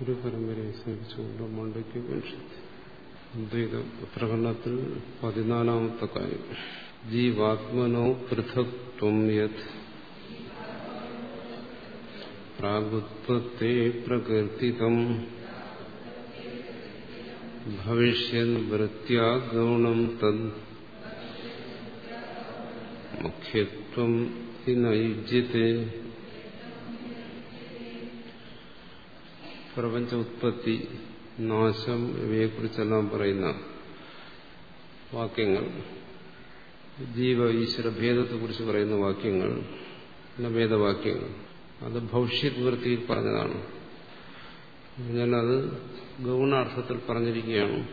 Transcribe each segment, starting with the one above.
ഗുരുപരമ്പരയെ സ്മരിച്ചുകൊണ്ട് മണ്ഡയ്ക്ക് ഉപനിഷത്ത് അദ്വൈത പ്രകടനത്തിൽ പതിനാലാമത്തെ കാര്യം. ജീവാത്മനോ പൃഥക്ത്വം യത്. പ്രാഗുത്വത്തെ പ്രകീർത്തിതം. ഭവിഷ്യൻ വൃത്യാഗൗണം തദ് മുഖ്യത്വം നയുജ്യത്തെ പ്രപഞ്ച ഉത്പത്തി നാശം ഇവയെക്കുറിച്ചെല്ലാം പറയുന്ന വാക്യങ്ങൾ ജീവ ഈശ്വര ഭേദത്തെക്കുറിച്ച് പറയുന്ന വാക്യങ്ങൾ ഭേദവാക്യങ്ങൾ. അത് ഭവിഷ്യത് വൃത്തിയിൽ പറഞ്ഞതാണ് ഞാനത് ഗൗണാർത്ഥത്തിൽ പറഞ്ഞിരിക്കുകയാണ്.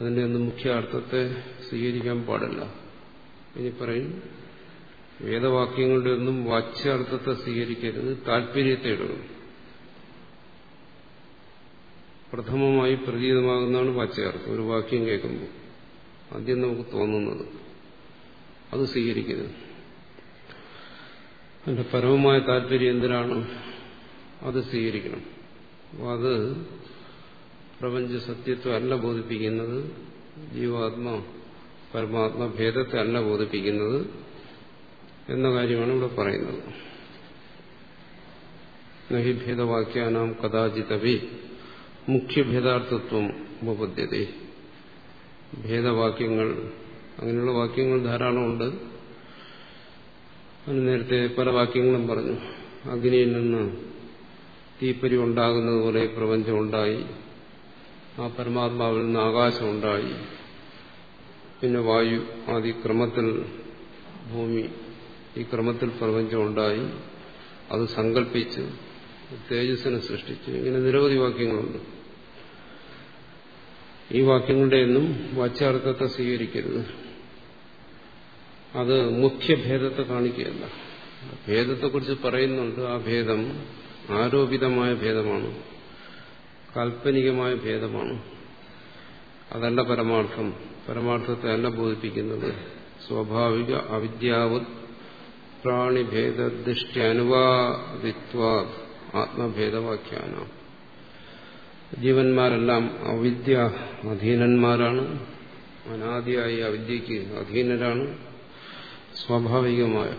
അതിന്റെ ഒന്നും മുഖ്യ അർത്ഥത്തെ സ്വീകരിക്കാൻ പാടില്ല. ഇനി പറയും വേദവാക്യങ്ങളുടെ ഒന്നും വാച്യാർത്ഥത്തെ സ്വീകരിക്കരുത് താല്പര്യത്തെ ഇടണം പ്രഥമമായി പ്രതീതമാകുന്നതാണ് വാച്യാർത്ഥം ഒരു വാക്യം കേൾക്കുമ്പോൾ ആദ്യം നമുക്ക് തോന്നുന്നത് അത് സ്വീകരിക്കരുത്. അതിന്റെ പരമമായ താല്പര്യം എന്തിനാണ്? അത് സ്വീകരിക്കണം. അപ്പോൾ അത് പ്രപഞ്ച സത്യത്വം അല്ല ബോധിപ്പിക്കുന്നത് ജീവാത്മ പരമാത്മ ഭേദത്തെ അല്ല ബോധിപ്പിക്കുന്നത് എന്ന കാര്യമാണ് ഇവിടെ പറയുന്നത്. നഹി ഭേദവാക്യാനാം കഥാചിതവി. മുഖ്യഭേദാർത്ഥത്വം ഉപപദ്ധ്യത. ഭേദവാക്യങ്ങൾ അങ്ങനെയുള്ള വാക്യങ്ങൾ ധാരാളമുണ്ട്. അതിന് നേരത്തെ പല വാക്യങ്ങളും പറഞ്ഞു. അഗ്നിയിൽ നിന്ന് തീപ്പരി ഉണ്ടാകുന്നത് പോലെ ഉണ്ടായി ആ പരമാത്മാവിൽ നിന്ന് ആകാശം ഉണ്ടായി പിന്നെ വായു ആദ്യ ക്രമത്തിൽ ഭൂമി ഈ ക്രമത്തിൽ പ്രപഞ്ചം ഉണ്ടായി അത് സങ്കല്പിച്ച് തേജസ്സിനെ സൃഷ്ടിച്ചു ഇങ്ങനെ നിരവധി വാക്യങ്ങളുണ്ട്. ഈ വാക്യങ്ങളുടെ ഒന്നും വാച്യാർത്ഥത്തെ സ്വീകരിക്കരുത്. അത് മുഖ്യഭേദത്തെ കാണിക്കുകയല്ല. ഭേദത്തെക്കുറിച്ച് പറയുന്നുണ്ട്. ആ ഭേദം ആരോപിതമായ ഭേദമാണ്. കാൽപ്പനികമായ ഭേദമാണ്. അതല്ല പരമാർത്ഥം. പരമാർത്ഥത്തെ അല്ല ബോധിപ്പിക്കുന്നത്. സ്വാഭാവിക അവിദ്യാവത് പ്രാണിഭേദദൃഷ്ടി അനുവാദിത്വാ ആത്മഭേദവാക്യാന. ജീവന്മാരെല്ലാം അവിദ്യ അധീനന്മാരാണ്. അനാദിയായ അവിദ്യക്ക് അധീനരാണ്. സ്വാഭാവികമായ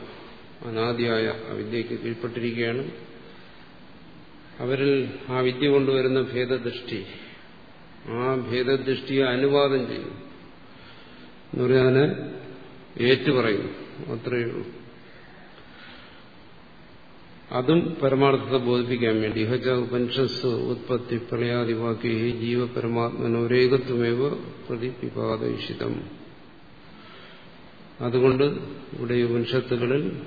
അനാദിയായ അവിദ്യക്ക് കീഴ്പ്പെട്ടിരിക്കുകയാണ്. അവരിൽ ആ വിദ്യ കൊണ്ടുവരുന്ന ഭേദദൃഷ്ടി ആ ഭേദദൃഷ്ടിയെ അനുവാദം ചെയ്യും. എന്ന് പറഞ്ഞാൽ അതിനെ ഏറ്റുപറയുന്നു അത്രയേ ഉള്ളൂ. അതും പരമാർത്ഥത്തെ ബോധിപ്പിക്കാൻ വേണ്ടി. ഹജ ഉപനിഷസ് ഉത്പത്തി പ്രളയാദിവാക്യ ജീവപരമാത്മനോരേകത്വമേവ പ്രതിപിപാദയിഷിതം. അതുകൊണ്ട് ഇവിടെ ഉപനിഷത്തുകളിൽ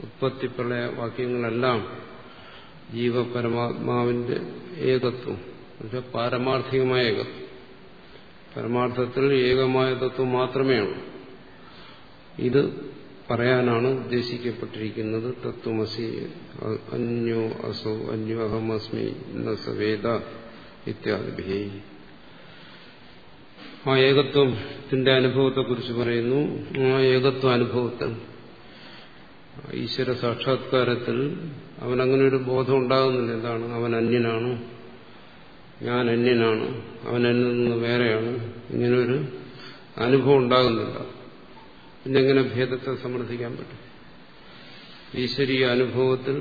ഉത്പത്തി പ്രളയ വാക്യങ്ങളെല്ലാം ജീവപരമാത്മാവിന്റെ ഏകത്വം പക്ഷെ പാരമാർത്ഥികമായ ഏകത്വം. പരമാർത്ഥത്തിൽ ഏകമായ തത്വം മാത്രമേ ഉള്ളൂ ഇത് പറയാനാണ് ഉദ്ദേശിക്കപ്പെട്ടിരിക്കുന്നത്. തത്വമസി അന്യോ അസോ അന്യോ അഹമസ്മി സവേദ ഇത്യാദി ആ ഏകത്വത്തിന്റെ അനുഭവത്തെക്കുറിച്ച് പറയുന്നു. ആ ഏകത്വ അനുഭവത്തിൽ ഈശ്വര സാക്ഷാത്കാരത്തിൽ അവനങ്ങനെ ഒരു ബോധം ഉണ്ടാകുന്നില്ല എന്താണ്? അവൻ അന്യനാണ്. ഞാൻ അന്യനാണ്. അവൻ എന്നിൽ നിന്ന് വേറെയാണ്. ഇങ്ങനൊരു അനുഭവം ഉണ്ടാകുന്നില്ല. പിന്നെങ്ങനെ ഭേദത്തെ സമർത്ഥിക്കാൻ പറ്റും? ഈശ്വരീയ അനുഭവത്തിൽ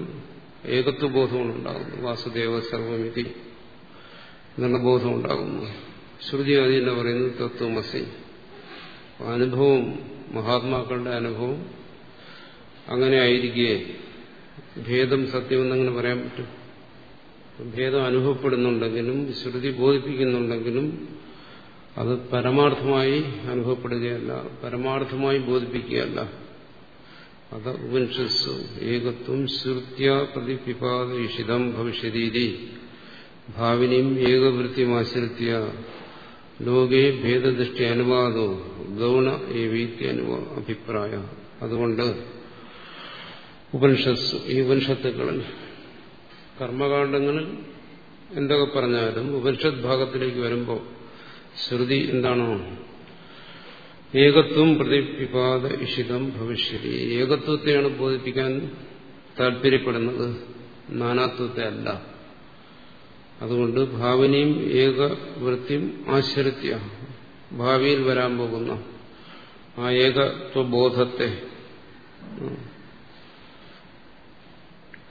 ഏകത്വബോധമാണ് ഉണ്ടാകുന്നത് വാസുദേവ സർവമിതി എന്നുള്ള ബോധം ഉണ്ടാകുന്നു ശ്രുതി അതി എന്നെ പറയുന്നത് തത്വമസി. അനുഭവം മഹാത്മാക്കളുടെ അനുഭവം അങ്ങനെ ആയിരിക്കെ ഭേദം സത്യമെന്നങ്ങനെ പറയാൻ പറ്റും. ഭേദം അനുഭവപ്പെടുന്നുണ്ടെങ്കിലും ശ്രുതി ബോധിപ്പിക്കുന്നുണ്ടെങ്കിലും അത് പരമാർത്ഥമായി അനുഭവപ്പെടുകയല്ല പരമാർത്ഥമായി ബോധിപ്പിക്കുകയല്ല. അത് ഉപനിഷസ് ഏകത്വം ശ്രുത്യ പ്രതിപിപാദിഷിതം ഭവിഷ്യരീതി ഭാവിനിയും ഏകവൃത്തിയുമാശ്രിത്യ ലോകേ ഭേദദൃഷ്ടി അനുവാദോ ഗൗണ ഏവീത്യ അഭിപ്രായ. അതുകൊണ്ട് ഉപനിഷസ് ഈ ഉപനിഷത്തുക്കളിൽ കർമ്മകാണ്ഡങ്ങളിൽ എന്തൊക്കെ പറഞ്ഞാലും ഉപനിഷത് ഭാഗത്തിലേക്ക് വരുമ്പോൾ ശ്രുതി എന്താണോ? ഏകത്വം പ്രതിപിപാത ഇഷിതം ഭവിഷ്യതി. ഏകത്വത്തെയാണ് ബോധിപ്പിക്കാൻ താല്പര്യപ്പെടുന്നത്. നാനാത്വത്തെ അല്ല. അതുകൊണ്ട് ഭാവനയും ഏകവൃത്തിയും ആശ്രിത്യ. ഭാവിയിൽ വരാൻ പോകുന്ന ആ ഏകത്വബോധത്തെ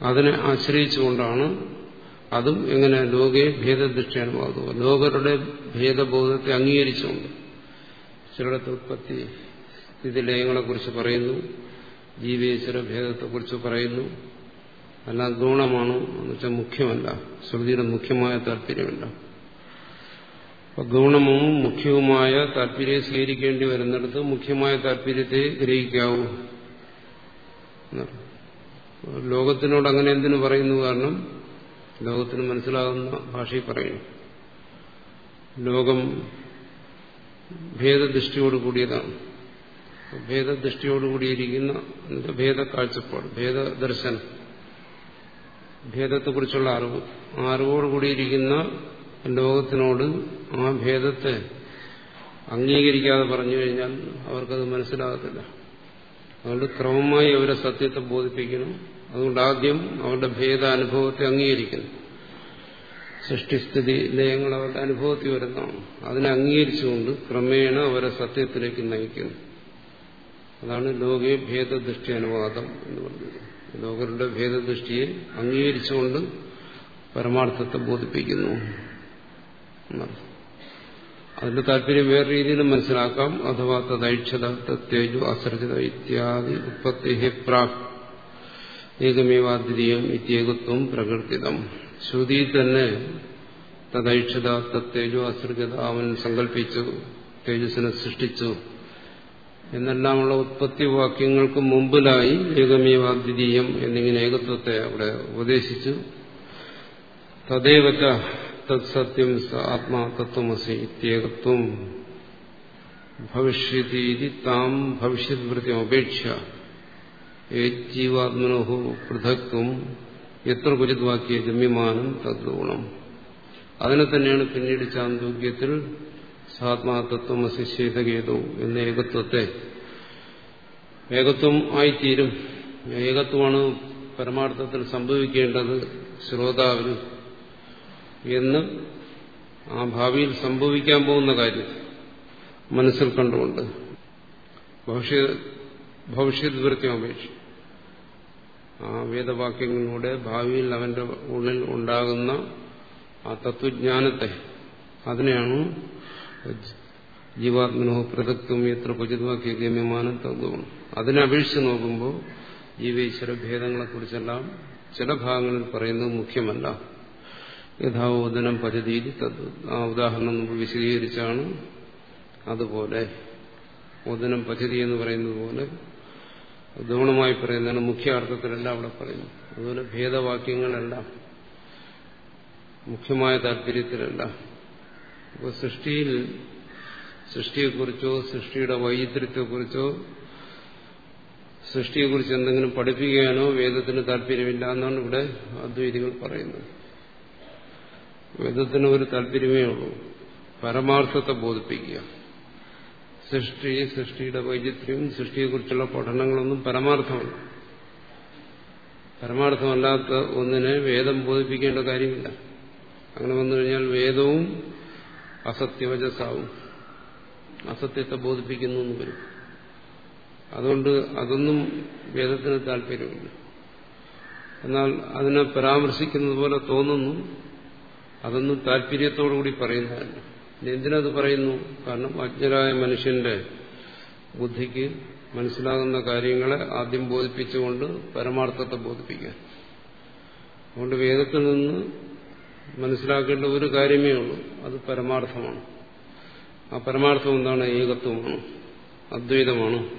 അതിനെ ആശ്രയിച്ചുകൊണ്ടാണ് അതും എങ്ങനെ ലോകയെ ഭേദദൃഷ്ടിയാനുമാകുക ലോകരുടെ ഭേദബോധത്തെ അംഗീകരിച്ചുകൊണ്ട് ചിലടത്ത് ഉത്പത്തി സ്ഥിതിലയങ്ങളെക്കുറിച്ച് പറയുന്നു ജീവേശ്വര ഭേദത്തെക്കുറിച്ച് പറയുന്നു. അല്ല ഗുണമാണ് എന്ന് വെച്ചാൽ മുഖ്യമല്ല. ശ്രുതിയുടെ മുഖ്യമായ താല്പര്യമല്ല. അപ്പൊ ഗൗണവും മുഖ്യവുമായ താല്പര്യം സ്വീകരിക്കേണ്ടി വരുന്നിടത്ത് മുഖ്യമായ താല്പര്യത്തെ ഗ്രഹിക്കാവൂ. ലോകത്തിനോട് അങ്ങനെ എന്തിനു പറയുന്നു കാരണം ലോകത്തിന് മനസ്സിലാകുന്ന ഭാഷയിൽ പറയുന്നു ലോകം ഭേദദൃഷ്ടിയോട് കൂടിയതാണ്. ഭേദദൃഷ്ടിയോട് കൂടിയിരിക്കുന്ന ഭേദ കാഴ്ചപ്പാട് ഭേദദർശനം. ഭേദത്തെക്കുറിച്ചുള്ള അറിവ്. ആ അറിവോട് കൂടിയിരിക്കുന്ന ലോകത്തിനോട് ആ ഭേദത്തെ അംഗീകരിക്കാതെ പറഞ്ഞു കഴിഞ്ഞാൽ അവർക്കത് മനസ്സിലാകത്തില്ല. അതുകൊണ്ട് ക്രമമായി അവരെ സത്യത്തെ ബോധിപ്പിക്കണം. അതുകൊണ്ട് ആദ്യം അവരുടെ ഭേദാനുഭവത്തെ അംഗീകരിക്കുന്നു. സൃഷ്ടിസ്ഥിതി ലയങ്ങൾ അവരുടെ അനുഭവത്തിൽ വരുന്നതാണ്. അതിനെ അംഗീകരിച്ചുകൊണ്ട് ക്രമേണ അവരെ സത്യത്തിലേക്ക് നയിക്കുന്നു. അതാണ് ലോകെ ഭേദദൃഷ്ടി അനുവാദം എന്ന് പറഞ്ഞത്. ലോകരുടെ ഭേദദൃഷ്ടിയെ അംഗീകരിച്ചുകൊണ്ട് പരമാർത്ഥത്തെ ബോധിപ്പിക്കുന്നു അതിന്റെ താല്പര്യം വേറെ രീതിയിൽ മനസ്സിലാക്കാം. അഥവാ തദൈക്ഷത തേജു അസർജിത ഇത്യാദി ഉത്പത്തി പ്രാക് ഏകമേവാദ്വിതീയം ഇത്യേകത്വം പ്രകൃതിതം ശ്രുതി തന്നെ തദൈക്ഷത തത്തേജോ അസൃജത അവൻ സങ്കല്പിച്ചു തേജസ്സിനെ സൃഷ്ടിച്ചു. എന്നെല്ലാമുള്ള ഉത്പത്തി വാക്യങ്ങൾക്ക് മുമ്പിലായി ഏകമേവാദ്വിതീയം എന്നിങ്ങനെ ഏകത്വത്തെ അവിടെ ഉപദേശിച്ചു. തദൈവച്ച തത്സത്യം സ ആത്മാ തത്വമസി ഇത്യേകത്വം. ഭവിഷ്യതീതി താം ഭവിഷ്യത് വൃത്തി അപേക്ഷ ജീവാത്മനോ പൃഥക്വം എത്ര കുരുത്വാക്കിയ ഗമ്യമാനം തദ്ഗുണം. അതിനെ തന്നെയാണ് പിന്നീട് ചാന്തോഗ്യത്തിൽ സാത്മാതത്വം ശീതകേതു എന്ന ഏകത്വത്തെ. ഏകത്വം ആയിത്തീരും. ഏകത്വമാണ് പരമാർത്ഥത്തിൽ സംഭവിക്കേണ്ടത് ശ്രോതാവിന് എന്ന് ആ ഭാവിയിൽ സംഭവിക്കാൻ പോകുന്ന കാര്യം മനസ്സിൽ കണ്ടുകൊണ്ട്. ഭവിഷ്യത് വൃത്തി അപേക്ഷ ആ വേദവാക്യങ്ങളിലൂടെ ഭാവിയിൽ അവന്റെ ഉള്ളിൽ ഉണ്ടാകുന്ന ആ തത്വജ്ഞാനത്തെ അതിനെയാണ് ജീവാത്മനോ പ്രസക്തം എത്ര ക്വചിതവാക്യ ഗമ്യമാനം തത്വമാണ് അതിനെ അപേക്ഷിച്ച് നോക്കുമ്പോൾ ജീവേശ്വര ഭേദങ്ങളെക്കുറിച്ചെല്ലാം ചില ഭാഗങ്ങളിൽ പറയുന്നത് മുഖ്യമല്ല. യഥാവോധനം പചതീതി തത്വ. ആ ഉദാഹരണം നമ്മൾ വിശദീകരിച്ചാണ് അതുപോലെ. ഓദനം പചതി എന്ന് പറയുന്നത് പോലെ ഗൗണമായി പറയുന്നതാണ് മുഖ്യ അർത്ഥത്തിലെല്ലാം അവിടെ പറയുന്നു അതുപോലെ ഭേദവാക്യങ്ങളെല്ലാം മുഖ്യമായ താല്പര്യത്തിലല്ല അപ്പോൾ സൃഷ്ടിയിൽ സൃഷ്ടിയെക്കുറിച്ചോ സൃഷ്ടിയുടെ വൈചിത്ര്യത്തെക്കുറിച്ചോ സൃഷ്ടിയെക്കുറിച്ച് എന്തെങ്കിലും പഠിപ്പിക്കാനോ വേദത്തിന് താല്പര്യമില്ല എന്നാണ് ഇവിടെ അദ്വൈതികൾ പറയുന്നത്. വേദത്തിന് ഒരു താല്പര്യമേ ഉള്ളൂ. പരമാർത്ഥത്തെ ബോധിപ്പിക്കുക. സൃഷ്ടി സൃഷ്ടിയുടെ വൈചിത്യം സൃഷ്ടിയെക്കുറിച്ചുള്ള പഠനങ്ങളൊന്നും പരമാർത്ഥമല്ല. പരമാർത്ഥമല്ലാത്ത ഒന്നിനെ വേദം ബോധിപ്പിക്കേണ്ട കാര്യമില്ല. അങ്ങനെ വന്നു കഴിഞ്ഞാൽ വേദവും അസത്യവചസാവും. അസത്യത്തെ ബോധിപ്പിക്കുന്നു എന്ന് വരും. അതുകൊണ്ട് അതൊന്നും വേദത്തിന് താല്പര്യമില്ല. എന്നാൽ അതിനെ പരാമർശിക്കുന്നത് പോലെ തോന്നുന്നു. അതൊന്നും താല്പര്യത്തോടുകൂടി പറയുന്നതല്ല. എന്തിനത് പറയുന്നു? കാരണം അജ്ഞരായ മനുഷ്യന്റെ ബുദ്ധിക്ക് മനസ്സിലാകുന്ന കാര്യങ്ങളെ ആദ്യം ബോധിപ്പിച്ചുകൊണ്ട് പരമാർത്ഥത്തെ ബോധിപ്പിക്കാൻ. അതുകൊണ്ട് വേദത്തിൽ നിന്ന് മനസ്സിലാക്കേണ്ട ഒരു കാര്യമേ ഉള്ളൂ. അത് പരമാർത്ഥമാണ്. ആ പരമാർത്ഥം എന്താണ്? ഏകത്വമാണ്. അദ്വൈതമാണ്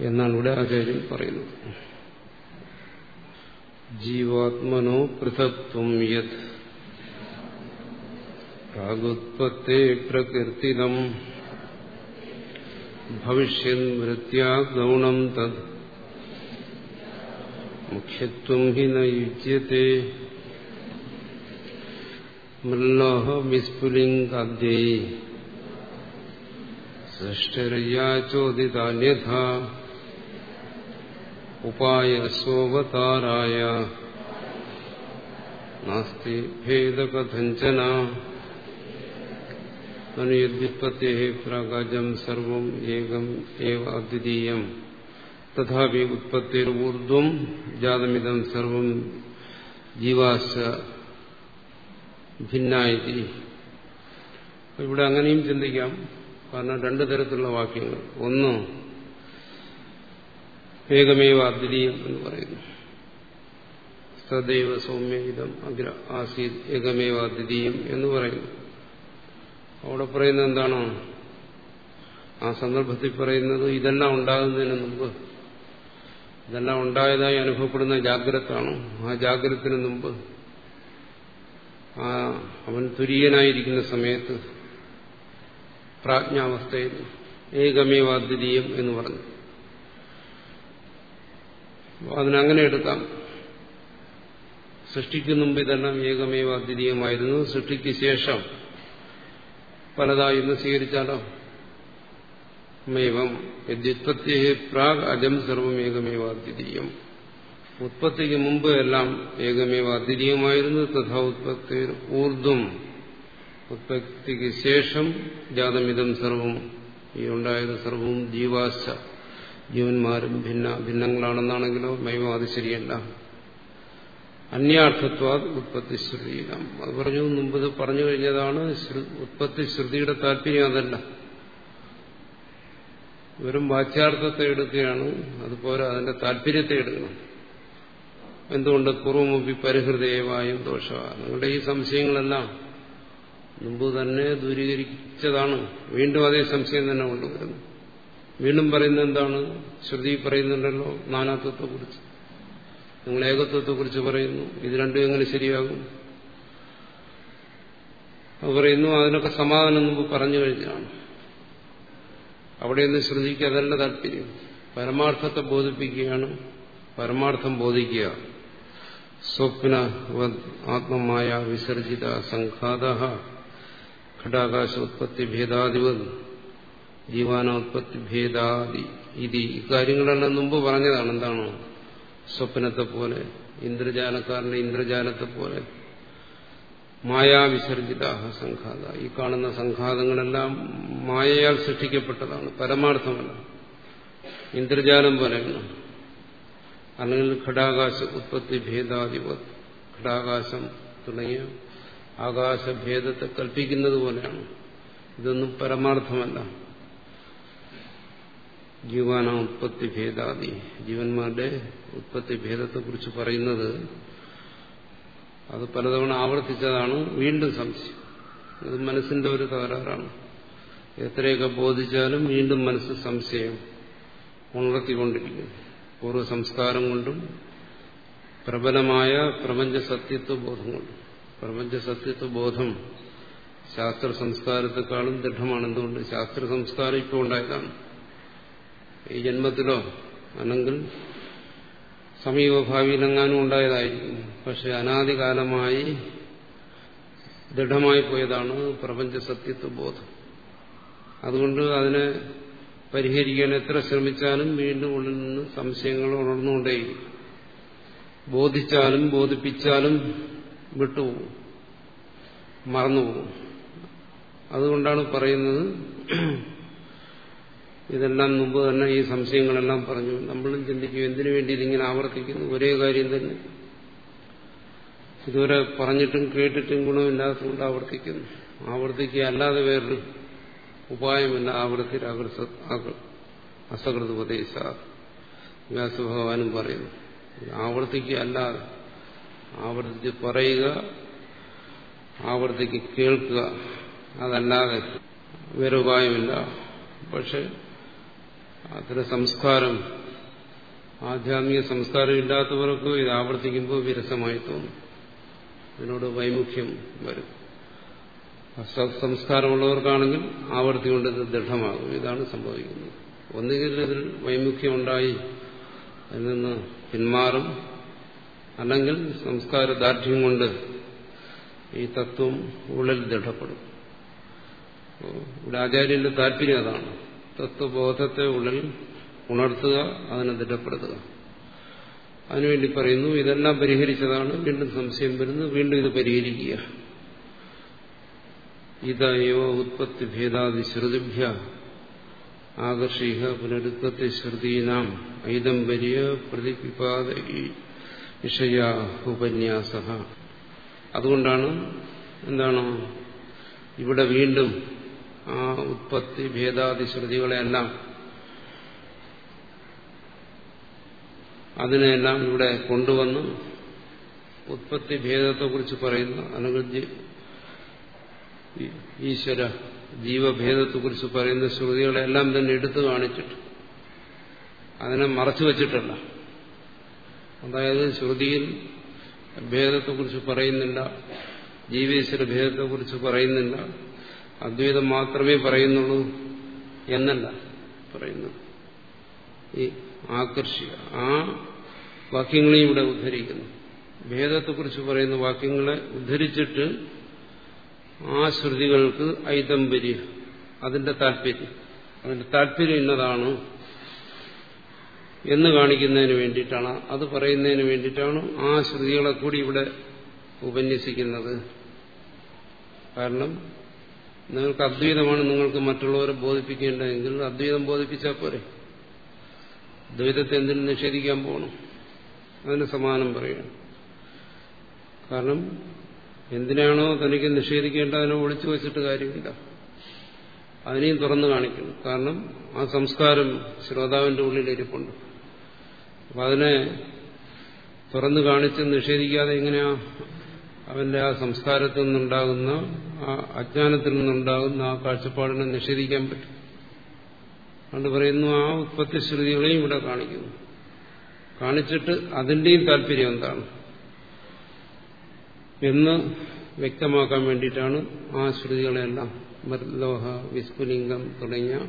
എന്നാണ് ഇവിടെ ആചാര്യൻ പറയുന്നത്. ജീവാത്മനോ പൃഥക്വം യത് പ്രാഗുത്പത്തെ പ്രകീർത്തിതം ഭവിഷ്യൻ വൃത്യാ ഗൗണം തത്. മുഖ്യത്വം ഹി നയുജ്യത്തെ മൃല്ലോഹ വിസ്ഫുലിംഗാദ്യൈ സൃഷ്ടരയാചോദിതാന്യഥ ഉപായ സ്വവതാരായ നാസ്തി ഭേദകഥഞ്ചന അനുയുദ്യുത്പത്തേ പ്രാഗജം സർവം ഏകം ഏവ അദ്വിതീയം തഥാപി ഉത്പത്തിർഊർധ്വം ജാതമിതം സർവം ജീവാശ ഭിന്നായി ഇവിടെ അങ്ങനെയും ചിന്തിക്കാം। കാരണം രണ്ടു തരത്തിലുള്ള വാക്യങ്ങൾ. ഒന്ന് ഏകമേവ അദ്വിതീയം എന്ന് പറയുന്നു। സദൈവ സൗമ്യഹിതം അഗ്ര ആസീത് ഏകമേവ അദ്വിതീയം എന്ന് പറയുന്നു। അവിടെ പറയുന്നത് എന്താണോ? ആ സന്ദർഭത്തിൽ പറയുന്നത് ഇതെല്ലാം ഉണ്ടാകുന്നതിന് മുമ്പ് ഇതെല്ലാം ഉണ്ടായതായി അനുഭവപ്പെടുന്ന ജാഗ്രതാണോ ആ ജാഗ്രതത്തിന് മുമ്പ് ആ അവൻ തുര്യനായിരിക്കുന്ന സമയത്ത് പ്രാജ്ഞാവസ്ഥയിൽ ഏകമേവാദ്വിതീയം എന്ന് പറഞ്ഞു. അതിനങ്ങനെ എടുക്കാം. സൃഷ്ടിക്ക് മുമ്പ് ഇതെല്ലാം ഏകമേവാദ്വിതീയമായിരുന്നു സൃഷ്ടിക്ക് ശേഷം പലതായി ഇന്ന് സ്വീകരിച്ചാലോ? മേവം യദ്യുത്പത്തി പ്രാഗ് അജം സർവം ഏകമേവ അദ്വിതീയം. ഉത്പത്തിക്ക് മുമ്പ് എല്ലാം ഏകമേവ അദ്വിതീയമായിരുന്നു. തഥാ ഉത്പത്തി ഊർധ്വം ഉത്പത്തിക്ക് ശേഷം ജാതമിതം സർവം. ഈ ഉണ്ടായത് സർവവും ജീവാശ. ജീവന്മാരും ഭിന്ന ഭിന്നങ്ങളാണെന്നാണെങ്കിലോ? മൈവം അത് ശരിയല്ല. അന്യാർത്ഥത്വ ഉത്പത്തി ശ്രുതിയിലാം അത് പറഞ്ഞു മുമ്പ് പറഞ്ഞു കഴിഞ്ഞതാണ് ഉത്പത്തി ശ്രുതിയുടെ താല്പര്യം അതല്ല. വെറും വാച്യാർത്ഥത്തെ എടുക്കുകയാണ് അതുപോലെ അതിന്റെ താല്പര്യത്തെ എടുക്കണം. എന്തുകൊണ്ട് പൂർവമുപ്പി പരിഹൃദയമായും ദോഷ നിങ്ങളുടെ ഈ സംശയങ്ങളെല്ലാം മുമ്പ് തന്നെ ദൂരീകരിച്ചതാണ്. വീണ്ടും അതേ സംശയം തന്നെ കൊണ്ടുവരുന്നു. വീണ്ടും പറയുന്നത് എന്താണ്? ശ്രുതി പറയുന്നുണ്ടല്ലോ നാനാത്വത്തെക്കുറിച്ച്. നിങ്ങൾ ഏകത്വത്തെക്കുറിച്ച് പറയുന്നു. ഇത് രണ്ടും എങ്ങനെ ശരിയാകും? അത് പറയുന്നു അതിനൊക്കെ സമാധാനം മുമ്പ് പറഞ്ഞു കഴിഞ്ഞാണ് അവിടെയൊന്നും ശ്രദ്ധിക്കുക അതല്ല താല്പര്യം. പരമാർത്ഥത്തെ ബോധിപ്പിക്കുകയാണ്. പരമാർത്ഥം ബോധിക്കുക. സ്വപ്ന ആത്മമായ വിസർജിത സംഘാത ഘടാകാശ ഉത്പത്തി ഭേദാധിപത് ജീവാനോത്പത്തി ഭേദാദി ഇത് ഇക്കാര്യങ്ങളെല്ലാം മുമ്പ് പറഞ്ഞതാണ്. എന്താണ്? സ്വപ്നത്തെ പോലെ ഇന്ദ്രജാലക്കാരന്റെ ഇന്ദ്രജാലത്തെ പോലെ മായാവിസർജിത സംഘാത. ഈ കാണുന്ന സംഘാതങ്ങളെല്ലാം മായയാൽ സൃഷ്ടിക്കപ്പെട്ടതാണ് പരമാർത്ഥമല്ല. ഇന്ദ്രജാലം പോലെയാണ് അല്ലെങ്കിൽ ഘടാകാശ ഉത്പത്തി ഭേദാധിപത് ഘടാകാശം തുടങ്ങിയ ആകാശഭേദത്തെ കൽപ്പിക്കുന്നത് പോലെയാണ്. ഇതൊന്നും പരമാർത്ഥമല്ല. ജീവാന ഉത്പത്തി ഭേദാദി. ജീവന്മാരുടെ ഉത്പത്തി ഭേദത്തെക്കുറിച്ച് പറയുന്നത് അത് പലതവണ ആവർത്തിച്ചതാണ് വീണ്ടും സംശയം. അത് മനസ്സിന്റെ ഒരു തകരാറാണ്. എത്രയൊക്കെ ബോധിച്ചാലും വീണ്ടും മനസ്സ് സംശയം ഉണർത്തിക്കൊണ്ടിരിക്കും പൂർവ സംസ്കാരം കൊണ്ടും പ്രബലമായ പ്രപഞ്ച സത്യത്വ ബോധം കൊണ്ടും. പ്രപഞ്ച സത്യത്വ ബോധം ശാസ്ത്ര സംസ്കാരത്തെക്കാളും ദൃഢമാണ് എന്തുകൊണ്ട് ശാസ്ത്ര സംസ്കാരം ഇപ്പോൾ ഉണ്ടായതാണ്. ഈ ജന്മത്തിലോ അല്ലെങ്കിൽ സമീപഭാവിയിലെങ്ങാനും ഉണ്ടായതായിരിക്കും. പക്ഷെ അനാദികാലമായി ദൃഢമായി പോയതാണ് പ്രപഞ്ച സത്യത്വ ബോധം. അതുകൊണ്ട് അതിനെ പരിഹരിക്കാൻ എത്ര ശ്രമിച്ചാലും വീണ്ടും ഉള്ളിൽ നിന്ന് സംശയങ്ങൾ ഉണർന്നുകൊണ്ടേയിരിക്കും. ബോധിച്ചാലും ബോധിപ്പിച്ചാലും വിട്ടുപോകും. മറന്നുപോകും. അതുകൊണ്ടാണ് പറയുന്നത് ഇതെല്ലാം മുമ്പ് തന്നെ ഈ സംശയങ്ങളെല്ലാം പറഞ്ഞു. നമ്മളും ചിന്തിക്കും എന്തിനു വേണ്ടി ഇതിങ്ങനെ ആവർത്തിക്കുന്നു? ഒരേ കാര്യം തന്നെ. ഇതുവരെ പറഞ്ഞിട്ടും കേട്ടിട്ടും ഗുണമില്ലാത്തതുകൊണ്ട് ആവർത്തിക്കുന്നു. ആവർത്തിക്കുക അല്ലാതെ വേറൊരു ഉപായമല്ല. ആവർത്തി അസകൃത് ഉപദേശ വ്യാസഭഗവാനും പറയുന്നു. ആവർത്തിക്കുക അല്ലാതെ ആവർത്തിച്ച് പറയുക ആവർത്തിക്ക് കേൾക്കുക അതല്ലാതെ വേറെ ഉപായമില്ല. പക്ഷെ അത്തരം സംസ്കാരം ആധ്യാത്മിക സംസ്കാരം ഇല്ലാത്തവർക്ക് ഇത് ആവർത്തിക്കുമ്പോൾ വിരസമായി തോന്നും. ഇതിനോട് വൈമുഖ്യം വരും. സംസ്കാരമുള്ളവർക്കാണെങ്കിൽ ആവർത്തി കൊണ്ട് ഇത് ദൃഢമാകും. ഇതാണ് സംഭവിക്കുന്നത്. ഒന്നുകിൽ ഇതിൽ വൈമുഖ്യമുണ്ടായി അതിൽ നിന്ന് പിന്മാറും. അല്ലെങ്കിൽ സംസ്കാര ദാർഢ്യം കൊണ്ട് ഈ തത്വം ഉള്ളിൽ ദൃഢപ്പെടും. ഇവിടെ ആചാര്യന്റെ താല്പര്യം അതാണ്. തത്വബോധത്തെ ഉള്ളിൽ ഉണർത്തുക അതിനെ ദൃഢപ്പെടുത്തുക അതിനുവേണ്ടി പറയുന്നു ഇതെല്ലാം പരിഹരിച്ചതാണ് വീണ്ടും സംശയം വരുന്നു വീണ്ടും ഇത് പരിഹരിക്കുക. ഇതയോ ഉത്പത്തി ഭേദാദി ശ്രുതിഭ്യ ആകർഷിക പുനരുത്പത്തി ശ്രുതീനാം ഐദംബര്യ പ്രതിപിപാദ വിഷയ ഉപന്യാസ. അതുകൊണ്ടാണ് എന്താണ് ഇവിടെ വീണ്ടും ആ ഉത്പത്തി ഭേദാദി ശ്രുതികളെല്ലാം അതിനെല്ലാം ഇവിടെ കൊണ്ടുവന്ന് ഉത്പത്തി ഭേദത്തെക്കുറിച്ച് പറയുന്ന. അല്ലെങ്കിൽ ഈശ്വര ജീവഭേദത്തെക്കുറിച്ച് പറയുന്ന ശ്രുതികളെല്ലാം തന്നെ എടുത്തു കാണിച്ചിട്ട് അതിനെ മറച്ചു വച്ചിട്ടല്ല. അതായത് ശ്രുതിയിൽ ഭേദത്തെക്കുറിച്ച് പറയുന്നില്ല ജീവേശ്വര ഭേദത്തെക്കുറിച്ച് പറയുന്നില്ല അദ്വൈതം മാത്രമേ പറയുന്നുള്ളൂ എന്നല്ല പറയുന്നു ഈ ആകർഷിക ആ വാക്യങ്ങളെയും ഇവിടെ ഉദ്ധരിക്കുന്നു. ഭേദത്തെക്കുറിച്ച് പറയുന്ന വാക്യങ്ങളെ ഉദ്ധരിച്ചിട്ട് ആ ശ്രുതികൾക്ക് ഐതംബര്യ അതിന്റെ താല്പര്യം. അതിന്റെ താല്പര്യം ഇന്നതാണ് എന്ന് കാണിക്കുന്നതിന് വേണ്ടിയിട്ടാണ് അത് പറയുന്നതിന് വേണ്ടിയിട്ടാണ് ആ ശ്രുതികളെ കൂടി ഇവിടെ ഉപന്യസിക്കുന്നത്. കാരണം നിങ്ങൾക്ക് അദ്വൈതമാണ് നിങ്ങൾക്ക് മറ്റുള്ളവരെ ബോധിപ്പിക്കേണ്ടതെങ്കിൽ അദ്വൈതം ബോധിപ്പിച്ചാൽ പോരെ. ദ്വൈതത്തെ എന്തിനു നിഷേധിക്കാൻ പോകണം അതിന് സമാനം പറയണം. കാരണം എന്തിനാണോ തനിക്ക് നിഷേധിക്കേണ്ടതിനെ ഒളിച്ചു വെച്ചിട്ട് കാര്യമില്ല. അതിനെയും തുറന്നു കാണിക്കണം കാരണം ആ സംസ്കാരം ശ്രോതാവിന്റെ ഉള്ളിൽ ഇരിപ്പുണ്ട് അപ്പൊ അതിനെ തുറന്നു കാണിച്ച് നിഷേധിക്കാതെ എങ്ങനെയാ അവന്റെ ആ സംസ്കാരത്തിൽ നിന്നുണ്ടാകുന്ന ആ അജ്ഞാനത്തിൽ നിന്നുണ്ടാകുന്ന ആ കാഴ്ചപ്പാടിനെ നിഷേധിക്കാൻ പറ്റും. അതുകൊണ്ട് പറയുന്നു ആ ഉത്പത്തി ശ്രുതികളെയും ഇവിടെ കാണിക്കുന്നു. കാണിച്ചിട്ട് അതിന്റെയും താല്പര്യം എന്താണ്? എന്ന് വ്യക്തമാക്കാൻ വേണ്ടിയിട്ടാണ് ആ ശ്രുതികളെല്ലാം മൃലോഹ വിസ്ഫുലിംഗം തുടങ്ങിയ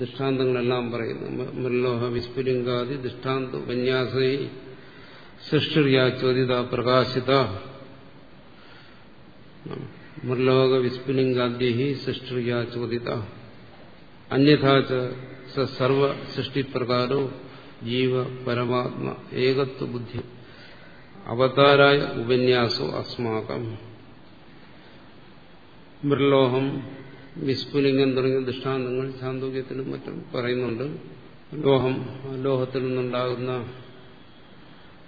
ദൃഷ്ടാന്തങ്ങളെല്ലാം പറയുന്നു മൃലോഹ വിസ്ഫുലിംഗാദി ദൃഷ്ടാന്ത ഉപന്യാസൈ സൃഷ്ടിയാ ചോദിത പ്രകാശിത. മൃലോക വിസ്ഫുലിംഗാദ്യ സൃഷ്ടിയ ചോദിത അന്യഥാച സർവ സൃഷ്ടിപ്രകാരോ ജീവ പരമാത്മ ഏകത്വ ബുദ്ധി അവതാരായ ഉപന്യാസോ അസ്മാകം മൃലോഹം വിസ്ഫുലിംഗം തുടങ്ങിയ ദൃഷ്ടാന്തങ്ങൾ ചാന്തോക്യത്തിലും മറ്റും പറയുന്നുണ്ട്। ലോഹം ലോഹത്തിൽ നിന്നുണ്ടാകുന്ന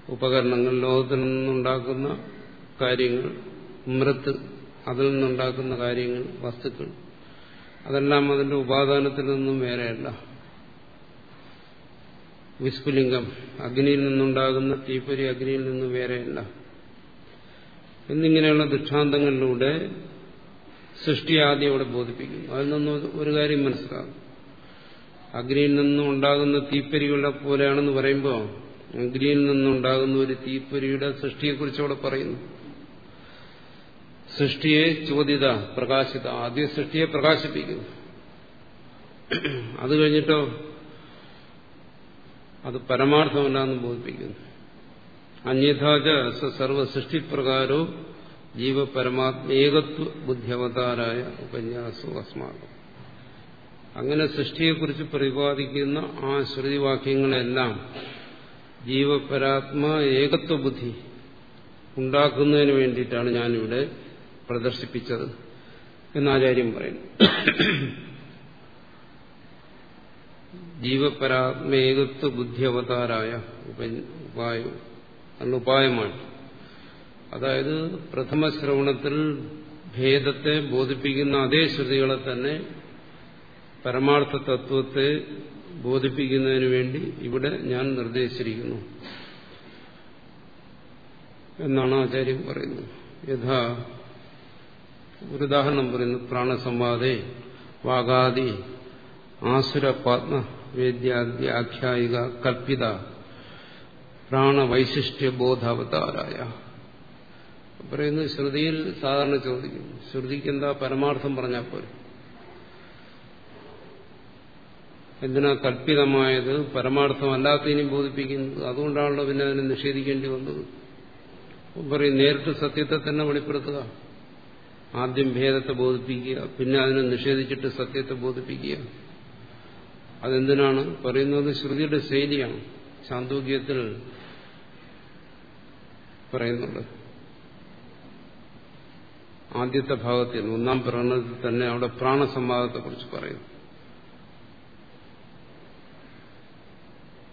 ഉപകരണങ്ങൾ ലോഹത്തിൽ നിന്നുണ്ടാക്കുന്ന കാര്യങ്ങൾ മൃത്ത് അതിൽ നിന്നുണ്ടാക്കുന്ന കാര്യങ്ങൾ വസ്തുക്കൾ. അതെല്ലാം അതിന്റെ ഉപാദാനത്തിൽ നിന്നും വേറെയല്ല. വിസ്ഫുലിംഗം അഗ്നിയിൽ നിന്നുണ്ടാകുന്ന തീപ്പൊരി അഗ്നിയിൽ നിന്നും വേറെയല്ല. എന്നിങ്ങനെയുള്ള ദൃഷ്ടാന്തങ്ങളിലൂടെ സൃഷ്ടി ആദ്യം അവിടെ ബോധിപ്പിക്കുന്നു. അതിൽ നിന്ന് ഒരു കാര്യം മനസ്സിലാകും. അഗ്നിയിൽ നിന്നും ഉണ്ടാകുന്ന തീപ്പൊരികളെ പോലെയാണെന്ന് പറയുമ്പോൾ അഗ്നിയിൽ നിന്നുണ്ടാകുന്ന ഒരു തീപ്പൊരിയുടെ സൃഷ്ടിയെക്കുറിച്ച് അവിടെ പറയുന്നു. സൃഷ്ടിയെ ചോദ്യത പ്രകാശിത ആദ്യ സൃഷ്ടിയെ പ്രകാശിപ്പിക്കുന്നു. അത് കഴിഞ്ഞിട്ടോ അത് പരമാർത്ഥമല്ല എന്ന് ബോധിപ്പിക്കുന്നു അന്യഥാച സർവ സൃഷ്ടിപ്രകാരോ ജീവപരമാത്മേകത്വ ബുദ്ധിയവതാരായ ഉപന്യാസോ അസ്മാകം. അങ്ങനെ സൃഷ്ടിയെക്കുറിച്ച് പ്രതിപാദിക്കുന്ന ആ ശ്രുതിവാക്യങ്ങളെല്ലാം ജീവപരാത്മ ഏകത്വ ബുദ്ധി ഉണ്ടാക്കുന്നതിന് വേണ്ടിയിട്ടാണ് ഞാനിവിടെ പ്രദർശിപ്പിച്ചത് എന്നാചാര്യം പറയുന്നു. ജീവപരാത്മേകത്വ ബുദ്ധി അവതാരായ ഉപായം ഉപായമാണ്. അതായത് പ്രഥമ ശ്രവണത്തിൽ ഭേദത്തെ ബോധിപ്പിക്കുന്ന അതേ ശ്രുതികളെ തന്നെ പരമാർത്ഥ തത്വത്തെ ബോധിപ്പിക്കുന്നതിന് വേണ്ടി ഇവിടെ ഞാൻ നിർദ്ദേശിച്ചിരിക്കുന്നു എന്നാണ് ആചാര്യം പറയുന്നത്. യഥാ ഒരു ഉദാഹരണം പറയുന്നു. പ്രാണസംവാദേ വാഗാദി ആസുര പാത്മ വേദ്യാദ്യ ആഖ്യായിക കൽപ്പിത പ്രാണവൈശിഷ്ട്യ ബോധാവതാരായ. പറയുന്നത് ശ്രുതിയിൽ സാധാരണ ചോദിക്കുന്നു. ശ്രുതിക്ക് എന്താ പരമാർത്ഥം പറഞ്ഞാൽ പോലും എന്തിനാ കൽപ്പിതമായത്? പരമാർത്ഥമല്ലാത്തതിനും ബോധിപ്പിക്കുന്നത്? അതുകൊണ്ടാണല്ലോ പിന്നെ അതിനെ നിഷേധിക്കേണ്ടി വന്നത്. പറയും നേരിട്ട് സത്യത്തെ തന്നെ വെളിപ്പെടുത്തുക. ആദ്യം ഭേദത്തെ ബോധിപ്പിക്കുക പിന്നെ അതിനെ നിഷേധിച്ചിട്ട് സത്യത്തെ ബോധിപ്പിക്കുക. അതെന്തിനാണ്? പറയുന്നത് ശ്രുതിയുടെ ശൈലിയാണ്. ശാന്തോഗ്യത്തിൽ പറയുന്നുണ്ട്. ആദ്യത്തെ ഭാഗത്തിൽ ഒന്നാം പ്രകടനത്തിൽ തന്നെ അവിടെ പ്രാണസംവാദത്തെ കുറിച്ച് പറയുന്നു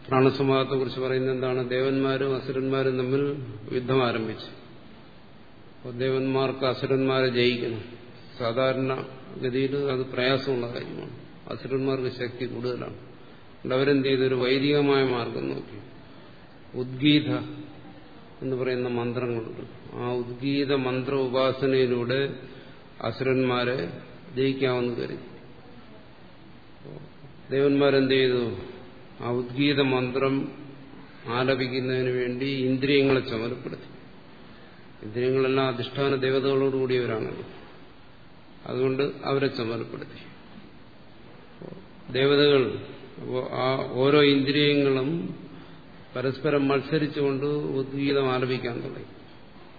പ്രാണസംവാദത്തെക്കുറിച്ച് പറയുന്നത് എന്താണ്? ദേവന്മാരും അസുരന്മാരും തമ്മിൽ യുദ്ധം ആരംഭിച്ചു. ദേവന്മാർക്ക് അസുരന്മാരെ ജയിക്കണം. സാധാരണ ഗതിയിൽ അത് പ്രയാസമുള്ള കാര്യമാണ്. അസുരന്മാർക്ക് ശക്തി കൂടുതലാണ്. അവരെന്ത് ഒരു വൈദികമായ മാർഗം നോക്കി. ഉദ്ഗീത എന്ന് പറയുന്ന മന്ത്രങ്ങളുണ്ട് ആ ഉദ്ഗീത മന്ത്ര ഉപാസനയിലൂടെ അസുരന്മാരെ ജയിക്കാമെന്ന് കരുതി ദേവന്മാരെന്ത് ചെയ്തു? ആ ഉദ്ഗീത മന്ത്രം ആലപിക്കുന്നതിന് വേണ്ടി ഇന്ദ്രിയങ്ങളെ ചുമതലപ്പെടുത്തി ഇന്ദ്രിയങ്ങളെല്ലാം അധിഷ്ഠാന ദേവതകളോടുകൂടിയവരാണല്ലോ. അതുകൊണ്ട് അവരെ ചുമതലപ്പെടുത്തി. ദേവതകൾ അപ്പോൾ ആ ഓരോ ഇന്ദ്രിയങ്ങളും പരസ്പരം മത്സരിച്ചുകൊണ്ട് ഉദ്ഗീതം ആലപിക്കാൻ തുടങ്ങി.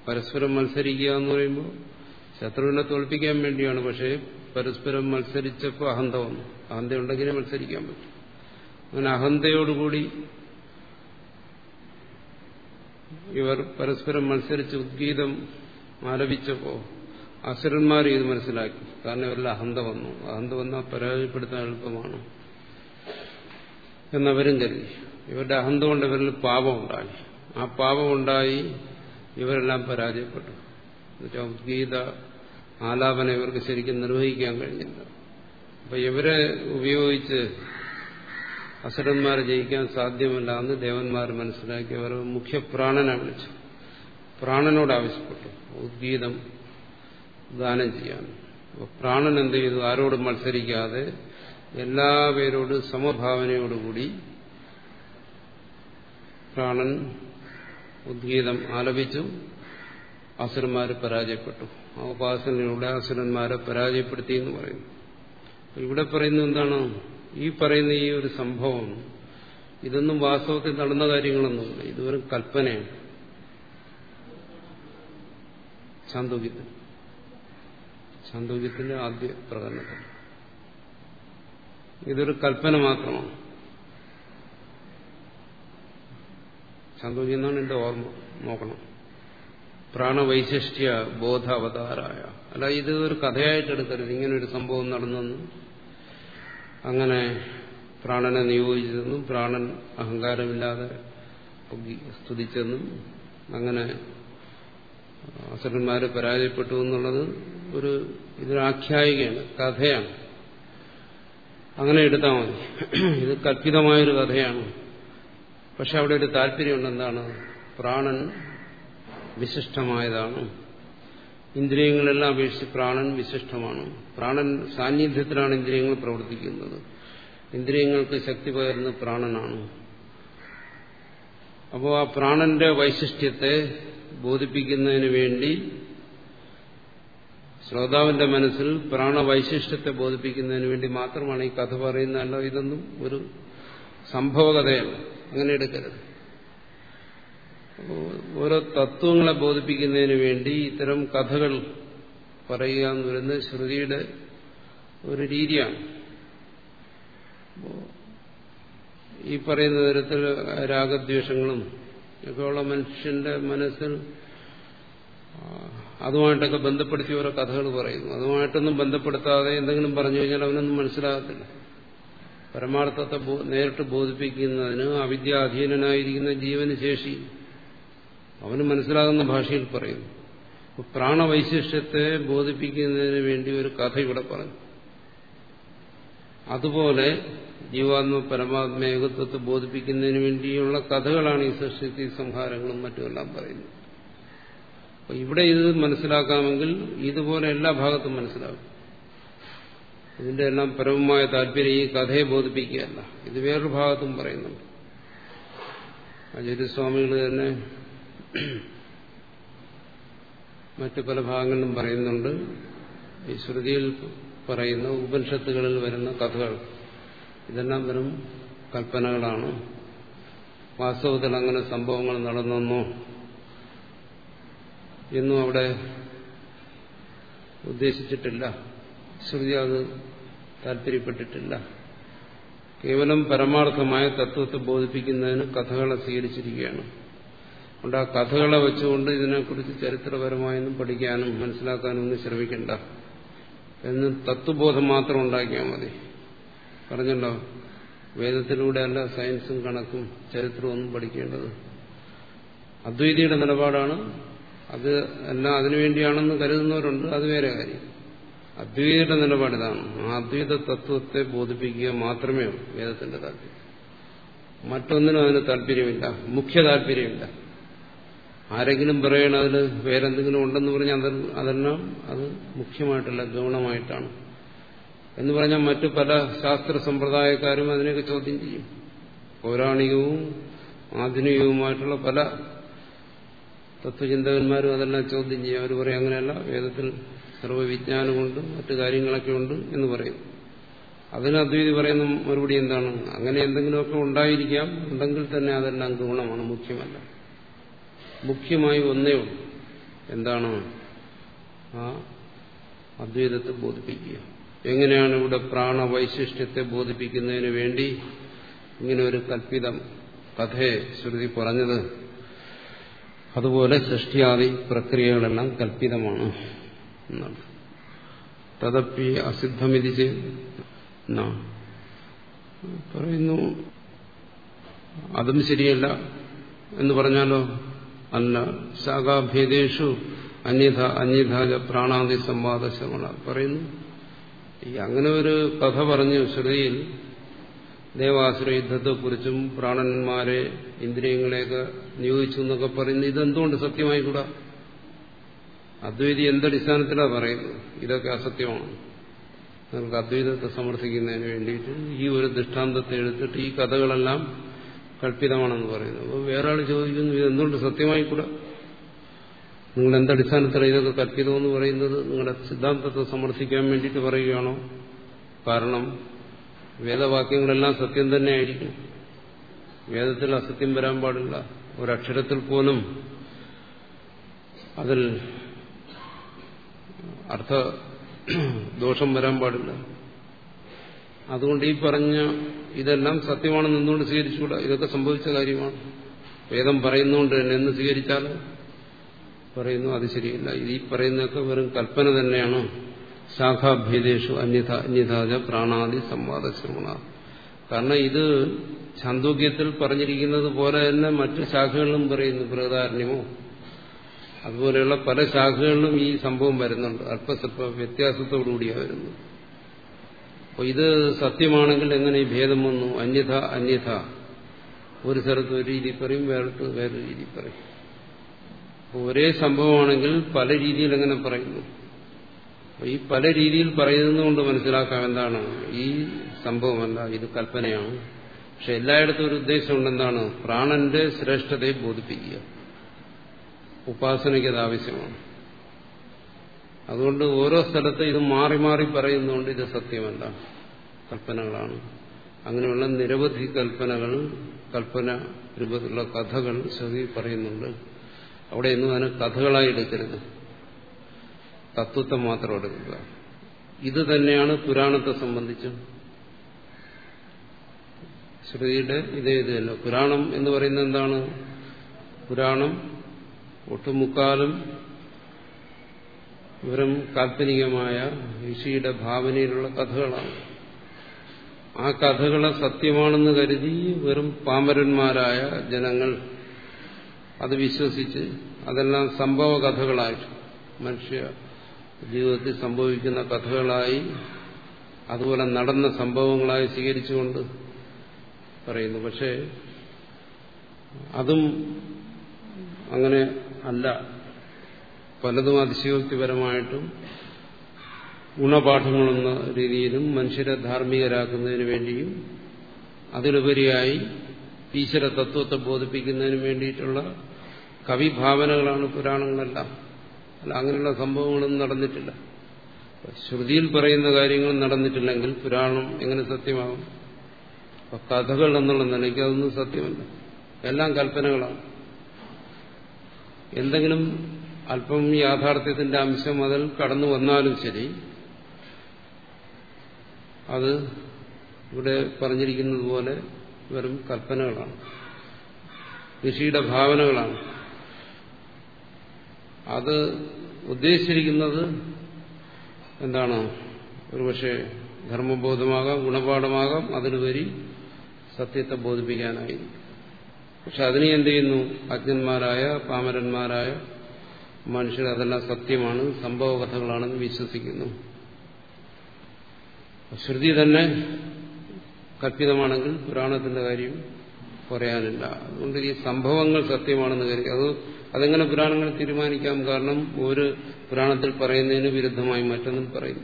പരസ്പരം മത്സരിക്കുക എന്ന് പറയുമ്പോൾ ശത്രുവിനെ തോൽപ്പിക്കാൻ വേണ്ടിയാണ് പക്ഷേ പരസ്പരം മത്സരിച്ചപ്പോൾ അഹന്ത വന്നു. അഹന്തയുണ്ടെങ്കിലേ മത്സരിക്കാൻ പറ്റും. അങ്ങനെ അഹന്തയോടുകൂടി ഇവർ പരസ്പരം മത്സരിച്ച് ഉദ്ഗീതം ആലപിച്ചപ്പോൾ അസുരന്മാർ ഇത് മനസ്സിലാക്കി. കാരണം ഇവരിൽ അഹന്ത വന്നു. അഹന്ത വന്നാൽ പരാജയപ്പെടുത്താൻ എളുപ്പമാണ് എന്നവരും കരുതി. ഇവരുടെ അഹന്ത കൊണ്ട് ഇവരിൽ പാപമുണ്ടായി. ആ പാപമുണ്ടായി ഇവരെല്ലാം പരാജയപ്പെട്ടു. എന്നുവെച്ചാൽ ഉദ്ഗീത ആലാപനം ഇവർക്ക് ശരിക്കും നിർവഹിക്കാൻ കഴിഞ്ഞില്ല. അപ്പൊ ഇവരെ ഉപയോഗിച്ച് അസുരന്മാരെ ജയിക്കാൻ സാധ്യമല്ല എന്ന് ദേവന്മാർ മനസ്സിലാക്കി അവർ മുഖ്യ പ്രാണനെ വിളിച്ചു. പ്രാണനോട് ആവശ്യപ്പെട്ടു. ഉദ്ഗീതം ദാനം ചെയ്യാൻ. പ്രാണൻ എന്ത് ചെയ്തു? ആരോടും മത്സരിക്കാതെ എല്ലാവരോടും സമഭാവനയോടുകൂടി പ്രാണൻ ഉദ്ഗീതം ആലപിച്ചു. അസുരന്മാരെ പരാജയപ്പെട്ടു. ആ ഉപാസനയിലൂടെ അസുരന്മാരെ പരാജയപ്പെടുത്തി എന്ന് പറയുന്നു. ഇവിടെ പറയുന്നത് എന്താണ്? ഈ പറയുന്ന ഈ ഒരു സംഭവം ഇതൊന്നും വാസ്തവത്തിൽ നടന്ന കാര്യങ്ങളൊന്നുമില്ല. ഇതൊരു കൽപ്പനയാണ്. ചാന്തോക്യത്തിൽ ചാന്തോക്യത്തിന്റെ ആദ്യ പ്രകടനത്തിൽ. ഇതൊരു കൽപ്പന മാത്രമാണ്. ചാന്തോക്യം എന്നാണ് എന്റെ ഓർമ്മ. നോക്കണം. പ്രാണവൈശിഷ്ട്യ ബോധ അവതാരായ അല്ല ഇത് ഒരു കഥയായിട്ട് എടുക്കരുത് ഇങ്ങനെ ഒരു സംഭവം നടന്നെന്നും. അങ്ങനെ പ്രാണനെ നിയോഗിച്ചതെന്നും പ്രാണൻ അഹങ്കാരമില്ലാതെ സ്തുതിച്ചെന്നും അങ്ങനെ അസുരന്മാര് പരാജയപ്പെട്ടു എന്നുള്ളത് ഒരു ഇതൊരാഖ്യായികയാണ് കഥയാണ്. അങ്ങനെ എടുത്താൽ മതി. ഇത് കല്പിതമായൊരു കഥയാണ്. പക്ഷെ അവിടെ ഒരു താല്പര്യമുണ്ട് എന്താണ്? പ്രാണൻ വിശിഷ്ടമായതാണ്. ഇന്ദ്രിയങ്ങളെല്ലാം അപേക്ഷിച്ച് പ്രാണൻ വിശിഷ്ടമാണ്. പ്രാണൻ സാന്നിധ്യത്തിലാണ് ഇന്ദ്രിയങ്ങൾ പ്രവർത്തിക്കുന്നത്. ഇന്ദ്രിയങ്ങൾക്ക് ശക്തി പകരുന്ന പ്രാണനാണ്. അപ്പോൾ ആ പ്രാണന്റെ വൈശിഷ്ട്യത്തെ ബോധിപ്പിക്കുന്നതിന് വേണ്ടി ശ്രോതാവിന്റെ മനസ്സിൽ പ്രാണവൈശിഷ്ട്യത്തെ ബോധിപ്പിക്കുന്നതിന് വേണ്ടി മാത്രമാണ് ഈ കഥ പറയുന്നതല്ല ഇതൊന്നും ഒരു സംഭവകഥയല്ല. അങ്ങനെ എടുക്കരുത്. ഓരോ തത്വങ്ങളെ ബോധിപ്പിക്കുന്നതിന് വേണ്ടി ഇത്തരം കഥകൾ പറയുക എന്ന് പറയുന്നത് ശ്രുതിയുടെ ഒരു രീതിയാണ്. ഈ പറയുന്ന തരത്തിൽ രാഗദ്വേഷങ്ങളും ഒക്കെയുള്ള മനുഷ്യന്റെ മനസ്സിൽ അതുമായിട്ടൊക്കെ ബന്ധപ്പെടുത്തി ഓരോ കഥകൾ പറയുന്നു. അതുമായിട്ടൊന്നും ബന്ധപ്പെടുത്താതെ എന്തെങ്കിലും പറഞ്ഞു കഴിഞ്ഞാൽ അവനൊന്നും മനസ്സിലാകത്തില്ല. പരമാർത്ഥത്തെ നേരിട്ട് ബോധിപ്പിക്കുന്നതിന് അവിദ്യാധീനനായിരിക്കുന്ന ജീവന് അവന് മനസ്സിലാകുന്ന ഭാഷയിൽ പറയുന്നു പ്രാണവൈശിഷ്ട്യത്തെ ബോധിപ്പിക്കുന്നതിന് വേണ്ടി ഒരു കഥ ഇവിടെ പറഞ്ഞു. അതുപോലെ ജീവാത്മ പരമാത്മ ഏകത്വത്തെ ബോധിപ്പിക്കുന്നതിന് വേണ്ടിയുള്ള കഥകളാണ് ഈ സൃഷ്ടി സംഹാരങ്ങളും മറ്റുമെല്ലാം പറയുന്നത്. അപ്പൊ ഇവിടെ ഇത് മനസ്സിലാക്കാമെങ്കിൽ ഇതുപോലെ എല്ലാ ഭാഗത്തും മനസ്സിലാകും. ഇതിന്റെ എല്ലാം പരമമായ താല്പര്യം ഈ കഥയെ ബോധിപ്പിക്കുകയല്ല. ഇത് വേറൊരു ഭാഗത്തും പറയുന്നുണ്ട്. ആചാര്യസ്വാമികൾ തന്നെ മറ്റു പല ഭാഗങ്ങളിലും പറയുന്നുണ്ട്. ഈ ശ്രുതിയിൽ പറയുന്ന ഉപനിഷത്തുകളിൽ വരുന്ന കഥകൾ. ഇതെല്ലാം വെറും കൽപ്പനകളാണ്. വാസ്തവത്തിൽ അങ്ങനെ സംഭവങ്ങൾ നടന്നെന്നോ എന്നും അവിടെ ഉദ്ദേശിച്ചിട്ടില്ല. ശ്രുതി അത് താല്പര്യപ്പെട്ടിട്ടില്ല. കേവലം പരമാർത്ഥമായ തത്വത്തെ ബോധിപ്പിക്കുന്നതിന് കഥകളെ സ്വീകരിച്ചിരിക്കുകയാണ്. അതുകൊണ്ട് ആ കഥകളെ വെച്ചുകൊണ്ട് ഇതിനെക്കുറിച്ച് ചരിത്രപരമായൊന്നും പഠിക്കാനും മനസ്സിലാക്കാനും ഒന്നും ശ്രമിക്കണ്ട. എന്ന് തത്വബോധം മാത്രം ഉണ്ടാക്കിയാൽ മതി. പറഞ്ഞല്ലോ വേദത്തിലൂടെ അല്ല സയൻസും കണക്കും ചരിത്രവും ഒന്നും പഠിക്കേണ്ടത്. അദ്വൈതിയുടെ നിലപാടാണ്. അത് എല്ലാം അതിനുവേണ്ടിയാണെന്ന് കരുതുന്നവരുണ്ട്. അത് വേറെ കാര്യം. അദ്വൈതയുടെ നിലപാടിതാണ് ആ അദ്വൈത തത്വത്തെ ബോധിപ്പിക്കുക മാത്രമേ വേദത്തിന്റെ താല്പര്യം. മറ്റൊന്നിനും അതിന് താല്പര്യമില്ല. മുഖ്യ താല്പര്യമില്ല. ആരെങ്കിലും പറയണം അതിൽ വേറെന്തെങ്കിലും ഉണ്ടെന്ന് പറഞ്ഞാൽ അത് അതെല്ലാം അത് മുഖ്യമായിട്ടല്ല ഗൗണമായിട്ടാണ്. എന്ന് പറഞ്ഞാൽ മറ്റു പല ശാസ്ത്ര സമ്പ്രദായക്കാരും അതിനെയൊക്കെ ചോദ്യം ചെയ്യും. പൗരാണികവും ആധുനികവുമായിട്ടുള്ള പല തത്വചിന്തകന്മാരും അതെല്ലാം ചോദ്യം ചെയ്യും. അവർ പറയും അങ്ങനെയല്ല വേദത്തിൽ സർവവിജ്ഞാനമുണ്ട് മറ്റു കാര്യങ്ങളൊക്കെ ഉണ്ട് എന്ന് പറയും. അതിന് അദ്വൈതി പറയുന്ന മറുപടി എന്താണ്? അങ്ങനെ എന്തെങ്കിലുമൊക്കെ ഉണ്ടായിരിക്കാം ഉണ്ടെങ്കിൽ തന്നെ അതെല്ലാം ഗുണമാണ് മുഖ്യമല്ല. മുഖ്യമായി ഒന്നേ ഉള്ളൂ. എന്താണ്? ആ അദ്വൈതത്തെ ബോധിപ്പിക്കുക. എങ്ങനെയാണ് ഇവിടെ പ്രാണവൈശിഷ്ട്യത്തെ ബോധിപ്പിക്കുന്നതിന് വേണ്ടി ഇങ്ങനെ ഒരു കല്പിതം കഥയെ ശ്രുതി പറഞ്ഞത്? അതുപോലെ സൃഷ്ടിയാദി പ്രക്രിയകളെല്ലാം കല്പിതമാണ് എന്നാണ്. തദപ്പി അസിദ്ധമിതി പറയുന്നു അതും ശരിയല്ല എന്ന് പറഞ്ഞാലോ? അല്ല ശാഖാഭേദേഷു അന്യഥ അന്യഥാജ പ്രാണാദി സംവാദ ശ്രമണ പറയുന്നു. ഈ അങ്ങനെ ഒരു കഥ പറഞ്ഞു ശ്രുതിയിൽ ദേവാസുര യുദ്ധത്തെക്കുറിച്ചും പ്രാണന്മാരെ ഇന്ദ്രിയങ്ങളെയൊക്കെ നിയോഗിച്ചു എന്നൊക്കെ പറയുന്നു ഇതെന്തുകൊണ്ട് സത്യമായിക്കൂടാ? അദ്വൈതി എന്തടിസ്ഥാനത്തിലാണ് പറയുന്നത്? ഇതൊക്കെ അസത്യമാണ്. നിങ്ങൾക്ക് അദ്വൈതത്തെ സമർത്ഥിക്കുന്നതിന് വേണ്ടിയിട്ട് ഈ ഒരു ദൃഷ്ടാന്തത്തെ എടുത്തിട്ട് ഈ കഥകളെല്ലാം കൽപ്പിതമാണെന്ന് പറയുന്നു. അപ്പോൾ വേറെ ആൾ ചോദിക്കുന്നു ഇത് എന്തുകൊണ്ട് സത്യമായിക്കൂടാ? നിങ്ങൾ എന്തടിസ്ഥാനത്തിലാണ് ഇതൊക്കെ കല്പിതമെന്ന് പറയുന്നത്? നിങ്ങളുടെ സിദ്ധാന്തത്തെ സമർത്ഥിക്കാൻ വേണ്ടിയിട്ട് പറയുകയാണോ? കാരണം വേദവാക്യങ്ങളെല്ലാം സത്യം തന്നെ ആയിരിക്കും വേദത്തിൽ അസത്യം വരാൻ പാടില്ല. ഒരക്ഷരത്തിൽ പോലും അതിൽ അർത്ഥ ദോഷം വരാൻ പാടില്ല. അതുകൊണ്ട് ഈ പറഞ്ഞ ഇതെല്ലാം സത്യമാണെന്ന് എന്തുകൊണ്ട് സ്വീകരിച്ചുകൂടാ? ഇതൊക്കെ സംഭവിച്ച കാര്യമാണ്. വേദം പറയുന്നുകൊണ്ട് തന്നെ എന്ന് സ്വീകരിച്ചാൽ പറയുന്നു അത് ശരിയല്ല. ഈ പറയുന്നതൊക്കെ വെറും കൽപ്പന തന്നെയാണ്. ശാഖാഭേദേഷു അന്യഥ അന്യഥാജ പ്രാണാദി സംവാദ ശ്രമണ കാരണം ഇത് ഛാന്തോഗ്യത്തിൽ പറഞ്ഞിരിക്കുന്നത് പോലെ തന്നെ മറ്റു ശാഖകളിലും പറയുന്നു ബൃഹദാരണ്യമോ അതുപോലെയുള്ള പല ശാഖകളിലും ഈ സംഭവം വരുന്നുണ്ട്. അല്പസ്വല്പ വ്യത്യാസത്തോടുകൂടിയാണ് വരുന്നത്. അപ്പോൾ ഇത് സത്യമാണെങ്കിൽ എങ്ങനെ ഈ ഭേദം വന്നു? അന്യഥ അന്യഥ. ഒരു സ്ഥലത്ത് ഒരു രീതി പറയും വേറെടുത്ത് വേറൊരു രീതി പറയും. ഒരേ സംഭവമാണെങ്കിൽ പല രീതിയിൽ എങ്ങനെ പറയുന്നു? ഈ പല രീതിയിൽ പറയുന്നതുകൊണ്ട് മനസ്സിലാക്കാം എന്താണ്? ഈ സംഭവമല്ല ഇത് കൽപ്പനയാണ്. പക്ഷെ എല്ലായിടത്തും ഒരു ഉദ്ദേശമുണ്ട് എന്താണ്? പ്രാണന്റെ ശ്രേഷ്ഠതയെ ബോധിപ്പിക്കുക. ഉപാസനയ്ക്ക് അത് ആവശ്യമാണ്. അതുകൊണ്ട് ഓരോ സ്ഥലത്ത് ഇത് മാറി മാറി പറയുന്നതുകൊണ്ട് ഇത് സത്യമല്ല. കൽപ്പനകളാണ്. അങ്ങനെയുള്ള നിരവധി കൽപ്പനകൾ കൽപ്പന രൂപത്തിലുള്ള കഥകൾ ശ്രുതി പറയുന്നുണ്ട്. അവിടെ അവിടെയൊന്നും അതിനെ കഥകളായി എടുക്കരുത്. തത്വത്തെ മാത്രം എടുക്കുക. ഇത് തന്നെയാണ് പുരാണത്തെ സംബന്ധിച്ചും ശ്രുതിയുടെ ഇതേ ഇത് തന്നെ. പുരാണം എന്ന് പറയുന്നത് എന്താണ്? പുരാണം ഒട്ടുമുക്കാലും വെറും കാൽപ്പനികമായ ഋഷിയുടെ ഭാവനയിലുള്ള കഥകളാണ്. ആ കഥകളെ സത്യമാണെന്ന് കരുതി വെറും പാമരന്മാരായ ജനങ്ങൾ അത് വിശ്വസിച്ച് അതെല്ലാം സംഭവ കഥകളായി മനുഷ്യ ജീവിതത്തിൽ സംഭവിക്കുന്ന കഥകളായി അതുപോലെ നടന്ന സംഭവങ്ങളായി സ്വീകരിച്ചുകൊണ്ട് പറയുന്നു. പക്ഷേ അതും അങ്ങനെ അല്ല. പലതും അതിശയോക്തിപരമായിട്ടും ഗുണപാഠങ്ങളെന്ന രീതിയിലും മനുഷ്യരെ ധാർമ്മികരാക്കുന്നതിന് വേണ്ടിയും അതിലുപരിയായി ഈശ്വര തത്വത്തെ ബോധിപ്പിക്കുന്നതിന് വേണ്ടിയിട്ടുള്ള കവിഭാവനകളാണ് പുരാണങ്ങളെല്ലാം. അല്ല അങ്ങനെയുള്ള സംഭവങ്ങളൊന്നും നടന്നിട്ടില്ല. ശ്രുതിയിൽ പറയുന്ന കാര്യങ്ങൾ നടന്നിട്ടില്ലെങ്കിൽ പുരാണം എങ്ങനെ സത്യമാകും? കഥകൾ എന്നുള്ള നിലയ്ക്ക് അതൊന്നും സത്യമല്ല. എല്ലാം കൽപ്പനകളാണ്. എന്തെങ്കിലും അല്പം യാഥാർത്ഥ്യത്തിന്റെ അംശം അതിൽ കടന്നു വന്നാലും ശരി. അത് ഇവിടെ പറഞ്ഞിരിക്കുന്നത് പോലെ വെറും കൽപ്പനകളാണ്. ഋഷിയുടെ ഭാവനകളാണ്. അത് ഉദ്ദേശിച്ചിരിക്കുന്നത് എന്താണ്? ഒരുപക്ഷെ ധർമ്മബോധമാകാം ഗുണപാഠമാകാം അതിലുപരി സത്യത്തെ ബോധിപ്പിക്കാനായി. പക്ഷെ അതിനെ എന്ത് ചെയ്യുന്നു? അജ്ഞന്മാരായ പാമരന്മാരായ മനുഷ്യർ അതെല്ലാം സത്യമാണ് സംഭവ കഥകളാണെന്ന് വിശ്വസിക്കുന്നു. ശ്രുതി തന്നെ കല്പിതമാണെങ്കിൽ പുരാണത്തിന്റെ കാര്യം പറയാനില്ല. അതുകൊണ്ട് ഈ സംഭവങ്ങൾ സത്യമാണെന്ന് കരുതി. അത് അതെങ്ങനെ പുരാണങ്ങൾ തീരുമാനിക്കാം? കാരണം ഒരു പുരാണത്തിൽ പറയുന്നതിന് വിരുദ്ധമായി മറ്റൊന്നും പറയുന്നു.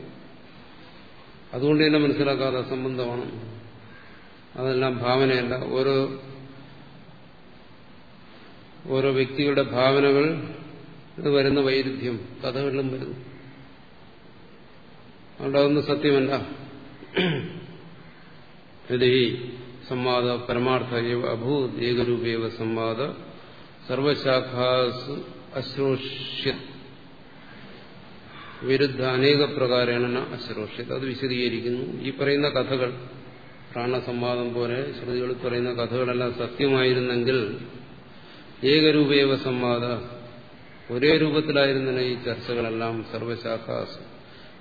അതുകൊണ്ട് തന്നെ മനസ്സിലാക്കാതെ അസംബന്ധമാണ്. അതെല്ലാം ഭാവനയല്ല. ഓരോ ഓരോ വ്യക്തികളുടെ ഭാവനകൾ വരുന്ന വൈരുദ്ധ്യം കഥകളിലും വരുന്നു. അതുകൊണ്ട് അതൊന്നും സത്യമല്ല. ഇത് ഈ സംവാദ പരമാർത്ഥ അഭൂത് ഏകരൂപേവ സംവാദ സർവശാഖാസു അശ്രോഷ്യത് വിരുദ്ധ അനേക പ്രകാരേണ അശ്രോഷ്യത് അത് വിശദീകരിക്കുന്നു. ഈ പറയുന്ന കഥകൾ പ്രാണസംവാദം പോലെ ശ്രുതികളിൽ പറയുന്ന കഥകളെല്ലാം സത്യമായിരുന്നെങ്കിൽ ഏകരൂപേവ സംവാദ ഒരേ രൂപത്തിലായിരുന്ന ഈ ചർച്ചകളെല്ലാം സർവശാഖ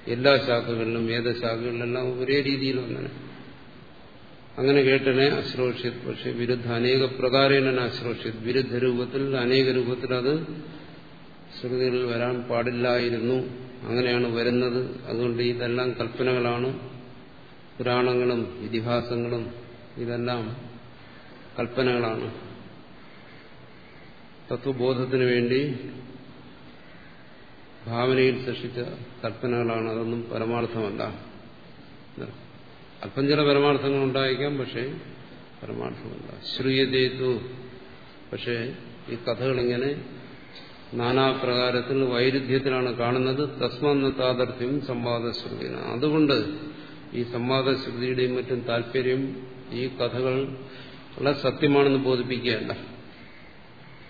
എല്ലാ ശാഖകളിലും വേദശാഖകളിലെല്ലാം ഒരേ രീതിയിൽ വന്നനെ. അങ്ങനെ കേട്ടനെ അശ്രോഷിത്. പക്ഷെ വിരുദ്ധ അനേക പ്രകാരേണ അശ്രോഷിത്. വിരുദ്ധ രൂപത്തിൽ അനേക രൂപത്തിൽ അത് ശ്രുതികളിൽ വരാൻ പാടില്ലായിരുന്നു. അങ്ങനെയാണ് വരുന്നത്. അതുകൊണ്ട് ഇതെല്ലാം കൽപ്പനകളാണ്. പുരാണങ്ങളും ഇതിഹാസങ്ങളും ഇതെല്ലാം കൽപ്പനകളാണ്. തത്വബോധത്തിനു വേണ്ടി ഭാവനയിൽ സൃഷ്ടിച്ച കൽപ്പനകളാണ് അതൊന്നും പരമാർത്ഥമല്ല. അല്പം ചില പരമാർത്ഥങ്ങൾ ഉണ്ടായിരിക്കാം പക്ഷേ പരമാർത്ഥമല്ല. ശ്രീയതേതു. പക്ഷേ ഈ കഥകളിങ്ങനെ നാനാപ്രകാരത്തിൽ വൈരുദ്ധ്യത്തിലാണ് കാണുന്നത്. തസ്മന്ന താതർത്ഥ്യം സംവാദശ്രുതിയാണ് അതുകൊണ്ട് ഈ സംവാദശ്രുതിയുടെയും മറ്റും താല്പര്യം ഈ കഥകൾ വളരെ സത്യമാണെന്ന് ബോധിപ്പിക്കുകയല്ല.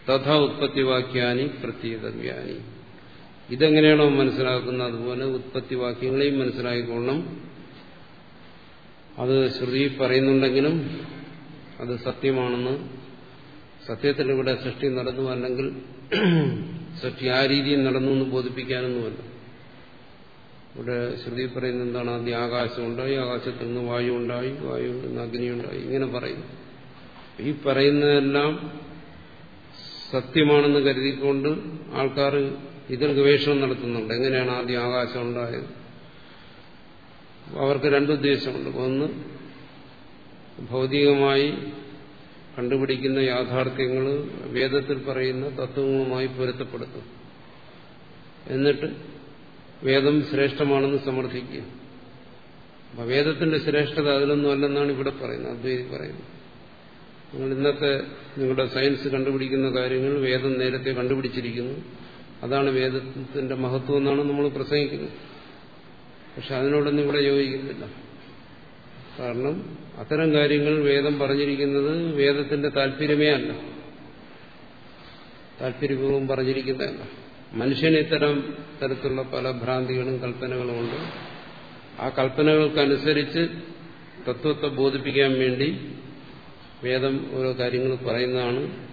തഥാ ഉത്പത്തിവാക്യാനി പ്രത്യേകവ്യാനി ഇതെങ്ങനെയാണോ മനസ്സിലാക്കുന്നത്? അതുപോലെ ഉത്പത്തി വാക്യങ്ങളെയും മനസ്സിലാക്കിക്കൊള്ളണം. അത് ശ്രുതി പറയുന്നുണ്ടെങ്കിലും അത് സത്യമാണെന്ന്. സത്യത്തിൽ ഇവിടെ സൃഷ്ടി നടന്നു അല്ലെങ്കിൽ സൃഷ്ടി ആ രീതിയിൽ നടന്നു എന്ന് ബോധിപ്പിക്കാനൊന്നുമല്ല. ഇവിടെ ശ്രുതി പറയുന്ന എന്താണ്? ആദ്യം ആകാശം ഉണ്ടായി ആകാശത്തിൽ നിന്ന് വായു ഉണ്ടായി വായു നിന്ന് അഗ്നി ഉണ്ടായി ഇങ്ങനെ പറയുന്നു. ഈ പറയുന്നതെല്ലാം സത്യമാണെന്ന് കരുതിക്കൊണ്ട് ആൾക്കാർ ഇതിൽ ഗവേഷണം നടത്തുന്നുണ്ട്. എങ്ങനെയാണ് ആദ്യം ആകാശം ഉണ്ടായത്? അവർക്ക് രണ്ടുദ്ദേശമുണ്ട്. ഒന്ന് ഭൗതികമായി കണ്ടുപിടിക്കുന്ന യാഥാർത്ഥ്യങ്ങൾ വേദത്തിൽ പറയുന്ന തത്വങ്ങളുമായി പൊരുത്തപ്പെടുത്തും. എന്നിട്ട് വേദം ശ്രേഷ്ഠമാണെന്ന് സമർത്ഥിക്കുക. അപ്പൊ വേദത്തിന്റെ ശ്രേഷ്ഠത അതിലൊന്നും അല്ലെന്നാണ് ഇവിടെ പറയുന്നത്. അദ്വൈതി പറയുന്നത്. നിങ്ങൾ ഇന്നത്തെ നിങ്ങളുടെ സയൻസ് കണ്ടുപിടിക്കുന്ന കാര്യങ്ങൾ വേദം നേരത്തെ കണ്ടുപിടിച്ചിരിക്കുന്നു. അതാണ് വേദത്തിന്റെ മഹത്വം എന്നാണ് നമ്മൾ പ്രസംഗിക്കുന്നത്. പക്ഷെ അതിനോടൊന്നും ഇവിടെ യോജിക്കുന്നില്ല. കാരണം അത്തരം കാര്യങ്ങൾ വേദം പറഞ്ഞിരിക്കുന്നത് വേദത്തിന്റെ താല്പര്യമേ അല്ല. താല്പര്യപൂർവം പറഞ്ഞിരിക്കുന്നതല്ല മനുഷ്യന് ഇത്തരം തരത്തിലുള്ള പല ഭ്രാന്തികളും കൽപ്പനകളും ഉണ്ട്. ആ കൽപ്പനകൾക്കനുസരിച്ച് തത്വത്തെ ബോധിപ്പിക്കാൻ വേണ്ടി വേദം ഓരോ കാര്യങ്ങൾ പറയുന്നതാണ്.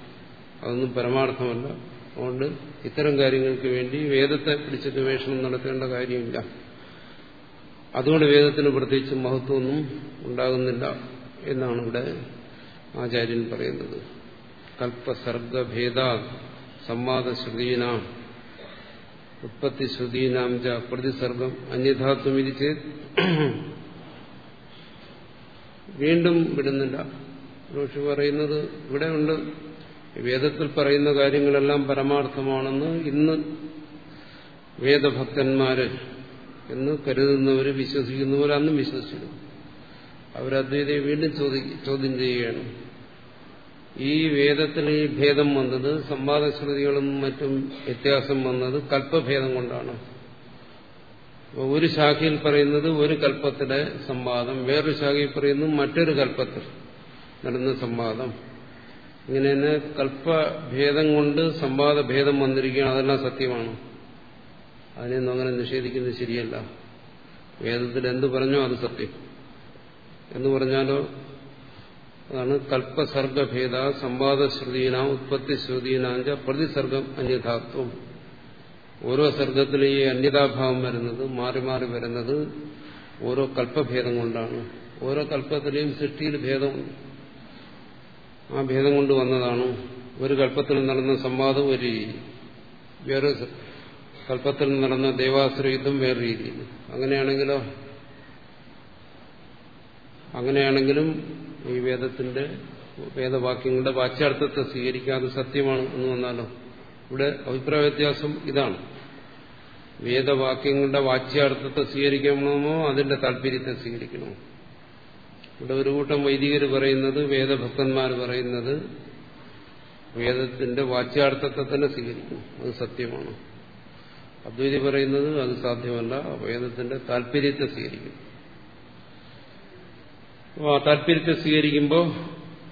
അതൊന്നും പരമാർത്ഥമല്ല. അതുകൊണ്ട് ഇത്തരം കാര്യങ്ങൾക്ക് വേണ്ടി വേദത്തെ പിടിച്ച് ഗവേഷണം നടത്തേണ്ട കാര്യമില്ല. അതുകൊണ്ട് വേദത്തിന് പ്രത്യേകിച്ച് മഹത്വമൊന്നും ഉണ്ടാകുന്നില്ല എന്നാണ് ഇവിടെ ആചാര്യൻ പറയുന്നത്. കൽപ്പസർഗഭേദ സംവാദശ്രുതീന ഉത്പത്തി ശ്രുതീനാം ച പ്രതിസർഗം അന്യഥാത്വം ചെയ്ത് വീണ്ടും വിടുന്നില്ല. ഋഷി പറയുന്നത് ഇവിടെ ഉണ്ട്. വേദത്തിൽ പറയുന്ന കാര്യങ്ങളെല്ലാം പരമാർത്ഥമാണെന്ന് ഇന്ന് വേദഭക്തന്മാര് എന്ന് കരുതുന്നവര് വിശ്വസിക്കുന്നവർ അന്നും വിശ്വസിക്കുന്നു അവരദ്വൈതയെ വീണ്ടും ചോദ്യം ചെയ്യുകയാണ്. ഈ വേദത്തിൽ ഈ ഭേദം വന്നത് സംവാദശ്രുതികളും മറ്റും വ്യത്യാസം വന്നത് കൽപ്പഭേദം കൊണ്ടാണ്. ഒരു ശാഖയിൽ പറയുന്നത് ഒരു കൽപ്പത്തിലെ സംവാദം വേറൊരു ശാഖയിൽ പറയുന്നത് മറ്റൊരു കൽപ്പത്തിൽ നടന്ന സംവാദം. ഇങ്ങനെ തന്നെ കൽപ്പഭേദം കൊണ്ട് സംവാദഭേദം വന്നിരിക്കുകയാണ്. അതെല്ലാം സത്യമാണ്. അതിനെയൊന്നും അങ്ങനെ നിഷേധിക്കുന്നത് ശരിയല്ല. വേദത്തിൽ എന്ത് പറഞ്ഞോ അത് സത്യം. എന്ന് പറഞ്ഞാലോ അതാണ് കൽപ്പസർഗഭേദ സംവാദശ്രുതീന ഉത്പത്തി ശ്രുതീനാഞ്ച പ്രതിസർഗം അന്യഥാത്വം. ഓരോ സർഗത്തിലും ഈ അന്യതാഭാവം വരുന്നത് മാറി മാറി വരുന്നത് ഓരോ കൽപ്പഭേദം കൊണ്ടാണ്. ഓരോ കൽപ്പത്തിലെയും സൃഷ്ടിയിൽ ഭേദമുണ്ട്. ആ ഭേദം കൊണ്ട് വന്നതാണ്. ഒരു കൽപ്പത്തിൽ നടന്ന സംവാദം ഒരു രീതി. വേറെ കൽപ്പത്തിൽ നടന്ന ദേവാസുര യുദ്ധം വേറെ രീതിയിൽ അങ്ങനെയാണെങ്കിലോ അങ്ങനെയാണെങ്കിലും ഈ വേദത്തിന്റെ വേദവാക്യങ്ങളുടെ വാച്യാർത്ഥത്തെ സ്വീകരിക്കാതെ സത്യമാണ് എന്ന് വന്നാലോ ഇവിടെ അഭിപ്രായ വ്യത്യാസം ഇതാണ്. വേദവാക്യങ്ങളുടെ വാച്യാർത്ഥത്തെ സ്വീകരിക്കണമോ അതിന്റെ താല്പര്യത്തെ സ്വീകരിക്കണമോ ഇവിടെ ഒരു കൂട്ടം വൈദികർ പറയുന്നത് വേദഭക്തന്മാർ പറയുന്നത് വേദത്തിന്റെ വാച്യാർത്ഥത്തെ തന്നെ സ്വീകരിക്കും അത് സത്യമാണ്. അദ്വൈതി പറയുന്നത് അത് സാധ്യമല്ല. വേദത്തിന്റെ താല്പര്യത്തെ സ്വീകരിക്കും അപ്പോൾ ആ താല്പര്യത്തെ സ്വീകരിക്കുമ്പോൾ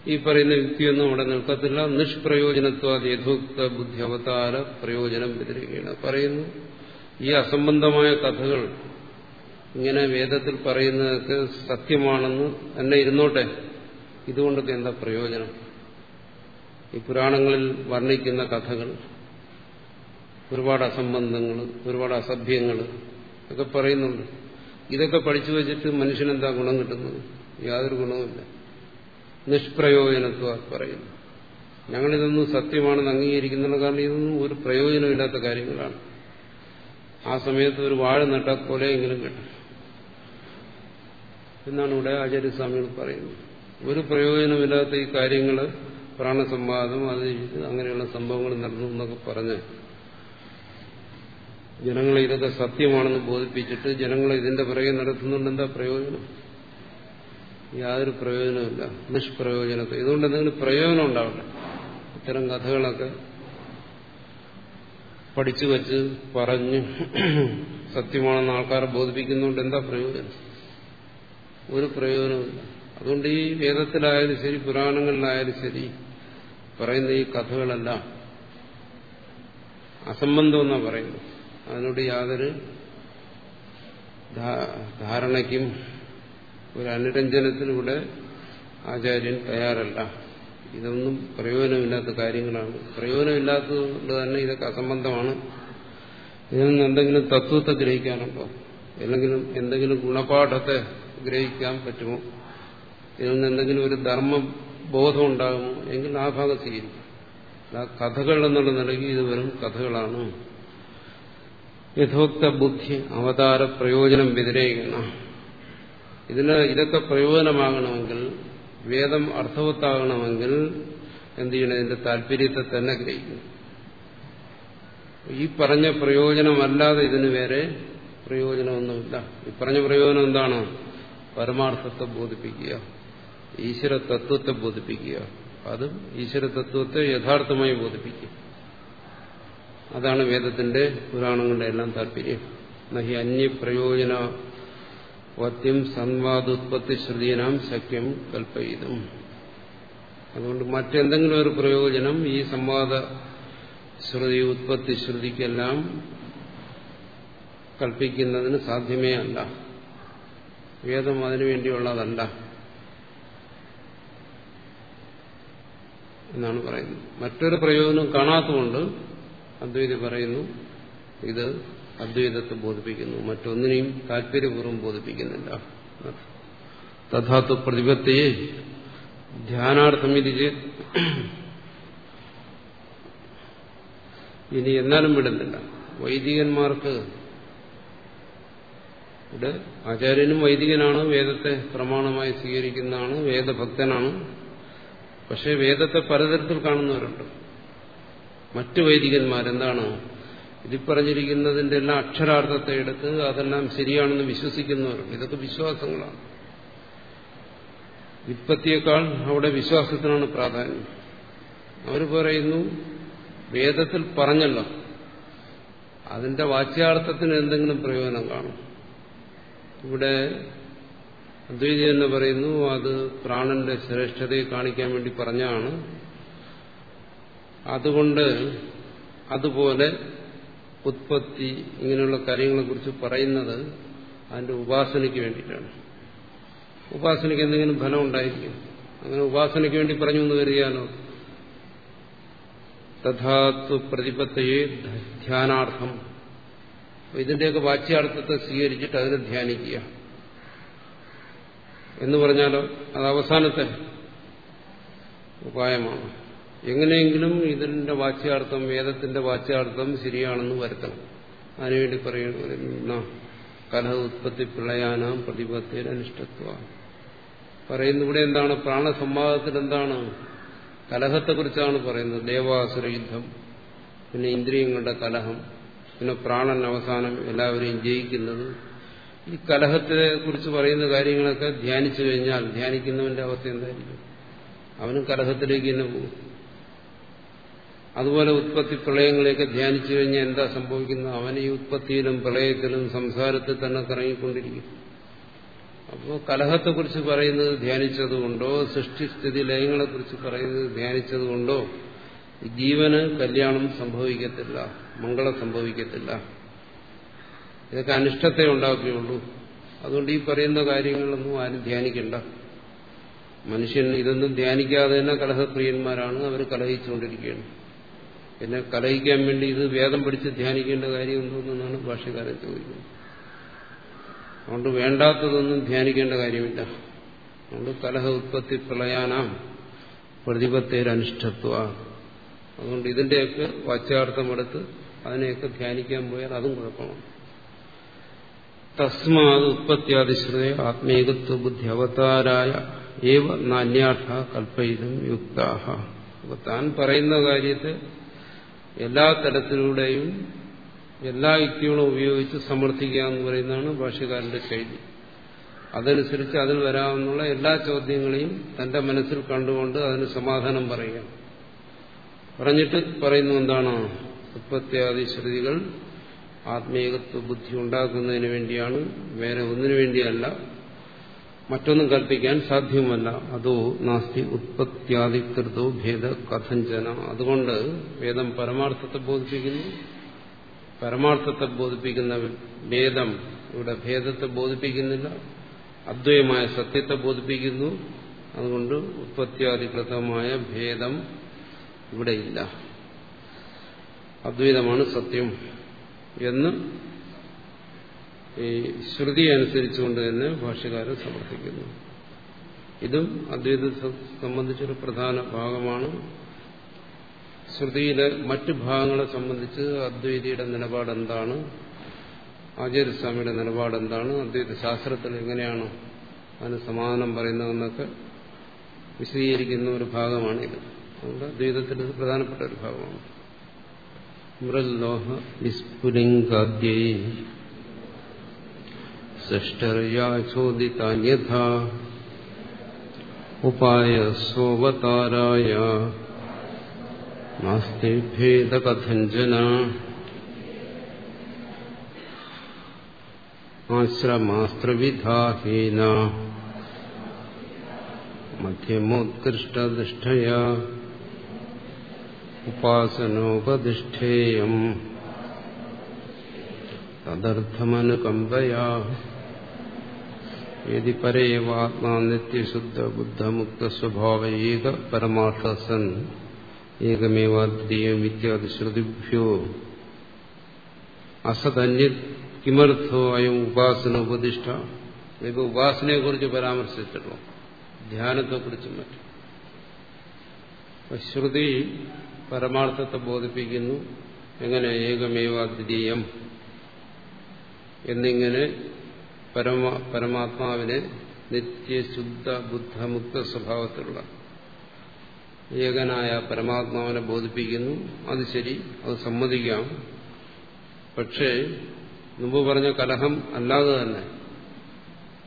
ഈ പറയുന്ന യുക്തിയൊന്നും അവിടെ നിൽക്കത്തില്ല. നിഷ്പ്രയോജനത്വാദ് യഥോക്ത ബുദ്ധി അവതാര പ്രയോജനം വ്യതിരിക്കുകയാണ് പറയുന്നു. ഈ അസംബന്ധമായ കഥകൾ ഇങ്ങനെ വേദത്തിൽ പറയുന്നതൊക്കെ സത്യമാണെന്ന് തന്നെ ഇരുന്നോട്ടെ. ഇതുകൊണ്ടൊക്കെ എന്താ പ്രയോജനം? ഈ പുരാണങ്ങളിൽ വർണിക്കുന്ന കഥകൾ ഒരുപാട് അസംബന്ധങ്ങൾ ഒരുപാട് അസഭ്യങ്ങൾ ഒക്കെ പറയുന്നുണ്ട്. ഇതൊക്കെ പഠിച്ചു വെച്ചിട്ട് മനുഷ്യനെന്താ ഗുണം കിട്ടുന്നത്? യാതൊരു ഗുണവുമില്ല. നിഷ്പ്രയോജനത്വ പറയുന്നു. ഞങ്ങളിതൊന്നും സത്യമാണെന്ന് അംഗീകരിക്കുന്നുണ്ട് കാരണം ഇതൊന്നും ഒരു പ്രയോജനമില്ലാത്ത കാര്യങ്ങളാണ്. ആ സമയത്ത് ഒരു വാഴ നട്ട കൊലയെങ്കിലും കിട്ടും. എന്നാണ് ഇവിടെ ആചാര്യസ്വാമികൾ പറയുന്നത്. ഒരു പ്രയോജനമില്ലാത്ത ഈ കാര്യങ്ങൾ പ്രാണസംവാദം അത് അങ്ങനെയുള്ള സംഭവങ്ങൾ നടന്നു എന്നൊക്കെ പറഞ്ഞ് ജനങ്ങളെ ഇതൊക്കെ സത്യമാണെന്ന് ബോധിപ്പിച്ചിട്ട് ജനങ്ങളെ ഇതിന്റെ പിറകെ നടത്തുന്നുണ്ട് എന്താ പ്രയോജനം? യാതൊരു പ്രയോജനമില്ല നിഷ്പ്രയോജനത്തെ. ഇതുകൊണ്ട് എന്തെങ്കിലും പ്രയോജനം ഉണ്ടാവില്ല ഇത്തരം കഥകളൊക്കെ പഠിച്ചു വച്ച് പറഞ്ഞ് സത്യമാണെന്ന് ആൾക്കാരെ ബോധിപ്പിക്കുന്നുണ്ട് എന്താ പ്രയോജനം? ഒരു പ്രയോജനമില്ല അതുകൊണ്ട് ഈ വേദത്തിലായാലും ശരി പുരാണങ്ങളിലായാലും ശരി പറയുന്ന ഈ കഥകളെല്ലാം അസംബന്ധം എന്നാ പറയുന്നത്. അതിനോട് യാതൊരു ധാരണയ്ക്കും ഒരു അനുരഞ്ജനത്തിലൂടെ ആചാര്യൻ തയ്യാറല്ല. ഇതൊന്നും പ്രയോജനമില്ലാത്ത കാര്യങ്ങളാണ്. പ്രയോജനമില്ലാത്തതുകൊണ്ട് തന്നെ ഇതൊക്കെ അസംബന്ധമാണ്. ഇതിൽ നിന്ന് എന്തെങ്കിലും തത്വത്തെ ഗ്രഹിക്കാനുണ്ടോ? എന്തെങ്കിലും എന്തെങ്കിലും ഗുണപാഠത്തെ ഗ്രഹിക്കാൻ പറ്റുമോ? ഇതിൽ നിന്ന് എന്തെങ്കിലും ഒരു ധർമ്മ ബോധം ഉണ്ടാകുമോ? എങ്കിൽ ആ ഭാഗം സ്വീകരിക്കും. ആ കഥകൾ എന്നുള്ള നിലയ്ക്ക് ഇത് വെറും കഥകളാണ്. യഥോക്ത ബുദ്ധി അവതാര പ്രയോജനം വ്യതിരേകണം. ഇതിന് ഇതൊക്കെ പ്രയോജനമാകണമെങ്കിൽ വേദം അർത്ഥവത്താകണമെങ്കിൽ എന്ത് ചെയ്യണം? ഇതിന്റെ താല്പര്യത്തെ തന്നെ ഗ്രഹിക്കണം. ഈ പറഞ്ഞ പ്രയോജനമല്ലാതെ ഇതിന് വേറെ പ്രയോജനമൊന്നുമില്ല. ഈ പറഞ്ഞ പ്രയോജനം എന്താണ്? പരമാർത്ഥത്തെ ബോധിപ്പിക്കുക ഈശ്വര തത്വത്തെ ബോധിപ്പിക്കുക. അതും ഈശ്വര തത്വത്തെ യഥാർത്ഥമായി ബോധിപ്പിക്കുക. അതാണ് വേദത്തിന്റെ പുരാണങ്ങളുടെ എല്ലാം താല്പര്യം. നഹി അന്യപ്രയോജന വത്യം സംവാദോത്പത്തി ശ്രുതിനാം ശക്യം കൽപ്പയിതും. അതുകൊണ്ട് മറ്റെന്തെങ്കിലും ഒരു പ്രയോജനം ഈ സംവാദ ശ്രുതി ഉത്പത്തി ശ്രുതിക്കെല്ലാം കൽപ്പിക്കുന്നതിന് സാധ്യമേ അല്ല. വേദം അതിനു വേണ്ടിയുള്ളതല്ല എന്നാണ് പറയുന്നത്. മറ്റൊരു പ്രയോജനം കാണാത്തതുകൊണ്ട് അദ്വൈതി പറയുന്നു ഇത് അദ്വൈതത്തെ ബോധിപ്പിക്കുന്നു. മറ്റൊന്നിനെയും താല്പര്യപൂർവം ബോധിപ്പിക്കുന്നില്ല. തഥാത്വ പ്രതിപത്തിയെ ധ്യാനാർത്ഥം ഇത് ഇനി എന്നാലും വിടുന്നില്ല. വൈദികന്മാർക്ക് ഇവിടെ ആചാര്യനും വൈദികനാണ് വേദത്തെ പ്രമാണമായി സ്വീകരിക്കുന്നതാണ് വേദഭക്തനാണ്. പക്ഷെ വേദത്തെ പലതരത്തിൽ കാണുന്നവരുണ്ട്. മറ്റു വൈദികന്മാരെന്താണ്? ഇതിൽ പറഞ്ഞിരിക്കുന്നതിന്റെ എല്ലാം അക്ഷരാർത്ഥത്തെ എടുത്ത് അതെല്ലാം ശരിയാണെന്ന് വിശ്വസിക്കുന്നവരുണ്ട്. ഇതൊക്കെ വിശ്വാസങ്ങളാണ്. വിപ്പത്തിയേക്കാൾ അവിടെ വിശ്വാസത്തിനാണ് പ്രാധാന്യം. അവർ പറയുന്നു വേദത്തിൽ പറഞ്ഞല്ലോ. അതിന്റെ വാച്യാർത്ഥത്തിന് എന്തെങ്കിലും പ്രയോജനം കാണും. ഇവിടെ അദ്വൈതി എന്ന് പറയുന്നു അത് പ്രാണന്റെ ശ്രേഷ്ഠതയെ കാണിക്കാൻ വേണ്ടി പറഞ്ഞാണ് അതുകൊണ്ട് അതുപോലെ ഉത്പത്തി ഇങ്ങനെയുള്ള കാര്യങ്ങളെക്കുറിച്ച് പറയുന്നത് അതിന്റെ ഉപാസനയ്ക്ക് വേണ്ടിയിട്ടാണ്. ഉപാസനയ്ക്ക് എന്തെങ്കിലും ഫലം ഉണ്ടായിരിക്കും. അങ്ങനെ ഉപാസനയ്ക്ക് വേണ്ടി പറഞ്ഞു എന്ന് കരുതിയാലോ? തഥാത്വ പ്രതിപത്തയെ ധ്യാനാർത്ഥം. ഇതിന്റെയൊക്കെ വാച്യാർത്ഥത്തെ സ്വീകരിച്ചിട്ട് അതിനെ ധ്യാനിക്കുക. എന്ന് പറഞ്ഞാലോ അത് അവസാനത്തെ ഉപായമാണ്. എങ്ങനെയെങ്കിലും ഇതിന്റെ വാച്യാർത്ഥം വേദത്തിന്റെ വാച്യാർത്ഥം ശരിയാണെന്ന് വരുത്തണം. അതിനുവേണ്ടി പറയുന്ന കലഹ ഉത്പത്തി പ്രളയാനാം പ്രതിപത്തിയിൽ അനിഷ്ടത്വ പറയുന്ന ഇവിടെ എന്താണ്? പ്രാണസംവാദത്തിൽ എന്താണ്? കലഹത്തെക്കുറിച്ചാണ് പറയുന്നത്. ദേവാസുര യുദ്ധം പിന്നെ ഇന്ദ്രിയങ്ങളുടെ കലഹം. പിന്നെ പ്രാണൻ അവസാനം എല്ലാവരെയും ജയിക്കുന്നത്. ഈ കലഹത്തെ കുറിച്ച് പറയുന്ന കാര്യങ്ങളൊക്കെ ധ്യാനിച്ചു കഴിഞ്ഞാൽ ധ്യാനിക്കുന്നവന്റെ അവസ്ഥ എന്തായിരിക്കും? അവനും കലഹത്തിലേക്ക് തന്നെ പോകും. അതുപോലെ ഉത്പത്തി പ്രളയങ്ങളെയൊക്കെ ധ്യാനിച്ചു കഴിഞ്ഞാൽ എന്താ സംഭവിക്കുന്നത്? അവൻ ഈ ഉത്പത്തിയിലും പ്രളയത്തിലും സംസാരത്തിൽ തന്നെ കറങ്ങിക്കൊണ്ടിരിക്കും. അപ്പോൾ കലഹത്തെക്കുറിച്ച് പറയുന്നത് ധ്യാനിച്ചതുകൊണ്ടോ സൃഷ്ടിസ്ഥിതി ലയങ്ങളെക്കുറിച്ച് പറയുന്നത് ധ്യാനിച്ചതുകൊണ്ടോ ജീവന് കല്യാണം സംഭവിക്കത്തില്ല. മംഗളം സംഭവിക്കത്തില്ല. ഇതൊക്കെ അനിഷ്ടത്തെ ഉണ്ടാക്കുകയുള്ളൂ അതുകൊണ്ട് ഈ പറയുന്ന കാര്യങ്ങളൊന്നും ആരും ധ്യാനിക്കണ്ട. മനുഷ്യൻ ഇതൊന്നും ധ്യാനിക്കാതെ തന്നെ കലഹപ്രിയന്മാരാണ്. അവർ കലഹിച്ചുകൊണ്ടിരിക്കുകയാണ്. പിന്നെ കലഹിക്കാൻ വേണ്ടി ഇത് വേദം പഠിച്ച് ധ്യാനിക്കേണ്ട കാര്യം എന്തോന്നാണ് ഭാഷകാരൻ ചോദിക്കുന്നത്. അതുകൊണ്ട് വേണ്ടാത്തതൊന്നും ധ്യാനിക്കേണ്ട കാര്യമില്ല. അതുകൊണ്ട് കലഹ ഉത്പത്തി പ്രളയാനാം പ്രതിപത്തേരനിഷ്ഠത്വ. അതുകൊണ്ട് ഇതിന്റെയൊക്കെ വാച്യാർത്ഥമെടുത്ത് അതിനെയൊക്കെ ധ്യാനിക്കാൻ പോയാൽ അതും കുഴപ്പമാണ്. തസ്മാത് ഉത്പത്യാദിശ്രുതേ ആത്മീകത്വ ബുദ്ധി അവതാരായ ഏവ നാന്യാർത്ഥ കൽപ്പയിലും യുക്താഹ. അപ്പൊ താൻ പറയുന്ന കാര്യത്തെ എല്ലാ തരത്തിലൂടെയും എല്ലാ യുക്തികളും ഉപയോഗിച്ച് സമർത്ഥിക്കുക എന്ന് പറയുന്നതാണ് ഭാഷകാരന്റെ ശൈലി അതനുസരിച്ച് അതിൽ വരാവുന്ന എല്ലാ ചോദ്യങ്ങളെയും തന്റെ മനസ്സിൽ കണ്ടുകൊണ്ട് അതിന് സമാധാനം പറയുക. പറഞ്ഞിട്ട് പറയുന്നു എന്താണ്? ഉത്പത്യാദി ശ്രുതികൾ ആത്മീയത്വ ബുദ്ധി ഉണ്ടാക്കുന്നതിന് വേണ്ടിയാണ്. വേറെ ഒന്നിനു വേണ്ടിയല്ല. മറ്റൊന്നും കൽപ്പിക്കാൻ സാധ്യമല്ല. അതോ നാസ്തി ഉത്പത്യാദികൃതോ ഭേദ കഥഞ്ചന. അതുകൊണ്ട് വേദം പരമാർത്ഥത്തെ ബോധിപ്പിക്കുന്നു. പരമാർത്ഥത്തെ ബോധിപ്പിക്കുന്ന വേദം ഇവിടെ ഭേദത്തെ ബോധിപ്പിക്കുന്നില്ല. അദ്വൈമായ സത്യത്തെ ബോധിപ്പിക്കുന്നു. അതുകൊണ്ട് ഉത്പത്യാധികൃതമായ ഭേദം ഇവിടെയില്ല അദ്വൈതമാണ് സത്യം എന്ന് ഈ ശ്രുതി അനുസരിച്ചുകൊണ്ട് തന്നെ ഭാഷകാരൻ സമർത്ഥിക്കുന്നു. ഇതും അദ്വൈത സംബന്ധിച്ചൊരു പ്രധാന ഭാഗമാണ്. ശ്രുതിയിലെ മറ്റു ഭാഗങ്ങളെ സംബന്ധിച്ച് അദ്വൈതിയുടെ നിലപാട് എന്താണ് ആചാര്യസ്വാമിയുടെ നിലപാട് എന്താണ് അദ്വൈത ശാസ്ത്രത്തിൽ എങ്ങനെയാണ് അതിന് സമാധാനം പറയുന്നതെന്നൊക്കെ വിശദീകരിക്കുന്ന ഒരു ഭാഗമാണിത്. അതുകൊണ്ട് അദ്വൈതത്തിൽ ഇത് പ്രധാനപ്പെട്ട ഒരു ഭാഗമാണ്. മൃല്ലോഹ വിസ്ഫുലിംഗാദ്യൈ സൃഷ്ടർയാചോദിതാന്യഥാ ഉപായ സോവതാരായ നാസ്തി ഭേദകഥഞ്ജന ആശ്രമാസ്ത്രവിധാഹീന മധ്യമോത്കൃഷ്ടദൃഷ്ടയാ ഉപാസനോപതിഷ്ഠേയം തദർത്ഥമനുകമ്പയാ. യതി പരേവാത്മാ നിത്യശുദ്ധ ബുദ്ധമുക്ത സ്വഭാവ ഏക പരമാർത്ഥസൻ. ഏകമേവാദ്വിതീയം ഇത്യാദി ശ്രുതിഭ്യോ അസതന്യ കിമർത്ഥോ അയം ഉപാസന ഉപദിഷ്ട ഇത് ഉപാസനയെക്കുറിച്ച് പരാമർശിച്ചിട്ടുള്ളൂ. ധ്യാനത്തെക്കുറിച്ചും മറ്റും. ശ്രുതി പരമാർത്ഥത്തെ ബോധിപ്പിക്കുന്നു. എങ്ങനെ? ഏകമേവാദ്വിതീയം എന്നിങ്ങനെ പരമാ പരമാത്മാവിനെ നിത്യശുദ്ധ ബുദ്ധമുക്ത സ്വഭാവത്തിലുള്ള ഏകനായ പരമാത്മാവിനെ ബോധിപ്പിക്കുന്നു. അത് ശരി അത് സമ്മതിക്കാം. പക്ഷേ മുമ്പ് പറഞ്ഞ കലഹം അല്ലാതെ തന്നെ.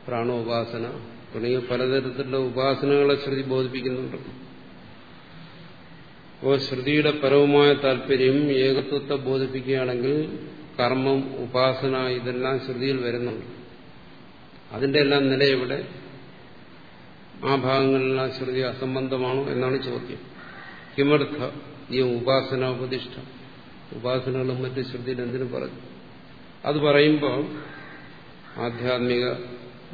പ്രാണോപാസന തുടങ്ങിയ പലതരത്തിലുള്ള ഉപാസനകളെ ശ്രുതി ബോധിപ്പിക്കുന്നുണ്ട്. അപ്പോൾ ശ്രുതിയുടെ പരവുമായ താല്പര്യം ഏകത്വത്തെ ബോധിപ്പിക്കുകയാണെങ്കിൽ കർമ്മം ഉപാസന ഇതെല്ലാം ശ്രുതിയിൽ വരുന്നുണ്ട്. അതിന്റെ എല്ലാം നില ആ ഭാഗങ്ങളിലെല്ലാം ശ്രുതി അസംബന്ധമാണോ എന്നാണ് ചോദ്യം. കിമർത്ഥ? ഈ ഉപാസന ഉപദിഷ്ട. ഉപാസനകളും മറ്റ് ശ്രുതിയിൽ എന്തിനു പറഞ്ഞു? അത് പറയുമ്പോൾ ആധ്യാത്മിക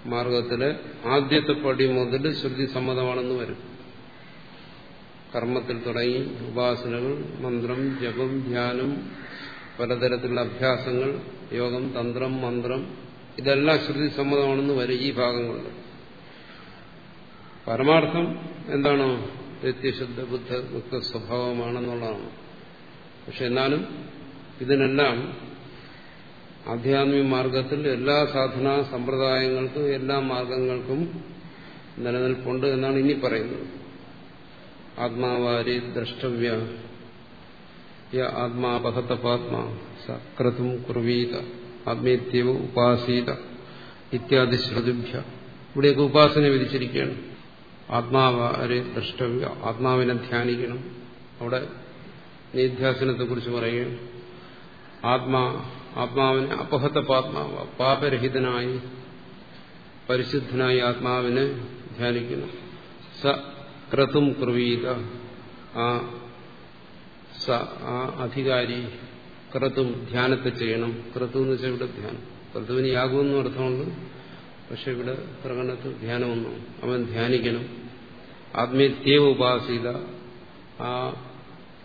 മാർഗത്തിലെ ആദ്യത്തെ പടി മുതൽ ശ്രുതി സമ്മതമാണെന്ന് വരും. കർമ്മത്തിൽ തുടങ്ങി ഉപാസനകൾ മന്ത്രം ജപം ധ്യാനം പലതരത്തിലുള്ള അഭ്യാസങ്ങൾ യോഗം തന്ത്രം മന്ത്രം ഇതെല്ലാം ശ്രുതി സമ്മതമാണെന്ന് വരും ഈ ഭാഗം പരമാർത്ഥം എന്താണോ? നിത്യശുദ്ധ ബുദ്ധ മുക്ത സ്വഭാവമാണെന്നുള്ളതാണ്. പക്ഷെ എന്നാലും ഇതിനെല്ലാം ആധ്യാത്മിക മാർഗത്തിൽ എല്ലാ സാധനാ സമ്പ്രദായങ്ങൾക്കും എല്ലാ മാർഗങ്ങൾക്കും നിലനിൽപ്പുണ്ട് എന്നാണ് ഇനി പറയുന്നത്. ആത്മാവാരി ദ്രഷ്ടവ്യ. യ ആത്മാപഹതപാത്മാ സക്രതും കുർവീത ആത്മീയത്യവ ഉപാസീത ഇത്യാദി ശ്രുതിഭ്യ. ഇവിടെയൊക്കെ ഉപാസന വിധിച്ചിരിക്കുകയാണ്. ആത്മാവാരെ ദ്രഷ്ടവ്യ ആത്മാവിനെ ധ്യാനിക്കണം. അവിടെ നിധ്യാസനത്തെക്കുറിച്ച് പറയുകയാണ്. ആത്മാ ആത്മാവിനെ അപഹത പാത്മാവ് പാപരഹിതനായി പരിശുദ്ധനായി ആത്മാവിനെ ധ്യാനിക്കുന്നു. സ ക്രതും ക്രുവീത ആ സ ആ അധികാരി ക്രതും ധ്യാനത്തെ ചെയ്യണം. ക്രതു എന്ന് വെച്ചാൽ ഇവിടെ ധ്യാനം. ക്രതുവിന് യാഗമെന്നും അർത്ഥമുണ്ട്. പക്ഷെ ഇവിടെ പ്രകടനത്തിൽ ധ്യാനമൊന്നും അവൻ ധ്യാനിക്കണം. ആത്മീയത്യേവ ഉപാസീത. ആ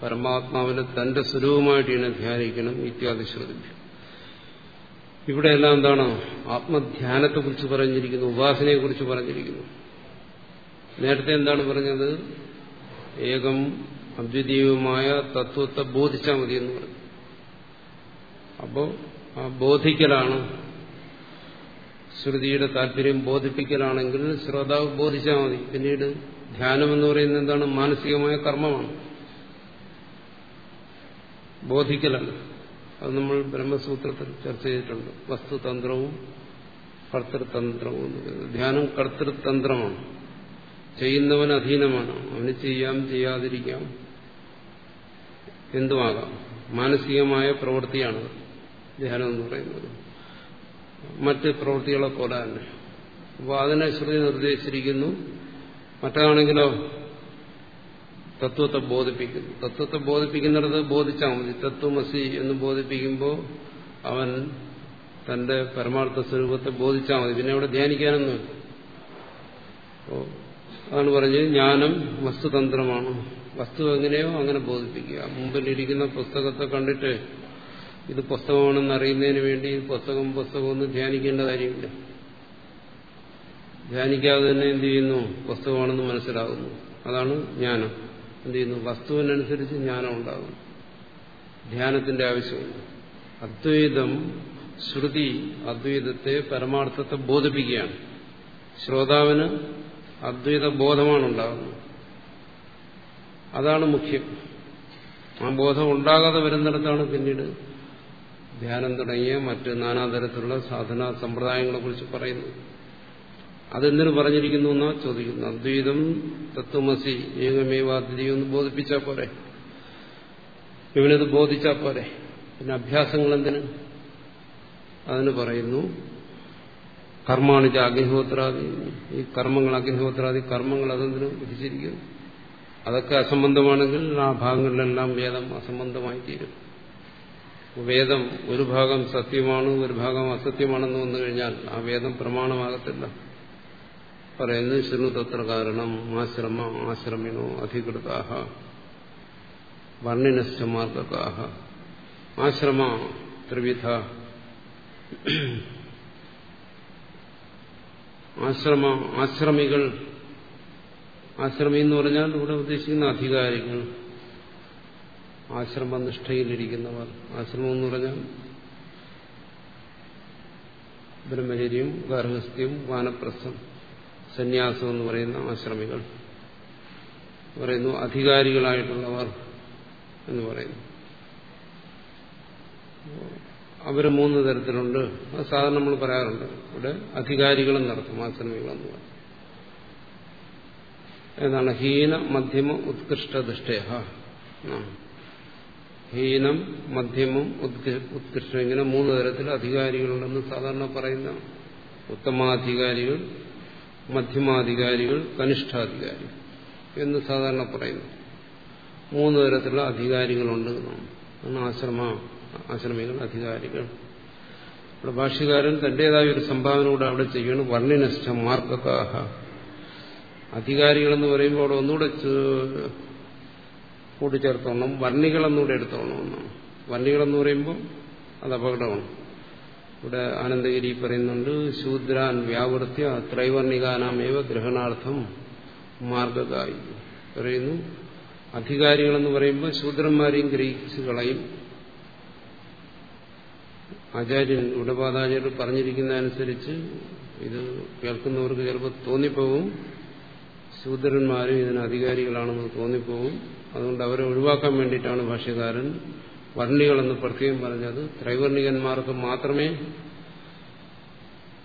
പരമാത്മാവിനെ തന്റെ സ്വരൂപമായിട്ട് ഇതിനെ ധ്യാനിക്കണം ഇത്യാദി ശ്രദ്ധിക്കും ഇവിടെയെല്ലാം എന്താണ്? ആത്മധ്യാനത്തെക്കുറിച്ച് പറഞ്ഞിരിക്കുന്നു ഉപാസനയെക്കുറിച്ച് പറഞ്ഞിരിക്കുന്നു. നേരത്തെ എന്താണ് പറഞ്ഞത്? ഏകം അദ്വിതീയവുമായ തത്വത്തെ ബോധിച്ചാൽ മതി എന്ന് പറഞ്ഞു. അപ്പോ ആ ബോധിക്കലാണ്. ശ്രുതിയുടെ താല്പര്യം ബോധിപ്പിക്കലാണെങ്കിൽ ശ്രോതാവ് ബോധിച്ചാൽ മതി. പിന്നീട് ധ്യാനം എന്ന് പറയുന്നത് എന്താണ്? മാനസികമായ കർമ്മമാണ്. ബോധിക്കലാണ്. അത് നമ്മൾ ബ്രഹ്മസൂത്രത്തിൽ ചർച്ച ചെയ്തിട്ടുണ്ട്. വസ്തുതന്ത്രവും കർത്തൃതന്ത്രവും ധ്യാനം കർത്തൃതന്ത്രമാണ്. ചെയ്യുന്നവൻ അധീനമാണ്. അവന് ചെയ്യാം ചെയ്യാതിരിക്കാം. എന്തുമാകാം? മാനസികമായ പ്രവൃത്തിയാണ് ധ്യാനം എന്ന് പറയുന്നത്. മറ്റ് പ്രവൃത്തികളെ പോലെ തന്നെ. അപ്പോൾ അതിനെ ശ്രുതി നിർദ്ദേശിച്ചിരിക്കുന്നു. മറ്റാണെങ്കിലോ തത്വത്തെ ബോധിപ്പിക്കുന്നു. തത്വത്തെ ബോധിപ്പിക്കുന്നിടത്ത് ബോധിച്ചാൽ മതി. തത്വമസി എന്ന് ബോധിപ്പിക്കുമ്പോൾ അവൻ തന്റെ പരമാർത്ഥ സ്വരൂപത്തെ ബോധിച്ചാൽ മതി. പിന്നെ അവിടെ ധ്യാനിക്കാനൊന്നും അപ്പോൾ അതാണ് പറഞ്ഞത് ജ്ഞാനം വസ്തുതന്ത്രമാണ്. വസ്തു എങ്ങനെയോ അങ്ങനെ ബോധിപ്പിക്കുക. മുമ്പിലിരിക്കുന്ന പുസ്തകത്തെ കണ്ടിട്ട് ഇത് പുസ്തകമാണെന്ന് അറിയുന്നതിന് വേണ്ടി പുസ്തകം പുസ്തകമൊന്നും ധ്യാനിക്കേണ്ട കാര്യമില്ല. ധ്യാനിക്കാതെ തന്നെ എന്ത് ചെയ്യുന്നു? പുസ്തകമാണെന്ന് മനസ്സിലാകുന്നു അതാണ് ജ്ഞാനം. എന്ത് ചെയ്യുന്നു? വസ്തുവിനനുസരിച്ച് ജ്ഞാനം ഉണ്ടാകുന്നു. ധ്യാനത്തിന്റെ ആവശ്യമുണ്ട് അദ്വൈതം ശ്രുതി അദ്വൈതത്തെ പരമാർത്ഥത്തെ ബോധിപ്പിക്കുകയാണ്. ശ്രോതാവിന് അദ്വൈത ബോധമാണ് ഉണ്ടാകുന്നത് അതാണ് മുഖ്യം. ആ ബോധം ഉണ്ടാകാതെ വരുന്നിടത്താണ് പിന്നീട് ധ്യാനം തുടങ്ങിയ മറ്റ് നാനാതരത്തിലുള്ള സാധനാ സമ്പ്രദായങ്ങളെ കുറിച്ച് പറയുന്നത്. അതെന്തിനു പറഞ്ഞിരിക്കുന്നു എന്നാ ചോദിക്കുന്നു. അദ്വൈതം തത്വമസി ഏകമേവാദ്വിതീയം എന്ന് ബോധിപ്പിച്ചാൽ പോരെ? ഇവനത് ബോധിച്ചാൽ പോരെ? പിന്നെ അഭ്യാസങ്ങൾ എന്തിന് അതിന് പറയുന്നു കർമാണിച്ച അഗ്നിഹോത്രാദി ഈ കർമ്മങ്ങൾ അഗ്നിഹോത്രാദി കർമ്മങ്ങൾ അതെന്തിനു വിധിച്ചിരിക്കുന്നു അതൊക്കെ അസംബന്ധമാണെങ്കിൽ ആ ഭാഗങ്ങളിലെല്ലാം വേദം അസംബന്ധമായി തീരും. വേദം ഒരു ഭാഗം സത്യമാണ് ഒരു ഭാഗം അസത്യമാണെന്ന് വന്നു കഴിഞ്ഞാൽ ആ വേദം പ്രമാണമാകത്തില്ല. പറയുന്നത് ശൃണു തത്ര കാരണം ആശ്രമ ആശ്രമിനോ അധികൃതാഹ വർണിനശ്ച മാർഗകാഹ. ആശ്രമ ത്രിവിധ ആശ്രമ ആശ്രമികൾ ആശ്രമി എന്ന് പറഞ്ഞാൽ ഇവിടെ ഉദ്ദേശിക്കുന്ന അധികാരികൾ ആശ്രമനിഷ്ഠയിലിരിക്കുന്നവർ. ആശ്രമം എന്ന് പറഞ്ഞാൽ ബ്രഹ്മചര്യം ഗാർഹസ്ഥ്യം വാനപ്രസ്ഥം സന്യാസം എന്ന് പറയുന്ന ആശ്രമികൾ. പറയുന്നു അധികാരികളായിട്ടുള്ളവർ എന്ന് പറയുന്നു. അവർ മൂന്ന് തരത്തിലുണ്ട്. അത് സാധാരണ നമ്മൾ പറയാറുണ്ട്. ഇവിടെ അധികാരികളും നടത്തും ആശ്രമികളെന്ന് പറയും. ഏതാണ്? ഹീന മധ്യമ ഉത്കൃഷ്ട ദുഷ്ടേഹ. ഹീനം മധ്യമം ഉത്കൃഷ്ടം. ഇങ്ങനെ മൂന്ന് തരത്തിൽ അധികാരികളുണ്ടെന്ന് സാധാരണ പറയുന്ന ഉത്തമാധികാരികൾ മധ്യമാധികാരികൾ കനിഷ്ഠാധികാരികൾ എന്ന് സാധാരണ പറയുന്നു. മൂന്ന് തരത്തിലുള്ള അധികാരികളുണ്ട് എന്നാണ്. ആശ്രമ. ആശ്രമികൾ അധികാരികൾ. ഇവിടെ ഭാഷ്യകാരൻ തന്റേതായ ഒരു സംഭാവന കൂടെ അവിടെ ചെയ്യണം വർണിനിഷ്ഠ മാർഗകാഹ അധികാരികളെന്ന് പറയുമ്പോൾ അവിടെ ഒന്നുകൂടെ കൂട്ടിച്ചേർത്തോണം വർണികളെന്നുകൂടെ എടുത്തോണം എന്നാണ് വർണികളെന്ന് പറയുമ്പോൾ അത് അപകടമാണ്. ഇവിടെ ആനന്ദഗിരി പറയുന്നുണ്ട് ശൂദ്രാൻ വ്യാവൃത്യ ത്രൈവർണികാനാമേവ ഗ്രഹണാർത്ഥം മാർഗകായി പറയുന്നു. അധികാരികളെന്ന് പറയുമ്പോൾ ശൂദ്രന്മാരെയും ഗ്രഹിച്ചു കളയും. ആചാര്യൻ ഉടപാതാചാര്യർ പറഞ്ഞിരിക്കുന്നതനുസരിച്ച് ഇത് കേൾക്കുന്നവർക്ക് ചിലപ്പോൾ തോന്നിപ്പോവും. ശൂദ്രന്മാരും ഇതിന് അധികാരികളാണെന്ന് തോന്നിപ്പോവും. അതുകൊണ്ട് അവരെ ഒഴിവാക്കാൻ വേണ്ടിയിട്ടാണ് ഭാഷ്യകാരൻ വർണികളെന്ന് പ്രത്യേകം പറഞ്ഞത്. ത്രൈവർണികന്മാർക്ക് മാത്രമേ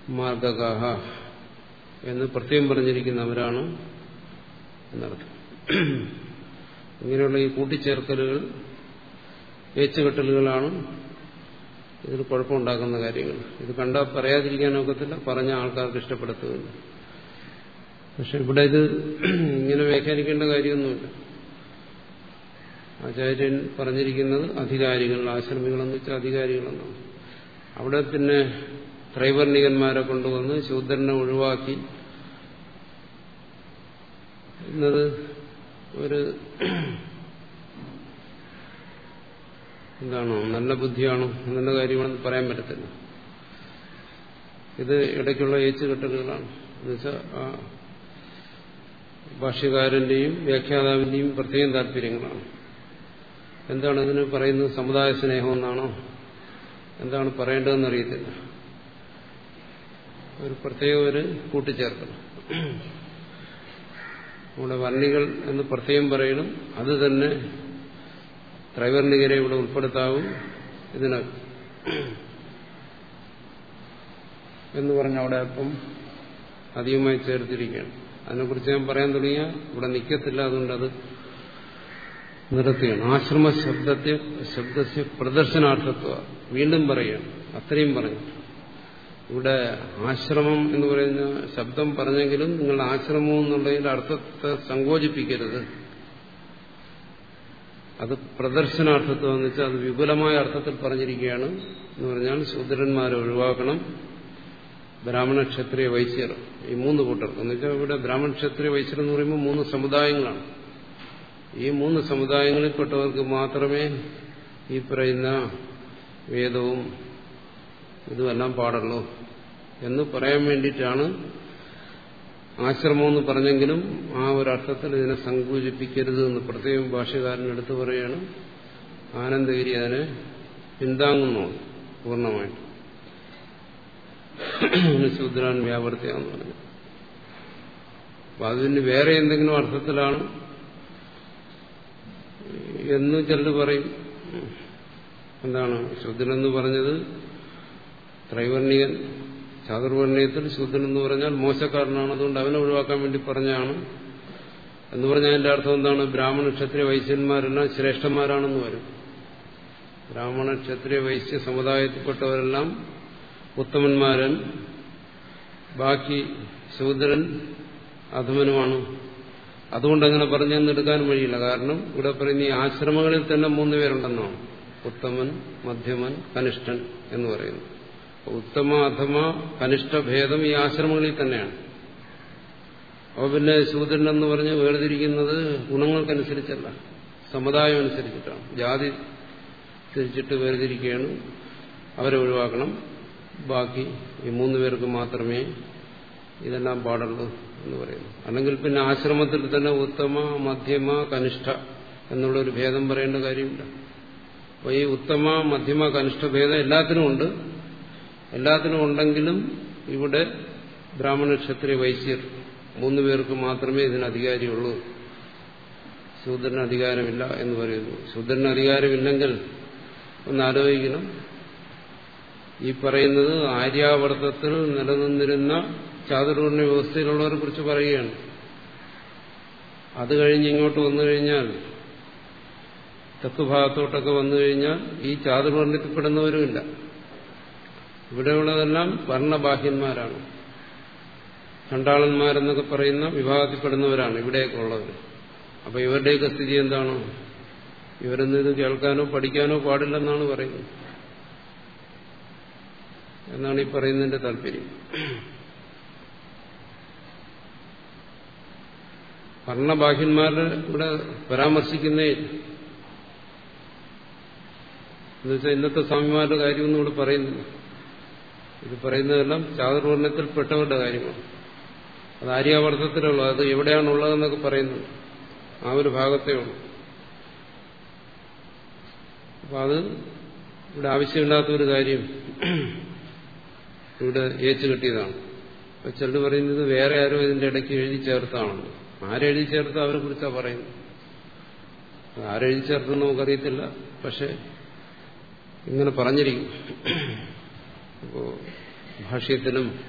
മാർഗകാഹ എന്ന് പ്രത്യേകം പറഞ്ഞിരിക്കുന്നവരാണ് എന്നർത്ഥം. ഇങ്ങനെയുള്ള ഈ കൂട്ടിച്ചേർക്കലുകൾ ഏച്ചുകെട്ടലുകളാണ് ഇതിൽ കുഴപ്പമുണ്ടാക്കുന്ന കാര്യങ്ങൾ. ഇത് കണ്ടാൽ പറയാതിരിക്കാൻ ഒക്കത്തില്ല പറഞ്ഞ ആൾക്കാർക്ക് ഇഷ്ടപ്പെടുത്തുകയില്ല. പക്ഷെ ഇവിടെ ഇത് ഇങ്ങനെ വ്യാഖ്യാനിക്കേണ്ട കാര്യമൊന്നുമില്ല. ആചാര്യൻ പറഞ്ഞിരിക്കുന്നത് അധികാരികൾ ആശ്രമികളെന്ന് വെച്ചാൽ അധികാരികളെന്നാണ്. അവിടെ പിന്നെ ത്രൈവർണികന്മാരെ കൊണ്ടുവന്ന് ശൂദ്രനെ ഒഴിവാക്കി. എന്നത് ഒരു എന്താണോ? നല്ല ബുദ്ധിയാണോ? നല്ല കാര്യമാണെന്ന് പറയാൻ പറ്റത്തില്ല. ഇത് ഇടയ്ക്കുള്ള ഏച്ചുകെട്ടലുകളാണ് എന്നുവെച്ചാൽ ആ ഭാഷ്യകാരന്റെയും വ്യാഖ്യാതാവിന്റെയും പ്രത്യേകം താല്പര്യങ്ങളാണ്. എന്താണ് ഇതിന് പറയുന്നത്? സമുദായ സ്നേഹമെന്നാണോ എന്താണ് പറയേണ്ടതെന്ന് അറിയത്തില്ല. ഒരു പ്രത്യേക ഒരു കൂട്ടിച്ചേർക്കണം നമ്മുടെ വർണികൾ എന്ന് പ്രത്യേകം പറയണം. അത് തന്നെ ത്രൈവർണികരെ ഇവിടെ ഉൾപ്പെടുത്താവും ഇതിന്. എന്ന് പറഞ്ഞ അവിടെ അപ്പം അധികമായി ചേർത്തിരിക്കുകയാണ്. അതിനെക്കുറിച്ച് ഞാൻ പറയാൻ തുടങ്ങിയ ഇവിടെ നിൽക്കത്തില്ല അതുകൊണ്ട് അത് നിർത്തുകയാണ് ആശ്രമ ശബ്ദത്തെ ശബ്ദസ്യ പ്രദർശനാർത്ഥത്വ വീണ്ടും പറയുകയാണ്. അത്രയും പറഞ്ഞു. ഇവിടെ ആശ്രമം എന്ന് പറയുന്ന ശബ്ദം പറഞ്ഞെങ്കിലും നിങ്ങൾ ആശ്രമം എന്നുള്ളതിന്റെ അർത്ഥത്തെ സങ്കോചിപ്പിക്കരുത്. അത് പ്രദർശനാർത്ഥത്വം എന്ന് വെച്ചാൽ അത് വിപുലമായ അർത്ഥത്തിൽ പറഞ്ഞിരിക്കുകയാണ് എന്ന് പറഞ്ഞാൽ ശൂദ്രന്മാരെ ഒഴിവാക്കണം ബ്രാഹ്മണ ക്ഷത്രിയ വൈശ്യർ ഈ മൂന്ന് കൂട്ടർ. എന്ന് വെച്ചാൽ ഇവിടെ ബ്രാഹ്മണ ക്ഷത്രിയ വൈശ്യർ എന്ന് പറയുമ്പോൾ മൂന്ന് സമുദായങ്ങളാണ്. ഈ മൂന്ന് സമുദായങ്ങളിൽപ്പെട്ടവർക്ക് മാത്രമേ ഈ പറയുന്ന വേദവും ഇതുമെല്ലാം പാടുള്ളൂ എന്ന് പറയാൻ വേണ്ടിയിട്ടാണ് ആശ്രമം എന്ന് പറഞ്ഞെങ്കിലും ആ ഒരു അർത്ഥത്തിൽ ഇതിനെ സങ്കോചിപ്പിക്കരുത് എന്ന് പ്രത്യേകം ഭാഷകാരൻ എടുത്തു പറയുകയാണ് ആനന്ദഗിരി അതിനെ പിന്താങ്ങുന്നു പൂർണമായിട്ട്. ശൂദ്രാൻ വ്യാപർത്തിയാന്ന് പറഞ്ഞു. അപ്പൊ അതിന് വേറെ എന്തെങ്കിലും അർത്ഥത്തിലാണ് എന്ന് ചിലർ പറയും. എന്താണ് ശൂദ്രനെന്ന് പറഞ്ഞത് ത്രൈവർണികൻ ചാതുർവർണയത്തിൽ ശൂദ്രൻ എന്ന് പറഞ്ഞാൽ മോശക്കാരനാണ് അതുകൊണ്ട് അവനെ ഒഴിവാക്കാൻ വേണ്ടി പറഞ്ഞാണ്. എന്ന് പറഞ്ഞാൽ അതിന്റെ അർത്ഥം എന്താണ്? ബ്രാഹ്മണ ക്ഷത്രിയ വൈശ്യന്മാരെല്ലാം ശ്രേഷ്ഠന്മാരാണെന്ന് വരും. ബ്രാഹ്മണ ക്ഷത്രിയ വൈശ്യ സമുദായത്തിൽപ്പെട്ടവരെല്ലാം ഉത്തമന്മാരൻ ബാക്കി ശൂദ്രൻ അധമനുമാണ്. അതുകൊണ്ട് അങ്ങനെ പറഞ്ഞെന്നെടുക്കാൻ വഴിയില്ല. കാരണം ഇവിടെ പറയുന്ന ഈ ആശ്രമങ്ങളിൽ തന്നെ മൂന്ന് പേരുണ്ടെന്നാണ്. ഉത്തമൻ മധ്യമൻ കനിഷ്ഠൻ എന്ന് പറയുന്നു ഉത്തമ അധമ കനിഷ്ഠഭേദം ഈ ആശ്രമങ്ങളിൽ തന്നെയാണ്. അപ്പോൾ പിന്നെ ശൂദ്രൻ എന്ന് പറഞ്ഞ് വേർതിരിക്കുന്നത് ഗുണങ്ങൾക്കനുസരിച്ചല്ല. സമുദായം അനുസരിച്ചിട്ടാണ്. ജാതി തിരിച്ചിട്ട് വേർതിരിക്കുകയാണ്. അവരെ ഒഴിവാക്കണം. ബാക്കി ഈ മൂന്ന് പേർക്ക് മാത്രമേ ഇതെല്ലാം പാടുള്ളൂ എന്ന് പറയുന്നു. അല്ലെങ്കിൽ പിന്നെ ആശ്രമത്തിൽ തന്നെ ഉത്തമ മധ്യമ കനിഷ്ഠ എന്നുള്ളൊരു ഭേദം പറയേണ്ട കാര്യമില്ല. അപ്പോൾ ഈ ഉത്തമ മധ്യമ കനിഷ്ഠ ഭേദം എല്ലാത്തിനും ഉണ്ട് എല്ലാത്തിനും ഉണ്ടെങ്കിലും ഇവിടെ ബ്രാഹ്മണ ക്ഷത്രിയ വൈശ്യർ മൂന്ന് പേർക്ക് മാത്രമേ ഇതിന് അധികാരിയുള്ളൂ. ശൂദ്രന് അധികാരമില്ല എന്ന് പറയുന്നു. ശൂദ്രന് അധികാരമില്ലെങ്കിൽ ഒന്ന് ആലോചിക്കണം. ഈ പറയുന്നത് ആര്യാവർത്തത്തിൽ നിലനിന്നിരുന്ന ചാതുർവർണ വ്യവസ്ഥയിലുള്ളവരെ കുറിച്ച് പറയുകയാണ്. അത് കഴിഞ്ഞ് ഇങ്ങോട്ട് വന്നു കഴിഞ്ഞാൽ തെക്ക് ഭാഗത്തോട്ടൊക്കെ വന്നു കഴിഞ്ഞാൽ ഈ ചാതുർവർണത്തിൽപ്പെടുന്നവരുമില്ല ഇവിടെയുള്ളതെല്ലാം വർണബാഹ്യന്മാരാണ്. ചണ്ടാളന്മാരെന്നൊക്കെ പറയുന്ന വിഭാഗത്തിൽപ്പെടുന്നവരാണ് ഇവിടെയൊക്കെ ഉള്ളവർ അപ്പൊ ഇവരുടെയൊക്കെ സ്ഥിതി എന്താണ്? ഇവരൊന്നും ഇത് കേൾക്കാനോ പഠിക്കാനോ പാടില്ലെന്നാണ് പറയുന്നത്. എന്നാണ് ഈ പറയുന്നതിന്റെ താല്പര്യം. വർണബാഹ്യന്മാരെ ഇവിടെ പരാമർശിക്കുന്നേ എന്നുവെച്ചാൽ ഇന്നത്തെ സ്വാമിമാരുടെ കാര്യമൊന്നും ഇവിടെ പറയുന്നില്ല. ഇത് പറയുന്നതെല്ലാം ചാതുർവർണത്തിൽപ്പെട്ടവരുടെ കാര്യമാണ്. അത് ആര്യാവർത്തത്തിലുള്ള അത് എവിടെയാണുള്ളതെന്നൊക്കെ പറയുന്നു. ആ ഒരു ഭാഗത്തേ ഉള്ളൂ. അപ്പൊ അത് ഇവിടെ ആവശ്യമില്ലാത്ത ഒരു കാര്യം ഇവിടെ ഏച്ചു കിട്ടിയതാണ്. അപ്പൊ ചിലർ പറയുന്നത് വേറെ ആരോ ഇതിന്റെ ഇടയ്ക്ക് എഴുതി ചേർത്താണ് ആരെഴുതി ചേർത്ത് അവരെ കുറിച്ചാണ് പറയുന്നത്. ആരെഴുതി ചേർത്തെന്ന് നമുക്കറിയത്തില്ല. പക്ഷെ ഇങ്ങനെ പറഞ്ഞിരിക്കും. അപ്പോ ഭാഷ്യത്തിനും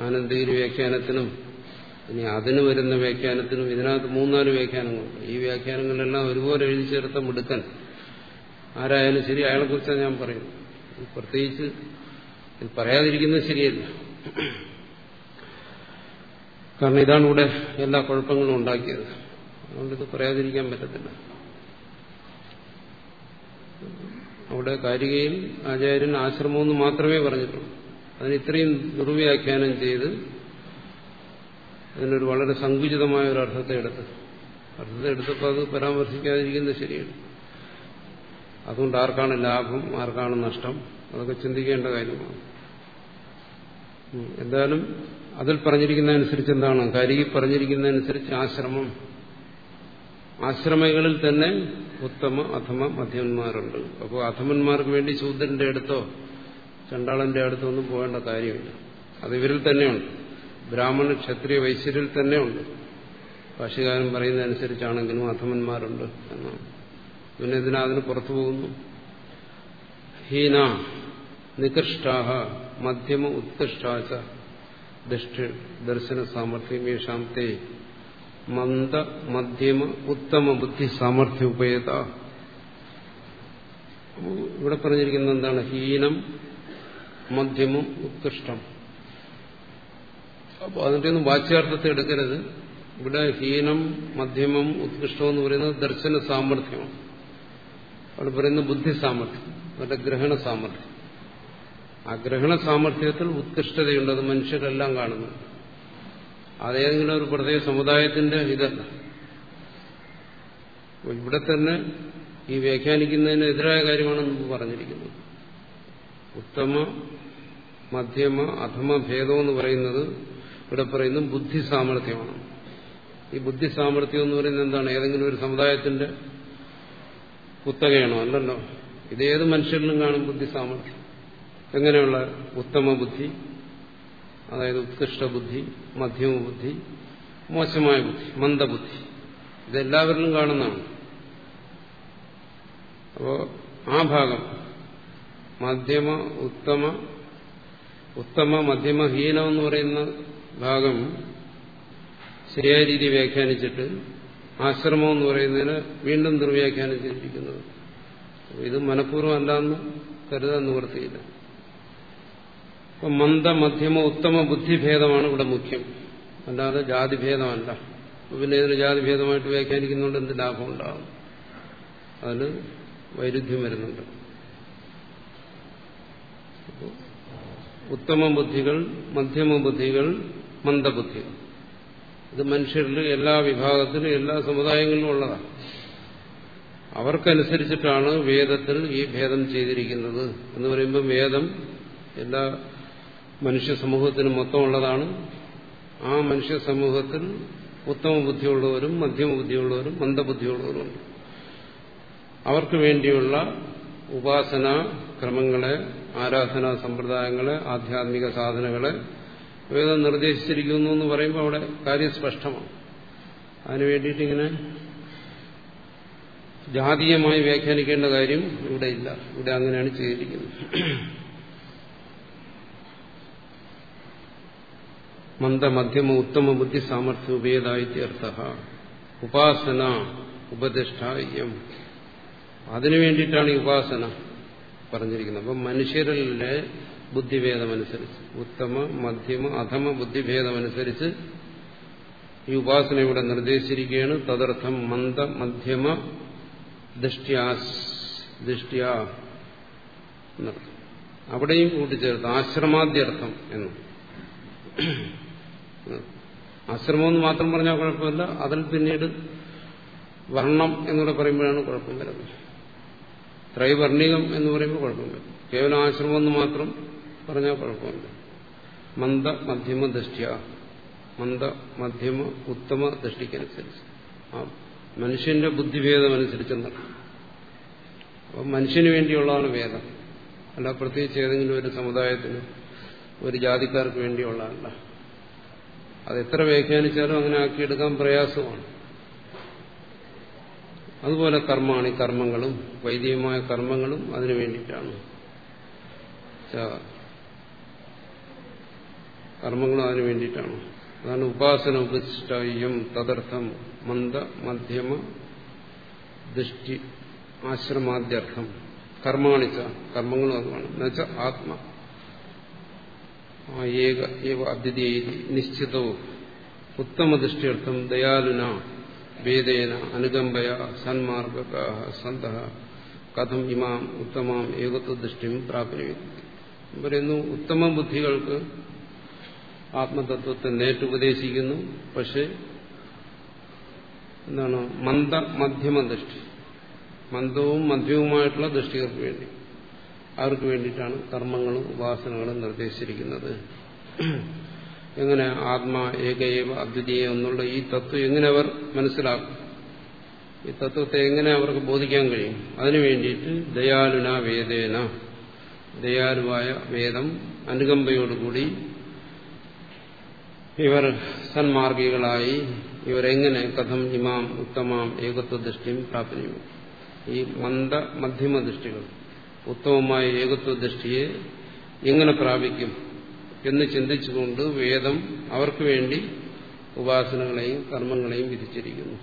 ആനന്ദഗിരി വ്യാഖ്യാനത്തിനും ഇനി അതിന് വരുന്ന വ്യാഖ്യാനത്തിനും ഇതിനകത്ത് മൂന്നാൽ വ്യാഖ്യാനങ്ങൾ ഈ വ്യാഖ്യാനങ്ങളെല്ലാം ഒരുപോലെ എഴുതി ചേർത്ത മിടുക്കൻ. ആരായാലും ശരി അയാളെക്കുറിച്ചാണ് ഞാൻ പറയുന്നത്. പ്രത്യേകിച്ച് പറയാതിരിക്കുന്നത് ശരിയല്ല. കാരണം ഇതാണ് ഇവിടെ എല്ലാ കുഴപ്പങ്ങളും ഉണ്ടാക്കിയത്. അതുകൊണ്ട് ഇത് പറയാതിരിക്കാൻ പറ്റത്തില്ല. അവിടെ കാരികയിൽ ആചാര്യൻ ആശ്രമമെന്ന് മാത്രമേ പറഞ്ഞിട്ടുള്ളൂ. അതിന് ഇത്രയും ദുർവ്യാഖ്യാനം ചെയ്ത് അതിനൊരു വളരെ സങ്കുചിതമായ ഒരു അർത്ഥത്തെ എടുത്ത് അർത്ഥത്തെ എടുത്തപ്പോൾ അത് പരാമർശിക്കാതിരിക്കുന്നത് ശരിയാണ് അതുകൊണ്ട് ആർക്കാണ് ലാഭം ആർക്കാണ് നഷ്ടം അതൊക്കെ ചിന്തിക്കേണ്ട കാര്യമാണ്. എന്തായാലും അതിൽ പറഞ്ഞിരിക്കുന്നതനുസരിച്ച് എന്താണ്? കരികി പറഞ്ഞിരിക്കുന്നതനുസരിച്ച് ആശ്രമം. ആശ്രമങ്ങളിൽ തന്നെ ഉത്തമ അധമ മധ്യമന്മാരുണ്ട് അപ്പോൾ അധമന്മാർക്ക് വേണ്ടി ശൂദ്രന്റെ അടുത്തോ ചണ്ടാളന്റെ അടുത്തൊന്നും പോകേണ്ട കാര്യമില്ല. അത് ഇവരിൽ തന്നെയുണ്ട്. ബ്രാഹ്മണ ക്ഷത്രിയ വൈശ്യരിൽ തന്നെയുണ്ട്. ഭാഷകാരൻ പറയുന്നതനുസരിച്ചാണെങ്കിലും അധമന്മാരുണ്ട് എന്നാണ്. പിന്നെ ഇതിനാ പുറത്തു പോകുന്നു. ഹീന നികൃഷ്ടാഹ മധ്യമ ഉത്കൃഷ്ടാച ദൃഷ്ടി ദർശന സാമർഥ്യം യേശാംത്തെ മന്ദ മധ്യമ ഉത്തമ ബുദ്ധി സാമർഥ്യ ഉപയത ഇവിടെ പറഞ്ഞിരിക്കുന്നത് എന്താണ്? ഹീനം മധ്യമം ഉത്കൃഷ്ടം. അപ്പോൾ അതിന്റെ ഒന്നും വാച്യാർത്ഥത്തെ എടുക്കരുത്. ഇവിടെ ഹീനം മധ്യമം ഉത്കൃഷ്ടം എന്ന് പറയുന്നത് ദർശന സാമർഥ്യമാണ്. അവിടെ പറയുന്നത് ബുദ്ധി സാമർഥ്യം അവരുടെ ഗ്രഹണ സാമർഥ്യം. ആ ഗ്രഹണ സാമർഥ്യത്തിൽ ഉത്കൃഷ്ടതയുണ്ട്. അത് മനുഷ്യരെല്ലാം കാണുന്നു. അതേതെങ്കിലും ഒരു പ്രത്യേക സമുദായത്തിന്റെ ഇതല്ല. ഇവിടെ തന്നെ ഈ വ്യാഖ്യാനിക്കുന്നതിന് എതിരായ കാര്യമാണ് പറഞ്ഞിരിക്കുന്നത് ഉത്തമ മധ്യമ അധമ ഭേദം എന്ന് പറയുന്നത് ഇവിടെ പറയുന്നത് ബുദ്ധി സാമർഥ്യമാണ് ഈ ബുദ്ധി സാമർഥ്യം എന്ന് പറയുന്നത് എന്താണ്? ഏതെങ്കിലും ഒരു സമുദായത്തിന്റെ കുത്തകയാണോ? അല്ലല്ലോ. ഇതേത് മനുഷ്യരിലും കാണും ബുദ്ധി സാമർഥ്യം എങ്ങനെയുള്ള ഉത്തമ ബുദ്ധി? അതായത് ഉത്കൃഷ്ട ബുദ്ധി മധ്യമ ബുദ്ധി മോശമായ ബുദ്ധി മന്ദബുദ്ധി. ഇതെല്ലാവരിലും കാണുന്നതാണ്. അപ്പോ ആ ഭാഗം മധ്യമ ഉത്തമ ഉത്തമ മധ്യമ ഹീനം എന്ന് പറയുന്ന ഭാഗം ശരിയായ രീതി വ്യാഖ്യാനിച്ചിട്ട് ആശ്രമം എന്ന് പറയുന്നതിന് വീണ്ടും ദുർവ്യാഖ്യാനം ചെയ്തിരിക്കുന്നത് ഇത് മനഃപൂർവം അല്ലാന്ന് കരുതാൻ നിവൃത്തിയില്ല. അപ്പൊ മന്ദ മധ്യമ ഉത്തമ ബുദ്ധിഭേദമാണ് ഇവിടെ മുഖ്യം. അല്ലാതെ ജാതിഭേദമല്ല. പിന്നെ ഇതിന് ജാതിഭേദമായിട്ട് വ്യാഖ്യാനിക്കുന്നതുകൊണ്ട് എന്ത് ലാഭം ഉണ്ടാകും? അതിന് വൈരുദ്ധ്യം വരുന്നുണ്ട്. ഉത്തമ ബുദ്ധികൾ മധ്യമ ബുദ്ധികൾ മന്ദബുദ്ധികൾ. ഇത് മനുഷ്യരിൽ എല്ലാ വിഭാഗത്തിലും എല്ലാ സമുദായങ്ങളിലും ഉള്ളതാണ്. അവർക്കനുസരിച്ചിട്ടാണ് വേദത്തിൽ ഈ ഭേദം ചെയ്തിരിക്കുന്നത്. എന്ന് പറയുമ്പോൾ വേദം എല്ലാ മനുഷ്യ സമൂഹത്തിനും മൊത്തമുള്ളതാണ്. ആ മനുഷ്യ സമൂഹത്തിൽ ഉത്തമ ബുദ്ധിയുള്ളവരും മധ്യമ ബുദ്ധിയുള്ളവരും മന്ദബുദ്ധിയുള്ളവരുമുണ്ട് അവർക്ക് വേണ്ടിയുള്ള ഉപാസന ക്രമങ്ങളെ ആരാധനാ സമ്പ്രദായങ്ങളെ ആധ്യാത്മിക സാധനങ്ങളെ വേദം നിർദ്ദേശിച്ചിരിക്കുന്നു എന്ന് പറയുമ്പോൾ അവിടെ കാര്യം സ്പഷ്ടമാണ്. അതിനു വേണ്ടിയിട്ട് ഇങ്ങനെ ജാതീയമായി വ്യാഖ്യാനിക്കേണ്ട കാര്യം ഇവിടെ ഇല്ല. ഇവിടെ അങ്ങനെയാണ് ചെയ്തിരിക്കുന്നത്. മന്ദ മധ്യമ ഉത്തമ ബുദ്ധി സാമർഥ്യ ഉപേതായിത്യർത്ഥ ഉപാസന ഉപദിഷ്ടായം അതിനു വേണ്ടിയിട്ടാണ് ഈ ഉപാസന. പറഞ്ഞിരിക്കുന്നത് അപ്പം മനുഷ്യരിലെ ബുദ്ധിഭേദമനുസരിച്ച് ഉത്തമ മധ്യമ അധമ ബുദ്ധിഭേദമനുസരിച്ച് ഈ ഉപാസന ഇവിടെ നിർദ്ദേശിച്ചിരിക്കുകയാണ്. തദർത്ഥം മന്ദ മധ്യമ ദൃഷ്ടിയാ അവിടെയും കൂട്ടിച്ചേർത്ത് ആശ്രമാദ്യർത്ഥം എന്ന്. ആശ്രമം എന്ന് മാത്രം പറഞ്ഞാൽ കുഴപ്പമില്ല. അതിൽ പിന്നീട് വർണം എന്നൂടെ പറയുമ്പോഴാണ് കുഴപ്പം വരുന്നത്. ത്രൈവർണികം എന്ന് പറയുമ്പോൾ കുഴപ്പമില്ല. കേവലം ആശ്രമം എന്ന് മാത്രം പറഞ്ഞാൽ കുഴപ്പമില്ല. മന്ദ മധ്യമ ദൃഷ്ടിയ. മന്ദ മധ്യമ ഉത്തമ ദൃഷ്ടിക്കനുസരിച്ച്. ആ മനുഷ്യന്റെ ബുദ്ധിഭേദമനുസരിച്ചെന്നാണ് അപ്പം മനുഷ്യന് വേണ്ടിയുള്ളതാണ് വേദം അല്ല പ്രത്യേകിച്ച് ഏതെങ്കിലും ഒരു സമുദായത്തിന് ഒരു ജാതിക്കാർക്ക് വേണ്ടിയുള്ളതല്ല. അത് എത്ര വ്യാഖ്യാനിച്ചാലും അങ്ങനെ ആക്കിയെടുക്കാൻ പ്രയാസമാണ്. അതുപോലെ കർമ്മമാണ്. ഈ കർമ്മങ്ങളും വൈദികമായ കർമ്മങ്ങളും അതിനു വേണ്ടിയിട്ടാണ്. കർമ്മങ്ങളും അതിനു വേണ്ടിയിട്ടാണ്. അതാണ് ഉപാസന ഉപദിഷ്ടം തദർത്ഥം മന്ദ മധ്യമ ദൃഷ്ടി ആശ്രമാദ്യർത്ഥം. കർമാണിച്ച കർമ്മങ്ങളും അതുമാണ്. എന്നുവെച്ച ആത്മ. ഏക ഏവ അദ്വിതീയ നിശ്ചിതവും ഉത്തമദൃഷ്ടിയർത്ഥം ദയാലുന. വേദേന അനുകമ്പയ സന്മാർഗക സന്ത കഥം ഇമാം ഉത്തമാം ഏകത്വദൃഷ്ടിയും പ്രാപ്യം പറയുന്നു ഉത്തമ ബുദ്ധികൾക്ക് ആത്മതത്വത്തെ നേട്ടുപദേശിക്കുന്നു. പക്ഷെ എന്താണ് മന്ദ മധ്യമ ദൃഷ്ടി. മന്ദവും മധ്യവുമായിട്ടുള്ള ദൃഷ്ടികൾക്ക് വേണ്ടി. അവർക്ക് വേണ്ടിയിട്ടാണ് കർമ്മങ്ങളും ഉപാസനകളും നിർദ്ദേശിച്ചിരിക്കുന്നത്. എങ്ങനെ ആത്മാ ഏകയേവ അദ്വിതീയ എന്നുള്ള ഈ തത്വം എങ്ങനെ അവർ മനസ്സിലാക്കും? ഈ തത്വത്തെ എങ്ങനെ അവർക്ക് ബോധിക്കാൻ കഴിയും? അതിനു വേണ്ടിയിട്ട് ദയാലുന വേദേന. ദയാലുവായ വേദം അനുകമ്പയോടുകൂടി ഇവർ സന്മാർഗികളായി ഇവരെങ്ങനെ കഥം ഇമാം ഉത്തമാം ഏകത്വ ദൃഷ്ടിയും പ്രാപ്തിയും. ഈ മന്ദ മധ്യമ ദൃഷ്ടികൾ ഉത്തമമായ ഏകത്വ ദൃഷ്ടിയെ എങ്ങനെ പ്രാപിക്കും? എന്ന് ചിന്തിച്ചുകൊണ്ട് വേദം അവർക്ക് വേണ്ടി ഉപാസനകളെയും കർമ്മങ്ങളെയും വിധിച്ചിരിക്കുന്നു.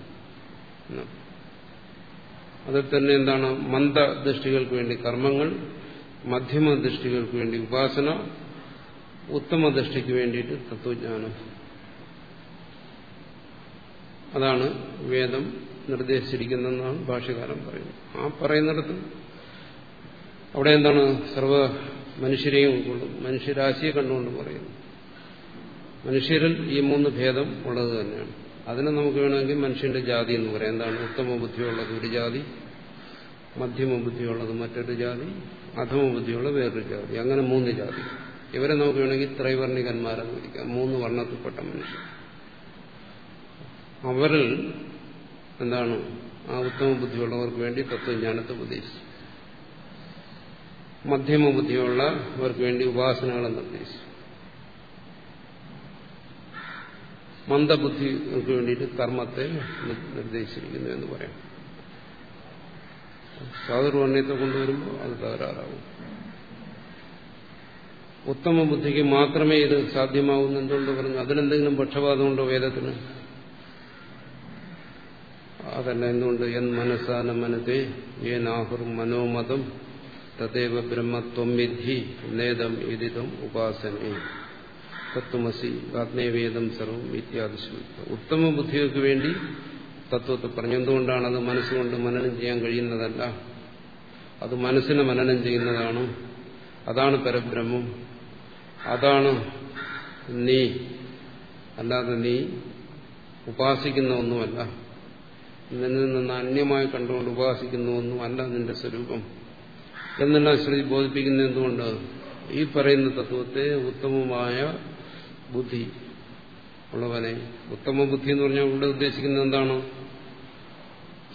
അതിൽ തന്നെ എന്താണ്? മന്ദ ദൃഷ്ടികൾക്ക് വേണ്ടി കർമ്മങ്ങൾ മധ്യമ ദൃഷ്ടികൾക്ക് വേണ്ടി ഉപാസന ഉത്തമ ദൃഷ്ടിക്ക് വേണ്ടിയിട്ട് തത്വജ്ഞാനം. അതാണ് വേദം നിർദ്ദേശിച്ചിരിക്കുന്നതെന്നാണ് ഭാഷ്യകാരൻ പറയുന്നത്. ആ പറയുന്നിടത്ത് അവിടെ എന്താണ്? സർവ മനുഷ്യരെയും ഉൾക്കൊള്ളും മനുഷ്യരാശിയെ കണ്ടുകൊണ്ട് പറയുന്നു മനുഷ്യരിൽ ഈ മൂന്ന് ഭേദം ഉള്ളത് തന്നെയാണ്. അതിനെ നമുക്ക് വേണമെങ്കിൽ മനുഷ്യന്റെ ജാതി എന്ന് പറയാം. എന്താണ്? ഉത്തമ ബുദ്ധിയുള്ളത് ഒരു ജാതി മധ്യമ ബുദ്ധിയുള്ളത് മറ്റൊരു ജാതി അധമ ബുദ്ധിയുള്ള വേറൊരു ജാതി. അങ്ങനെ മൂന്ന് ജാതി. ഇവരെ നമുക്ക് വേണമെങ്കിൽ ത്രൈവർണികന്മാരെന്ന് വിളിക്കാം. മൂന്ന് വർണത്തിൽപ്പെട്ട മനുഷ്യർ. അവരിൽ എന്താണ്? ആ ഉത്തമ ബുദ്ധിയുള്ളവർക്ക് വേണ്ടി തത്വജ്ഞാനത്തെ ഉപദേശിച്ചു. മധ്യമ ബുദ്ധിയുള്ള അവർക്ക് വേണ്ടി ഉപാസനകളെ നിർദ്ദേശിച്ചു. മന്ദബുദ്ധിക്ക് വേണ്ടിയിട്ട് കർമ്മത്തെ നിർദ്ദേശിച്ചിരിക്കുന്നു എന്ന് പറയാം. ചാതുർവർണയത്തെ കൊണ്ടുവരുമ്പോൾ അത് തകരാറാവും. ഉത്തമ ബുദ്ധിക്ക് മാത്രമേ ഇത് സാധ്യമാവുന്ന എന്തുകൊണ്ട് പറഞ്ഞു? അതിനെന്തെങ്കിലും പക്ഷപാതമുണ്ടോ വേദത്തിന്? അതല്ല എന്തുകൊണ്ട്? എൻ മനസ്സാന മനത്തെ ഏനാഹുർ മനോമതം തദേവ ബ്രഹ്മത്വം വിധി നേതം ഇതിതം ഉപാസനേ തത്വമസി ആത്മേവേദം സർവം ഇത്യാദി ഉത്തമ ബുദ്ധികൾക്ക് വേണ്ടി തത്വത്തെ പറഞ്ഞു എന്തുകൊണ്ടാണ് അത് മനസ്സുകൊണ്ട് മനനം ചെയ്യാൻ കഴിയുന്നതല്ല? അത് മനസ്സിനെ മനനം ചെയ്യുന്നതാണ്. അതാണ് പരബ്രഹ്മം. അതാണ് നീ. അല്ലാതെ നീ ഉപാസിക്കുന്ന ഒന്നുമല്ല. നിന്നിൽ നിന്ന് അന്യമായി കണ്ടുകൊണ്ട് ഉപാസിക്കുന്ന ഒന്നും അല്ല നിന്റെ സ്വരൂപം. എന്നെല്ലാം ശ്രുതി ബോധിപ്പിക്കുന്ന എന്തുകൊണ്ട് ഈ പറയുന്ന തത്വത്തെ ഉത്തമമായ ബുദ്ധി ഉള്ളവനെ ഉത്തമ ബുദ്ധി എന്ന് പറഞ്ഞാൽ ഇവിടെ ഉദ്ദേശിക്കുന്നത് എന്താണ്?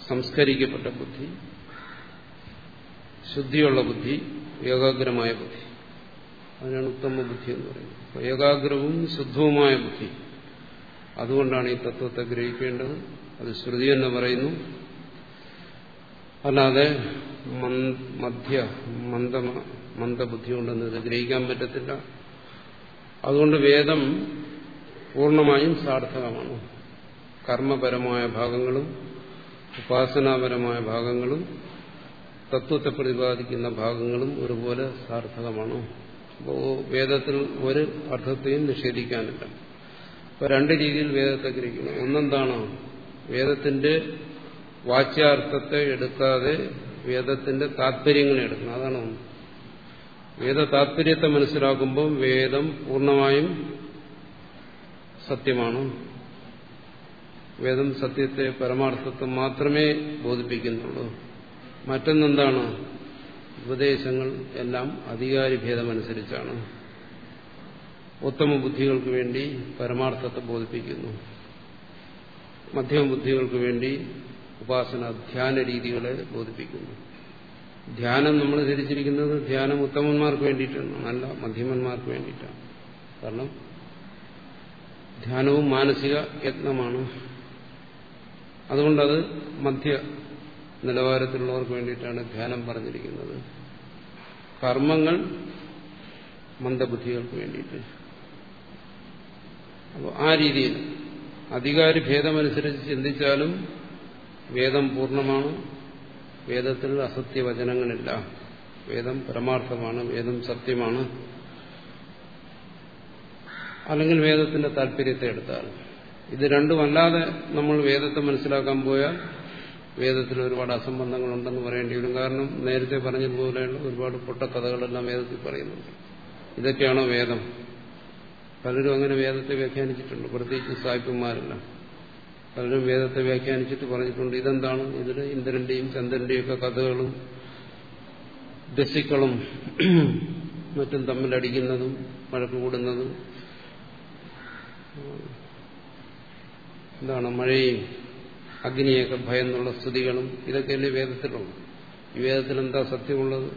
സംസ്കരിക്കപ്പെട്ട ബുദ്ധി ശുദ്ധിയുള്ള ബുദ്ധി ഏകാഗ്രമായ ബുദ്ധി. അതിനാണ് ഉത്തമ ബുദ്ധി എന്ന് പറയുന്നത്. ഏകാഗ്രവും ശുദ്ധവുമായ ബുദ്ധി. അതുകൊണ്ടാണ് ഈ തത്വത്തെ ഗ്രഹിക്കേണ്ടത്. അത് ശ്രുതി എന്ന് പറയുന്നു. അല്ലാതെ മധ്യ മന്ദ മന്ദബുദ്ധി കൊണ്ടൊന്നും ഇത് ഗ്രഹിക്കാൻ പറ്റത്തില്ല. അതുകൊണ്ട് വേദം പൂർണമായും സാർത്ഥകമാണ്. കർമ്മപരമായ ഭാഗങ്ങളും ഉപാസനാപരമായ ഭാഗങ്ങളും തത്വത്തെ പ്രതിപാദിക്കുന്ന ഭാഗങ്ങളും ഒരുപോലെ സാർത്ഥകമാണ്. അപ്പോൾ വേദത്തിൽ ഒരു അർത്ഥത്തെയും നിഷേധിക്കാനില്ല. അപ്പോൾ രണ്ട് രീതിയിൽ വേദത്തെ ഗ്രഹിക്കുന്നു. ഒന്നെന്താണ്? വേദത്തിന്റെ വാച്യാർത്ഥത്തെ എടുക്കാതെ വേദത്തിന്റെ താത്പര്യങ്ങളെ എടുക്കണം. അതാണ് ഒന്ന്. വേദ താത്പര്യത്തെ മനസ്സിലാക്കുമ്പോൾ വേദം പൂർണമായും സത്യമാണ്. വേദം സത്യത്തെ പരമാർത്ഥത്തെ മാത്രമേ ബോധിപ്പിക്കുന്നുള്ളൂ. മറ്റൊന്നെന്താണ്? ഉപദേശങ്ങൾ എല്ലാം അധികാരി ഭേദമനുസരിച്ചാണ് ഉത്തമ ബുദ്ധികൾക്ക് വേണ്ടി പരമാർത്ഥത്തെ ബോധിപ്പിക്കുന്നു. മധ്യമ ബുദ്ധികൾക്ക് വേണ്ടി ഉപാസന ധ്യാന രീതികളെ ബോധിപ്പിക്കുന്നു. ധ്യാനം നമ്മൾ ധരിച്ചിരിക്കുന്നത് ധ്യാനം ഉത്തമന്മാർക്ക് വേണ്ടിയിട്ടാണ്. അല്ല മധ്യമന്മാർക്ക് വേണ്ടിയിട്ടാണ്. കാരണം ധ്യാനവും മാനസിക യത്നമാണ്. അതുകൊണ്ടത് മധ്യ നിലവാരത്തിലുള്ളവർക്ക് വേണ്ടിയിട്ടാണ് ധ്യാനം പറഞ്ഞിരിക്കുന്നത്. കർമ്മങ്ങൾ മന്ദബുദ്ധികൾക്ക് വേണ്ടിയിട്ട്. അപ്പോൾ ആ രീതിയിൽ അധികാരി ഭേദമനുസരിച്ച് ചിന്തിച്ചാലും വേദം പൂർണമാണ് വേദത്തിൽ അസത്യവചനങ്ങളില്ല വേദം പരമാർത്ഥമാണ് വേദം സത്യമാണ്. അല്ലെങ്കിൽ വേദത്തിന്റെ താല്പര്യത്തെ എടുത്താൽ. ഇത് രണ്ടുമല്ലാതെ നമ്മൾ വേദത്തെ മനസ്സിലാക്കാൻ പോയാൽ വേദത്തിൽ ഒരുപാട് അസംബന്ധങ്ങളുണ്ടെന്ന് പറയേണ്ടി വരും. കാരണം നേരത്തെ പറഞ്ഞതുപോലെയുള്ള ഒരുപാട് പൊട്ട കഥകളെല്ലാം വേദത്തിൽ പറയുന്നുണ്ട്. ഇതൊക്കെയാണോ വേദം? പലരും അങ്ങനെ വേദത്തെ വ്യാഖ്യാനിച്ചിട്ടുണ്ട്. പ്രത്യേകിച്ച് സായിപ്പന്മാരെല്ലാം. പലരും വേദത്തെ വ്യാഖ്യാനിച്ചിട്ട് പറഞ്ഞിട്ടുണ്ട്. ഇതെന്താണ്? ഇതിൽ ഇന്ദ്രന്റെയും ചന്ദ്രന്റെയും ഒക്കെ കഥകളും ദശിക്കളും മറ്റും തമ്മിലടിക്കുന്നതും മഴക്ക് കൂടുന്നതും എന്താണ് മഴയും അഗ്നിയൊക്കെ ഭയന്നുള്ള സ്തുതികളും ഇതൊക്കെയല്ലേ വേദത്തിലുള്ളൂ ഈ വേദത്തിൽ എന്താ സത്യമുള്ളത്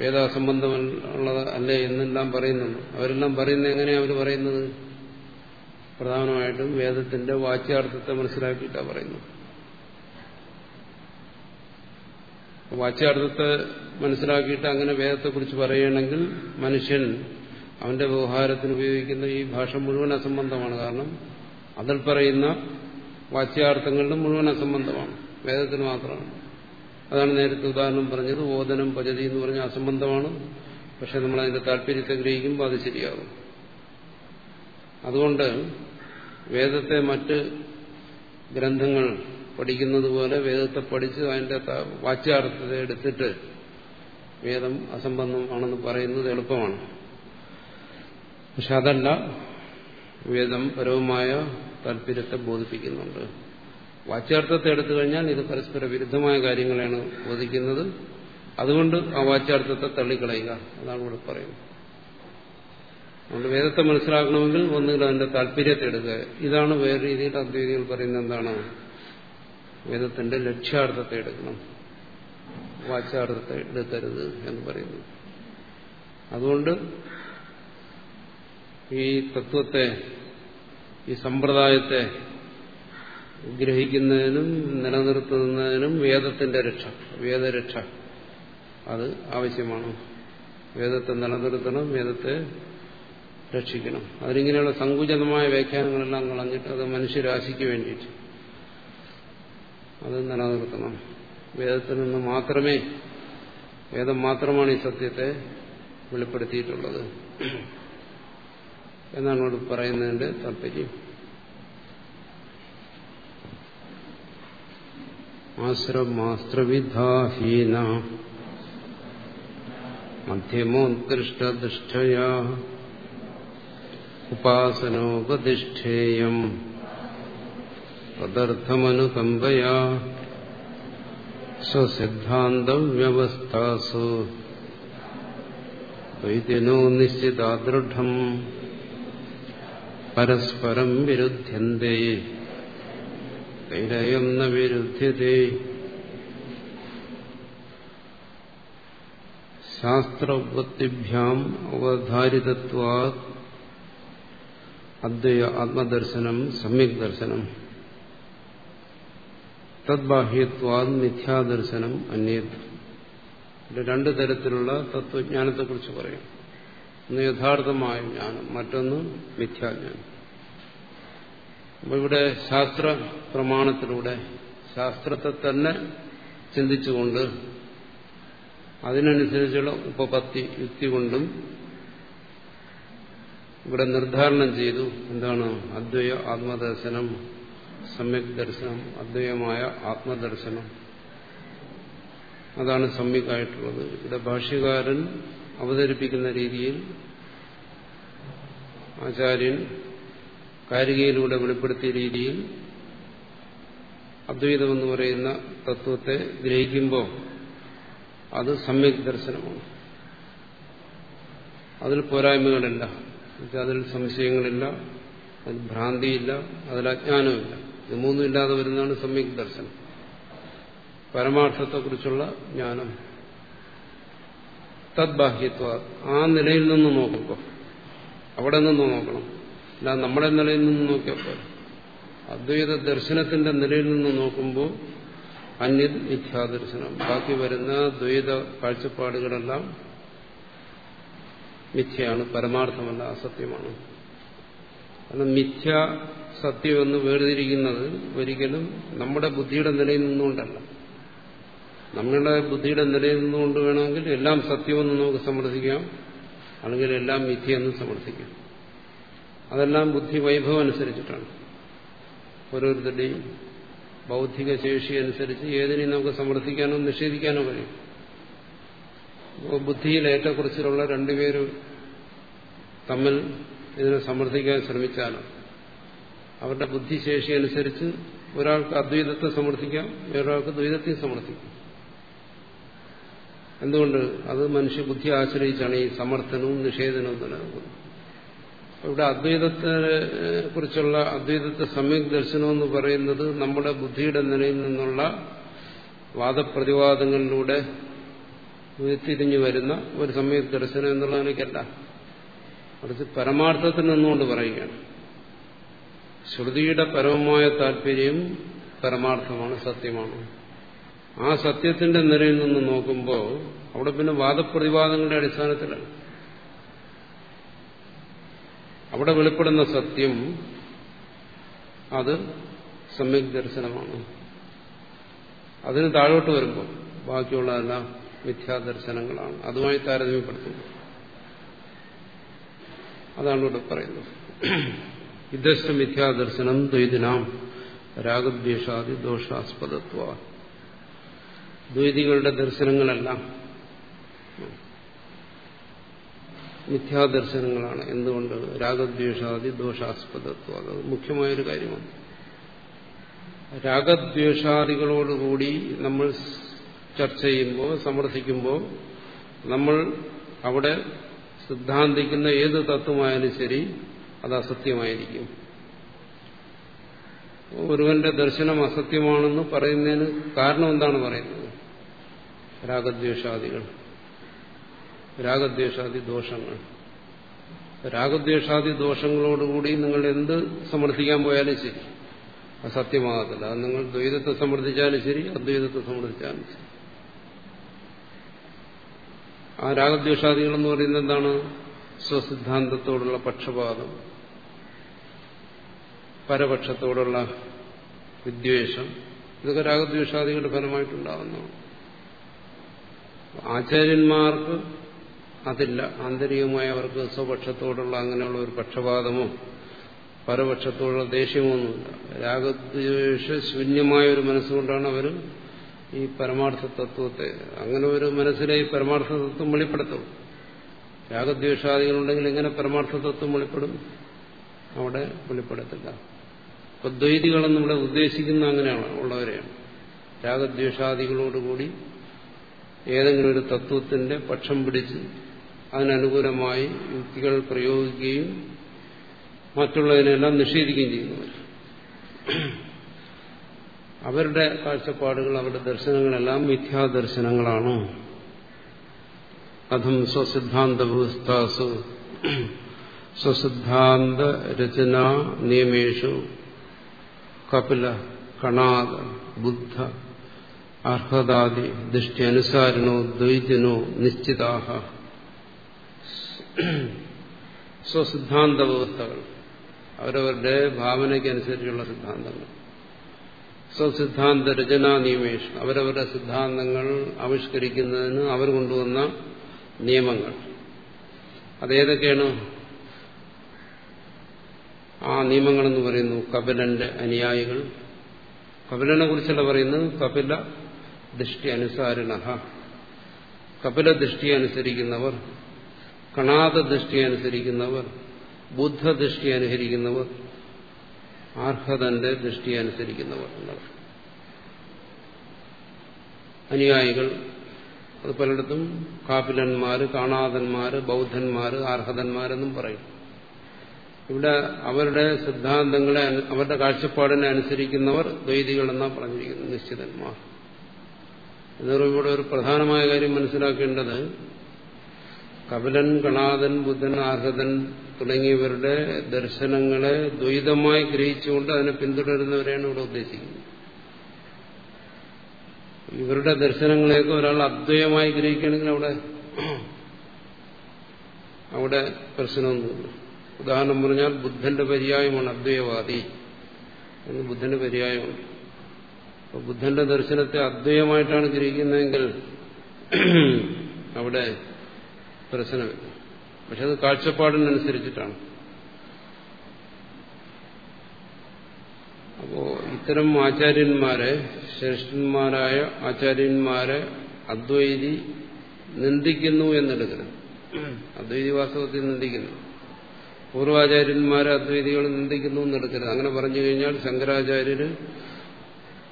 വേദാസംബന്ധമുള്ളത് അല്ലേ എന്നെല്ലാം പറയുന്നുണ്ട് അവരെല്ലാം പറയുന്നത് എങ്ങനെയാണ് അവർ പറയുന്നത്? പ്രധാനമായിട്ടും വേദത്തിന്റെ വാച്യാർത്ഥത്തെ മനസ്സിലാക്കിയിട്ടാണ് പറയുന്നത്. വാച്യാർത്ഥത്തെ മനസ്സിലാക്കിയിട്ട് അങ്ങനെ വേദത്തെക്കുറിച്ച് പറയുകയാണെങ്കിൽ മനുഷ്യൻ അവന്റെ വ്യവഹാരത്തിന് ഉപയോഗിക്കുന്ന ഈ ഭാഷ മുഴുവൻ അസംബന്ധമാണ്. കാരണം അതിൽ പറയുന്ന വാച്യാർത്ഥങ്ങളിലും മുഴുവൻ അസംബന്ധമാണ്. വേദത്തിന് മാത്രമാണ്. അതാണ് നേരത്തെ ഉദാഹരണം പറഞ്ഞത്. ഓദനം പചതി എന്ന് പറഞ്ഞ അസംബന്ധമാണ്. പക്ഷെ നമ്മൾ അതിന്റെ താല്പര്യത്തെ ഗ്രഹിക്കുമ്പോൾ അത് ശരിയാകും. അതുകൊണ്ട് വേദത്തെ മറ്റ് ഗ്രന്ഥങ്ങൾ പഠിക്കുന്നത് പോലെ വേദത്തെ പഠിച്ച് അതിന്റെ വാച്യാർത്ഥത്തെ എടുത്തിട്ട് വേദം അസംബന്ധമാണെന്ന് പറയുന്നത് എളുപ്പമാണ്. പക്ഷെ അതല്ല വേദം പരവുമായ താല്പര്യത്തെ ബോധിപ്പിക്കുന്നുണ്ട്. വാച്യാർത്ഥത്തെ എടുത്തു കഴിഞ്ഞാൽ ഇത് പരസ്പര വിരുദ്ധമായ കാര്യങ്ങളാണ് ബോധിക്കുന്നത്. അതുകൊണ്ട് ആ വാച്യാർത്ഥത്തെ തള്ളിക്കളയുക അതാണ് ഇവിടെ പറയുന്നത്. അതുകൊണ്ട് വേദത്തെ മനസ്സിലാക്കണമെങ്കിൽ ഒന്നുകിൽ അതിന്റെ താല്പര്യത്തെ എടുക്കുക. ഇതാണ് വേറെ രീതിയിൽ അദ്വൈതികൾ പറയുന്നത് എന്താണ്? വേദത്തിന്റെ ലക്ഷ്യാർത്ഥത്തെ എടുക്കണം. വാച്യാർത്ഥത്തെ എടുക്കരുത് എന്ന് പറയുന്നു. അതുകൊണ്ട് ഈ തത്വത്തെ ഈ സമ്പ്രദായത്തെ ഗ്രഹിക്കുന്നതിനും നിലനിർത്തുന്നതിനും വേദത്തിന്റെ രക്ഷ വേദരക്ഷ. അത് ആവശ്യമാണ്. വേദത്തെ നിലനിർത്തണം വേദത്തെ രക്ഷിക്കണം. അതിനിങ്ങനെയുള്ള സങ്കുചിതമായ വ്യാഖ്യാനങ്ങളെല്ലാം കളഞ്ഞിട്ട് അത് മനുഷ്യരാശിക്ക് വേണ്ടിയിട്ട് അത് നിലനിർത്തണം. വേദത്തിൽ നിന്ന് മാത്രമേ വേദം മാത്രമാണ് ഈ സത്യത്തെ വെളിപ്പെടുത്തിയിട്ടുള്ളത്. എന്നാണ് ഇവിടെ പറയുന്നതിന്റെ താല്പര്യം. ആശ്രമാസ്ത്രവിധാഹീന മധ്യമോത്കൃഷ്ടദൃഷ്ടയാ ഉപാസനോപതിഷ്ഠേയം. തദർത്ഥമനുകമ്പയാ. സ്വസിദ്ധാന്തവ്യവസ്ഥാസു. വൈദ്യനോ നിശ്ചിതാദൃഢം. പരസ്പരം വിരുദ്ധ്യന്തേ. തൈരയം ന വിരുദ്ധ്യതേ. ശാസ്ത്രവൃത്തിഭ്യാം അവധാരിതത്വാ അദ്വയ ആത്മദർശനം സമ്യക് ദർശനം. തദ്ബാഹ്യത്വാ മിഥ്യാദർശനം അന്യത്. രണ്ട് തരത്തിലുള്ള തത്വജ്ഞാനത്തെക്കുറിച്ച് പറയും. ഒന്ന് യഥാർത്ഥമായ ജ്ഞാനം മറ്റൊന്ന് മിഥ്യാജ്ഞാനം. അപ്പോൾ ഇവിടെ ശാസ്ത്ര പ്രമാണത്തിലൂടെ ശാസ്ത്രത്തെ തന്നെ ചിന്തിച്ചുകൊണ്ട് അതിനനുസരിച്ചുള്ള ഉപപത്തി യുക്തി കൊണ്ടും ഇവിടെ നിർദ്ധാരണം ചെയ്തു എന്താണ് അദ്വയ ആത്മദർശനം സമ്യക് ദർശനം അദ്വയമായ ആത്മദർശനം. അതാണ് സമ്യക്കായിട്ടുള്ളത് ഇവിടെ ഭാഷ്യകാരൻ അവതരിപ്പിക്കുന്ന രീതിയിൽ ആചാര്യൻ കാരികയിലൂടെ വെളിപ്പെടുത്തിയ രീതിയിൽ അദ്വൈതമെന്ന് പറയുന്ന തത്വത്തെ ഗ്രഹിക്കുമ്പോൾ അത് സമ്യക് ദർശനമാണ്. അതിൽ പോരായ്മകളില്ല അതിൽ സംശയങ്ങളില്ല അതിൽ ഭ്രാന്തിയില്ല അതിൽ അജ്ഞാനമില്ല ഇത് മൂന്നും ഇല്ലാതെ വരുന്നതാണ് സമ്യക് ദർശനം. പരമാർത്ഥത്തെക്കുറിച്ചുള്ള ജ്ഞാനം. തദ്ബാഹ്യത്വ ആ നിലയിൽ നിന്ന് നോക്കുമ്പോൾ അവിടെ നിന്ന് നോക്കണം. അല്ല നമ്മുടെ നിലയിൽ നിന്ന് നോക്കിയപ്പോൾ അദ്വൈത ദർശനത്തിന്റെ നിലയിൽ നിന്ന് നോക്കുമ്പോൾ അന്യ മിഥ്യാദർശനം. ബാക്കി വരുന്ന ദ്വൈത കാഴ്ചപ്പാടുകളെല്ലാം മിഥ്യയാണ് പരമാർത്ഥമല്ല അസത്യമാണ്. കാരണം മിഥ്യ സത്യം എന്ന് വേർതിരിക്കുന്നത് ഒരിക്കലും നമ്മുടെ ബുദ്ധിയുടെ നിലയിൽ നിന്നുകൊണ്ടല്ല. നമ്മുടെ ബുദ്ധിയുടെ നിലയിൽ നിന്നുകൊണ്ട് വേണമെങ്കിൽ എല്ലാം സത്യമെന്ന് നമുക്ക് സമ്മർദ്ദിക്കാം അല്ലെങ്കിൽ എല്ലാം മിഥ്യയെന്ന് സമ്മർദ്ദിക്കാം അതെല്ലാം ബുദ്ധി വൈഭവം അനുസരിച്ചിട്ടാണ്. ഓരോരുത്തരുടെയും ബൗദ്ധിക ശേഷി അനുസരിച്ച് ഏതിനെയും നമുക്ക് സമർത്ഥിക്കാനോ നിഷേധിക്കാനോ കഴിയും. ബുദ്ധിയിൽ ഏറ്റക്കുറിച്ചിലുള്ള രണ്ടുപേരും തമ്മിൽ ഇതിനെ സമർത്ഥിക്കാൻ ശ്രമിച്ചാണ്. അവരുടെ ബുദ്ധിശേഷി അനുസരിച്ച് ഒരാൾക്ക് അദ്വൈതത്തെ സമർത്ഥിക്കാം വേറൊരാൾക്ക് ദ്വൈതത്തെ സമർത്ഥിക്കാം. എന്തുകൊണ്ട്? അത് മനുഷ്യ മനുഷ്യബുദ്ധി ആശ്രയിച്ചാണ് ഈ സമർത്ഥനവും നിഷേധനവും നിലനിൽക്കുന്നത്. ഇവിടെ അദ്വൈതത്തെ കുറിച്ചുള്ള അദ്വൈതത്തെ സമ്യക് ദർശനം എന്ന് പറയുന്നത് നമ്മുടെ ബുദ്ധിയുടെ നിലയിൽ നിന്നുള്ള വാദപ്രതിവാദങ്ങളിലൂടെ ഉയർത്തിരിഞ്ഞു വരുന്ന ഒരു സമയത്ത് ദർശനം എന്നുള്ളതിനേക്കല്ല മറിച്ച് പരമാർത്ഥത്തിൽ നിന്നുകൊണ്ട് പറയുകയാണ്. ശ്രുതിയുടെ പരമമായ താല്പര്യം പരമാർത്ഥമാണ് സത്യമാണ്. ആ സത്യത്തിന്റെ നിലയിൽ നിന്ന് നോക്കുമ്പോൾ അവിടെ പിന്നെ വാദപ്രതിവാദങ്ങളുടെ അടിസ്ഥാനത്തിലാണ്. അവിടെ വെളിപ്പെടുന്ന സത്യം അത് സമ്യക് ദർശനമാണ്. അതിന് താഴോട്ട് വരുമ്പോൾ ബാക്കിയുള്ളതെല്ലാം മിഥ്യാദർശനങ്ങളാണ്. അതുമായി താരതമ്യപ്പെടുത്തുന്നു. അതാണ് ഇവിടെ പറയുന്നത്. ഇതസ്ഥ മിഥ്യാദർശനം ദ്വൈതിനാം രാഗദ്വേഷാദി ദോഷാസ്പദത്വ. ദ്വൈതികളുടെ ദർശനങ്ങളെല്ലാം മിഥ്യാദർശനങ്ങളാണ്. എന്തുകൊണ്ട്? രാഗദ്വേഷാദി ദോഷാസ്പദത്വം. അത് മുഖ്യമായൊരു കാര്യമാണ്. രാഗദ്വേഷാദികളോടുകൂടി നമ്മൾ ചർച്ച ചെയ്യുമ്പോൾ സമർത്ഥിക്കുമ്പോൾ നമ്മൾ അവിടെ സിദ്ധാന്തിക്കുന്ന ഏത് തത്വമായാലും ശരി അത് അസത്യമായിരിക്കും. ഒരുവന്റെ ദർശനം അസത്യമാണെന്ന് പറയുന്നതിന് കാരണം എന്താണ് പറയുന്നത്? രാഗദ്വേഷാദികൾ. രാഗദ്വേഷാദി ദോഷങ്ങൾ. രാഗദ്വേഷാദി ദോഷങ്ങളോടുകൂടി നിങ്ങൾ എന്ത് സമർത്ഥിക്കാൻ പോയാലും ശരി. അസത്യമാകത്തില്ല അത് നിങ്ങൾ ദ്വൈതത്തെ സമർത്ഥിച്ചാലും ശരി അദ്വൈതത്തെ സമർത്ഥിച്ചാലും ശരി. ആ രാഗദ്വേഷാദികൾ എന്ന് പറയുന്നത് എന്താണ്? സ്വസിദ്ധാന്തത്തോടുള്ള പക്ഷപാതം പരപക്ഷത്തോടുള്ള വിദ്വേഷം ഇതൊക്കെ രാഗദ്വേഷാദികളുടെ ഫലമായിട്ടുണ്ടാകുന്നു ആചാര്യന്മാർക്ക് അതില്ല. ആന്തരികമായി അവർക്ക് സ്വപക്ഷത്തോടുള്ള അങ്ങനെയുള്ള ഒരു പക്ഷപാതമോ പരപക്ഷത്തോടുള്ള ദേഷ്യമോ ഒന്നുമില്ല. രാഗദ്വേഷ ശൂന്യമായ ഒരു മനസ്സുകൊണ്ടാണ് അവർ ഈ പരമാർത്ഥ തത്വത്തെ അങ്ങനെ ഒരു മനസ്സിലെ ഈ പരമാർത്ഥ തത്വം വെളിപ്പെടുത്തും. രാഗദ്വേഷാദികളുണ്ടെങ്കിൽ എങ്ങനെ പരമാർത്ഥ തത്വം വെളിപ്പെടും? അവിടെ വെളിപ്പെടുത്തില്ല. അപ്പൊ ദ്വൈതികളെന്ന് ഇവിടെ ഉദ്ദേശിക്കുന്ന അങ്ങനെയാണ് ഉള്ളവരെയാണ്. രാഗദ്വേഷാദികളോടുകൂടി ഏതെങ്കിലും ഒരു തത്വത്തിന്റെ പക്ഷം പിടിച്ച് അതിനനുകൂലമായി യുക്തികൾ പ്രയോഗിക്കുകയും മറ്റുള്ളതിനെല്ലാം നിഷേധിക്കുകയും ചെയ്യുന്നവർ. അവരുടെ കാഴ്ചപ്പാടുകൾ അവരുടെ ദർശനങ്ങളെല്ലാം മിഥ്യാദർശനങ്ങളാണ്. കഥം സ്വസിദ്ധാന്ത വ്യവസ്ഥാസു സ്വസിദ്ധാന്ത രചന നിയമേഷു. കപില കണാദ ബുദ്ധ അർഹതാദി ദൃഷ്ടി അനുസാരണോ ദ്വൈജനോ നിശ്ചിതാഹ. സ്വസിദ്ധാന്ത വ്യവസ്ഥകൾ അവരവരുടെ ഭാവനയ്ക്കനുസരിച്ചുള്ള സിദ്ധാന്തങ്ങൾ. സ്വസിദ്ധാന്ത രചനാ നിയമേഷ അവരവരുടെ സിദ്ധാന്തങ്ങൾ ആവിഷ്കരിക്കുന്നതിന് അവർ കൊണ്ടുവന്ന നിയമങ്ങൾ. അതേതൊക്കെയാണ്? ആ നിയമങ്ങളെന്ന് പറയുന്നു കപിലന്റെ അനുയായികൾ. കപിലനെ കുറിച്ചല്ല പറയുന്നത് കപില ദൃഷ്ടി അനുസാരിണ കപില ദൃഷ്ടി അനുസരിക്കുന്നവർ കണാത ദൃഷ്ടി അനുസരിക്കുന്നവർ ബുദ്ധദൃഷ്ടി അനുസരിക്കുന്നവർ ആർഹതന്റെ ദൃഷ്ടി അനുസരിക്കുന്നവർ എന്നവർ അനുയായികൾ അത് പലയിടത്തും കാപ്പിലന്മാര് കാണാതന്മാര് ബൗദ്ധന്മാര് അർഹതന്മാരെന്നും പറയും. ഇവിടെ അവരുടെ സിദ്ധാന്തങ്ങളെ അവരുടെ കാഴ്ചപ്പാടിനെ അനുസരിക്കുന്നവർ ദ്വൈതികൾ എന്നാണ് പറഞ്ഞിരിക്കുന്നത് നിശ്ചിതന്മാർ. എന്നൊരു ഇവിടെ ഒരു പ്രധാനമായ കാര്യം മനസ്സിലാക്കേണ്ടത് കപിലൻ കണാദൻ ബുദ്ധൻ ആർഹതൻ തുടങ്ങിയവരുടെ ദർശനങ്ങളെ ദ്വൈതമായി ഗ്രഹിച്ചുകൊണ്ട് അതിനെ പിന്തുടരുന്നവരെയാണ് ഇവിടെ ഉദ്ദേശിക്കുന്നത്. ഇവരുടെ ദർശനങ്ങളെയൊക്കെ ഒരാൾ അദ്വയമായി ഗ്രഹിക്കുകയാണെങ്കിൽ അവിടെ അവിടെ പ്രശ്നമൊന്നുമില്ല ഉദാഹരണം പറഞ്ഞാൽ ബുദ്ധന്റെ പര്യായമാണ് അദ്വൈവാദി എന്ന് ബുദ്ധന്റെ പര്യായമാണ്. അപ്പൊ ബുദ്ധന്റെ ദർശനത്തെ അദ്വൈതമായിട്ടാണ് ഗ്രഹിക്കുന്നതെങ്കിൽ അവിടെ പ്രശ്നമില്ല. പക്ഷെ അത് കാഴ്ചപ്പാടിനനുസരിച്ചിട്ടാണ്. അപ്പോ ഇത്തരം ആചാര്യന്മാരെ ശ്രേഷ്ഠന്മാരായ ആചാര്യന്മാരെ അദ്വൈതി നിന്ദിക്കുന്നു എന്നെടുക്കരുത്. അദ്വൈതി വാസ്തവത്തിൽ നിന്ദിക്കുന്നു. പൂർവാചാര്യന്മാരെ അദ്വൈതികൾ നിന്ദിക്കുന്നു എന്നെടുക്കരുത്. അങ്ങനെ പറഞ്ഞു കഴിഞ്ഞാൽ ശങ്കരാചാര്യര്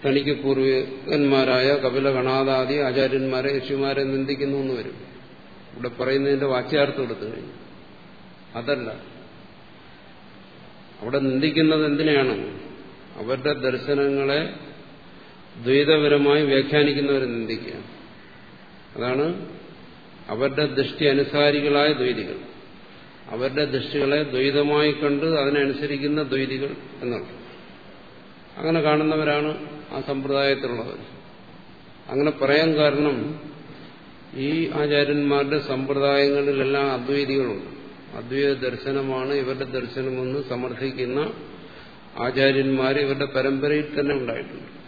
തനിക്ക് പൂർവികന്മാരായ കപില കണാദാദി ആചാര്യന്മാരെ യക്ഷിമാരെ നിന്ദിക്കുന്നു എന്ന് വരും. ഇവിടെ പറയുന്നതിന്റെ വാക്യാർത്ഥം എടുത്തു കഴിഞ്ഞു. അതല്ല. അവിടെ നിന്ദിക്കുന്നത് എന്തിനാണ് അവരുടെ ദർശനങ്ങളെ ദ്വൈതപരമായി വ്യാഖ്യാനിക്കുന്നവരെ നിന്ദിക്കുക അതാണ് അവരുടെ ദൃഷ്ടി അനുസാരികളായ ദ്വൈതികൾ. അവരുടെ ദൃഷ്ടികളെ ദ്വൈതമായി കണ്ട് അതിനനുസരിക്കുന്ന ദ്വൈതികൾ എന്നുള്ളത് അങ്ങനെ കാണുന്നവരാണ് ആ സമ്പ്രദായത്തിലുള്ളവർ. അങ്ങനെ പറയാൻ കാരണം ഈ ആചാര്യന്മാരുടെ സമ്പ്രദായങ്ങളിലെല്ലാം അദ്വൈതികളുണ്ട്. അദ്വൈത ദർശനമാണ് ഇവരുടെ ദർശനമെന്ന് സമർത്ഥിക്കുന്ന ആചാര്യന്മാർ ഇവരുടെ പരമ്പരയിൽ തന്നെ ഉണ്ടായിട്ടുണ്ട്.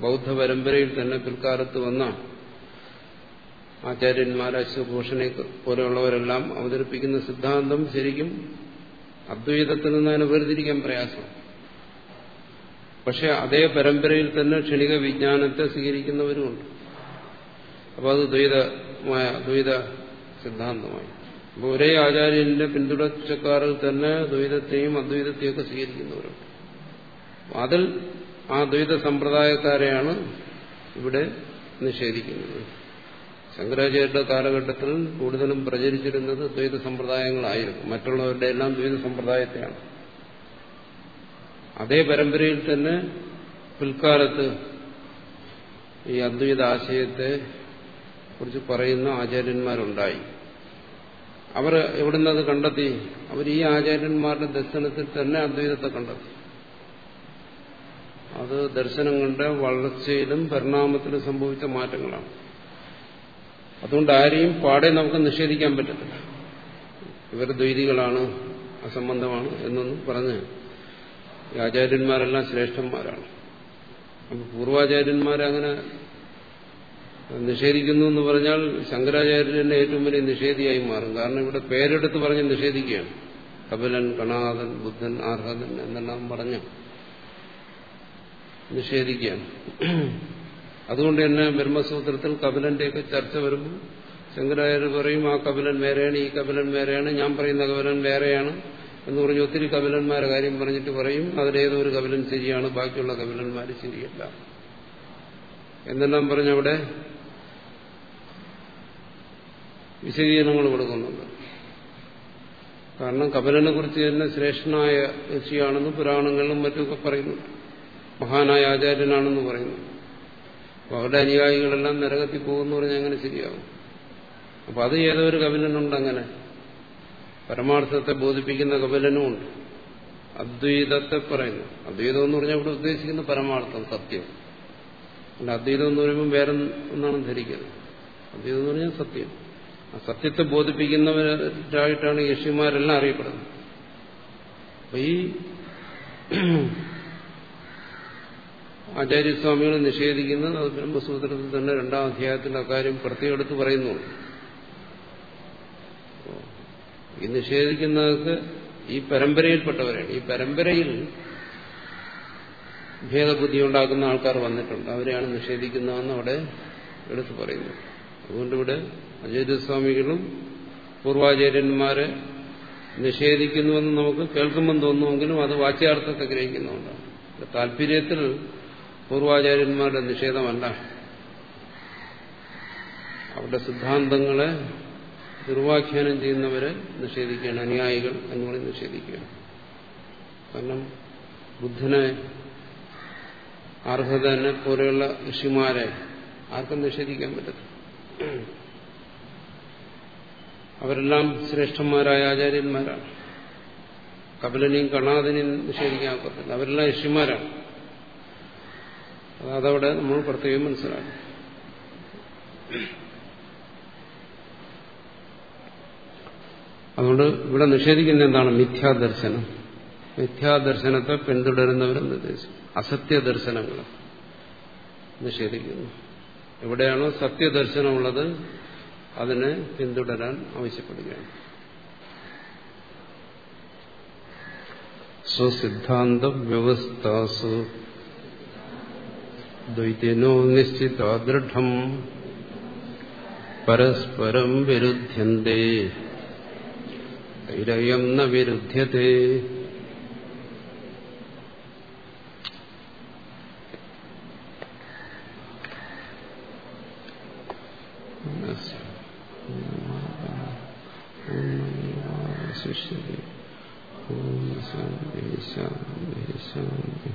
ബൗദ്ധ പരമ്പരയിൽ തന്നെ പിൽക്കാലത്ത് വന്ന ആചാര്യന്മാർ അശ്വഭൂഷണെ പോലെയുള്ളവരെല്ലാം അവതരിപ്പിക്കുന്ന സിദ്ധാന്തം ശരിക്കും അദ്വൈതത്തിൽ നിന്ന് അതിനെ വേർതിരിക്കാൻ പ്രയാസം. പക്ഷെ അതേ പരമ്പരയിൽ തന്നെ ക്ഷണിക വിജ്ഞാനത്തെ സ്വീകരിക്കുന്നവരുമുണ്ട്. അപ്പോൾ അത് ദ്വൈതമായ ദ്വൈത സിദ്ധാന്തമായി. അപ്പോൾ ഒരേ ആചാര്യന്റെ പിന്തുടർച്ചക്കാരിൽ തന്നെ ദ്വൈതത്തെയും അദ്വൈതത്തെയും ഒക്കെ സ്വീകരിക്കുന്നവരുണ്ട്. അതിൽ ആ ദ്വൈത സമ്പ്രദായക്കാരെയാണ് ഇവിടെ നിഷേധിക്കുന്നത്. ശങ്കരാചാര്യരുടെ കാലഘട്ടത്തിൽ കൂടുതലും പ്രചരിച്ചിരുന്നത് ദ്വൈത സമ്പ്രദായങ്ങളായിരുന്നു. മറ്റുള്ളവരുടെ എല്ലാം ദ്വൈത സമ്പ്രദായത്തെയാണ്. അതേ പരമ്പരയിൽ തന്നെ പിൽക്കാലത്ത് ഈ അദ്വൈത ആശയത്തെ കുറിച്ച് പറയുന്ന ആചാര്യന്മാരുണ്ടായി. അവർ എവിടുന്ന് അത് കണ്ടെത്തി? അവർ ഈ ആചാര്യന്മാരുടെ ദർശനത്തിൽ തന്നെ അദ്വൈതത്തെ കണ്ടെത്തി. അത് ദർശനം കൊണ്ട് വളർച്ചയിലും പരിണാമത്തിലും സംഭവിച്ച മാറ്റങ്ങളാണ്. അതുകൊണ്ട് ആരെയും പാടെ നമുക്ക് നിഷേധിക്കാൻ പറ്റത്തില്ല. ഇവർ ദ്വൈതികളാണ് അസംബന്ധമാണ് എന്നൊന്നും പറഞ്ഞ് ഈ ആചാര്യന്മാരെല്ലാം ശ്രേഷ്ഠന്മാരാണ്. അപ്പൊ പൂർവാചാര്യന്മാരങ്ങനെ നിഷേധിക്കുന്നു എന്ന് പറഞ്ഞാൽ ശങ്കരാചാര്യന്റെ ഏറ്റവും വലിയ നിഷേധിയായി മാറും. കാരണം ഇവിടെ പേരെടുത്ത് പറഞ്ഞ് നിഷേധിക്കുകയാണ്. കപിലൻ കണാദൻ ബുദ്ധൻ ആർഹതൻ എന്നെല്ലാം പറഞ്ഞ് നിഷേധിക്കുകയാണ്. അതുകൊണ്ട് തന്നെ ബ്രഹ്മസൂത്രത്തിൽ കപിലന്റെയൊക്കെ ചർച്ച വരുമ്പോൾ ശങ്കരാചാര്യ പറയും ആ കപിലൻ വേറെയാണ് ഈ കപിലൻ വേറെയാണ് ഞാൻ പറയുന്ന കപിലൻ വേറെയാണ് എന്ന് പറഞ്ഞ് ഒത്തിരി കപിലന്മാരെ കാര്യം പറഞ്ഞിട്ട് പറയും. അതിലേതോ ഒരു കപിലൻ ശരിയാണ് ബാക്കിയുള്ള കപിലന്മാർ ശരിയല്ല. എന്നെല്ലാം പറഞ്ഞവിടെ വിശദീകരണങ്ങൾ കൊടുക്കുന്നുണ്ട്. കാരണം കപിലനെ കുറിച്ച് തന്നെ ശ്രേഷ്ഠനായ ഋഷിയാണെന്ന് പുരാണങ്ങളിലും മറ്റുമൊക്കെ പറയുന്നു മഹാനായ ആചാര്യനാണെന്ന് പറയുന്നു അപ്പൊ അവരുടെ അനുയായികളെല്ലാം നരകത്തിൽ പോകുമെന്ന് പറഞ്ഞാൽ അങ്ങനെ ശരിയാവും. അപ്പൊ അത് ഏതോ ഒരു കപിലനുണ്ട് അങ്ങനെ. പരമാർത്ഥത്തെ ബോധിപ്പിക്കുന്ന കപിലനും ഉണ്ട്. അദ്വൈതത്തെ പറയുന്നു. അദ്വൈതം എന്ന് പറഞ്ഞാൽ ഇവിടെ ഉദ്ദേശിക്കുന്ന പരമാർത്ഥം സത്യം. അല്ല അദ്വൈതം എന്ന് പറയുമ്പോൾ വേറെ ഒന്നാണ് ധരിക്കുന്നത്. അദ്വൈതം എന്ന് പറഞ്ഞാൽ സത്യം. സത്യത്തെ ബോധിപ്പിക്കുന്നവരായിട്ടാണ് യക്ഷിമാരെല്ലാം അറിയപ്പെടുന്നത്. അപ്പൊ ഈ ആചാര്യസ്വാമികൾ നിഷേധിക്കുന്നത് അത് ബ്രഹ്മസൂത്രത്തിൽ തന്നെ രണ്ടാം അധ്യായത്തിൽ അക്കാര്യം പ്രത്യേകെടുത്ത് പറയുന്നു ഈ നിഷേധിക്കുന്നവർക്ക് ഈ പരമ്പരയിൽപ്പെട്ടവരാണ്. ഈ പരമ്പരയിൽ ഭേദബുദ്ധി ഉണ്ടാക്കുന്ന ആൾക്കാർ വന്നിട്ടുണ്ട്. അവരെയാണ് നിഷേധിക്കുന്നതെന്ന് അവിടെ എടുത്തു പറയുന്നു. അതുകൊണ്ട് ഇവിടെ അജയസ്വാമികളും പൂർവാചാര്യന്മാരെ നിഷേധിക്കുന്നുവെന്ന് നമുക്ക് കേൾക്കുമ്പോൾ തോന്നുമെങ്കിലും അത് വാച്യാർത്ഥത്തെ ഗ്രഹിക്കുന്നുണ്ടാണ് താല്പര്യത്തിൽ പൂർവാചാര്യന്മാരുടെ നിഷേധമല്ല. അവരുടെ സിദ്ധാന്തങ്ങളെ ദുർവാഖ്യാനം ചെയ്യുന്നവരെ നിഷേധിക്കുകയാണ് അനുയായികൾ എന്ന് പറഞ്ഞ് നിഷേധിക്കുകയാണ്. കാരണം ബുദ്ധനെ അർഹതനെ പോലെയുള്ള ഋഷിമാരെ ആർക്കും നിഷേധിക്കാൻ പറ്റത്തില്ല. അവരെല്ലാം ശ്രേഷ്ഠന്മാരായ ആചാര്യന്മാരാണ്. കപിലനെയും കണാദിനെയും നിഷേധിക്കാൻ പറ്റില്ല അവരെല്ലാം ഋഷിമാരാണ്. അതവിടെ നമ്മൾ പ്രത്യേകം മനസ്സിലാക്കും അതുകൊണ്ട് ഇവിടെ നിഷേധിക്കുന്ന എന്താണ്? മിഥ്യാദർശനം. മിഥ്യാദർശനത്തെ പിന്തുടരുന്നവരും നിർദ്ദേശിച്ചു അസത്യദർശനങ്ങൾ നിഷേധിക്കുന്നു. എവിടെയാണോ സത്യദർശനമുള്ളത് അതിനെ പിന്തുടരാൻ ആവശ്യപ്പെടുകയാണ്. സ്വസിദ്ധാന്ത വ്യവസ്ഥാസു. ദ്വൈതനോ നിശ്ചിതാദൃഢം പരസ്പരം വിരുദ്ധ്യന്തേ. തൈരയം ന വിരുദ്ധ്യത്തെ ശിഷ്യതി ഓം ശാന്തി ശാന്തി ശാന്തി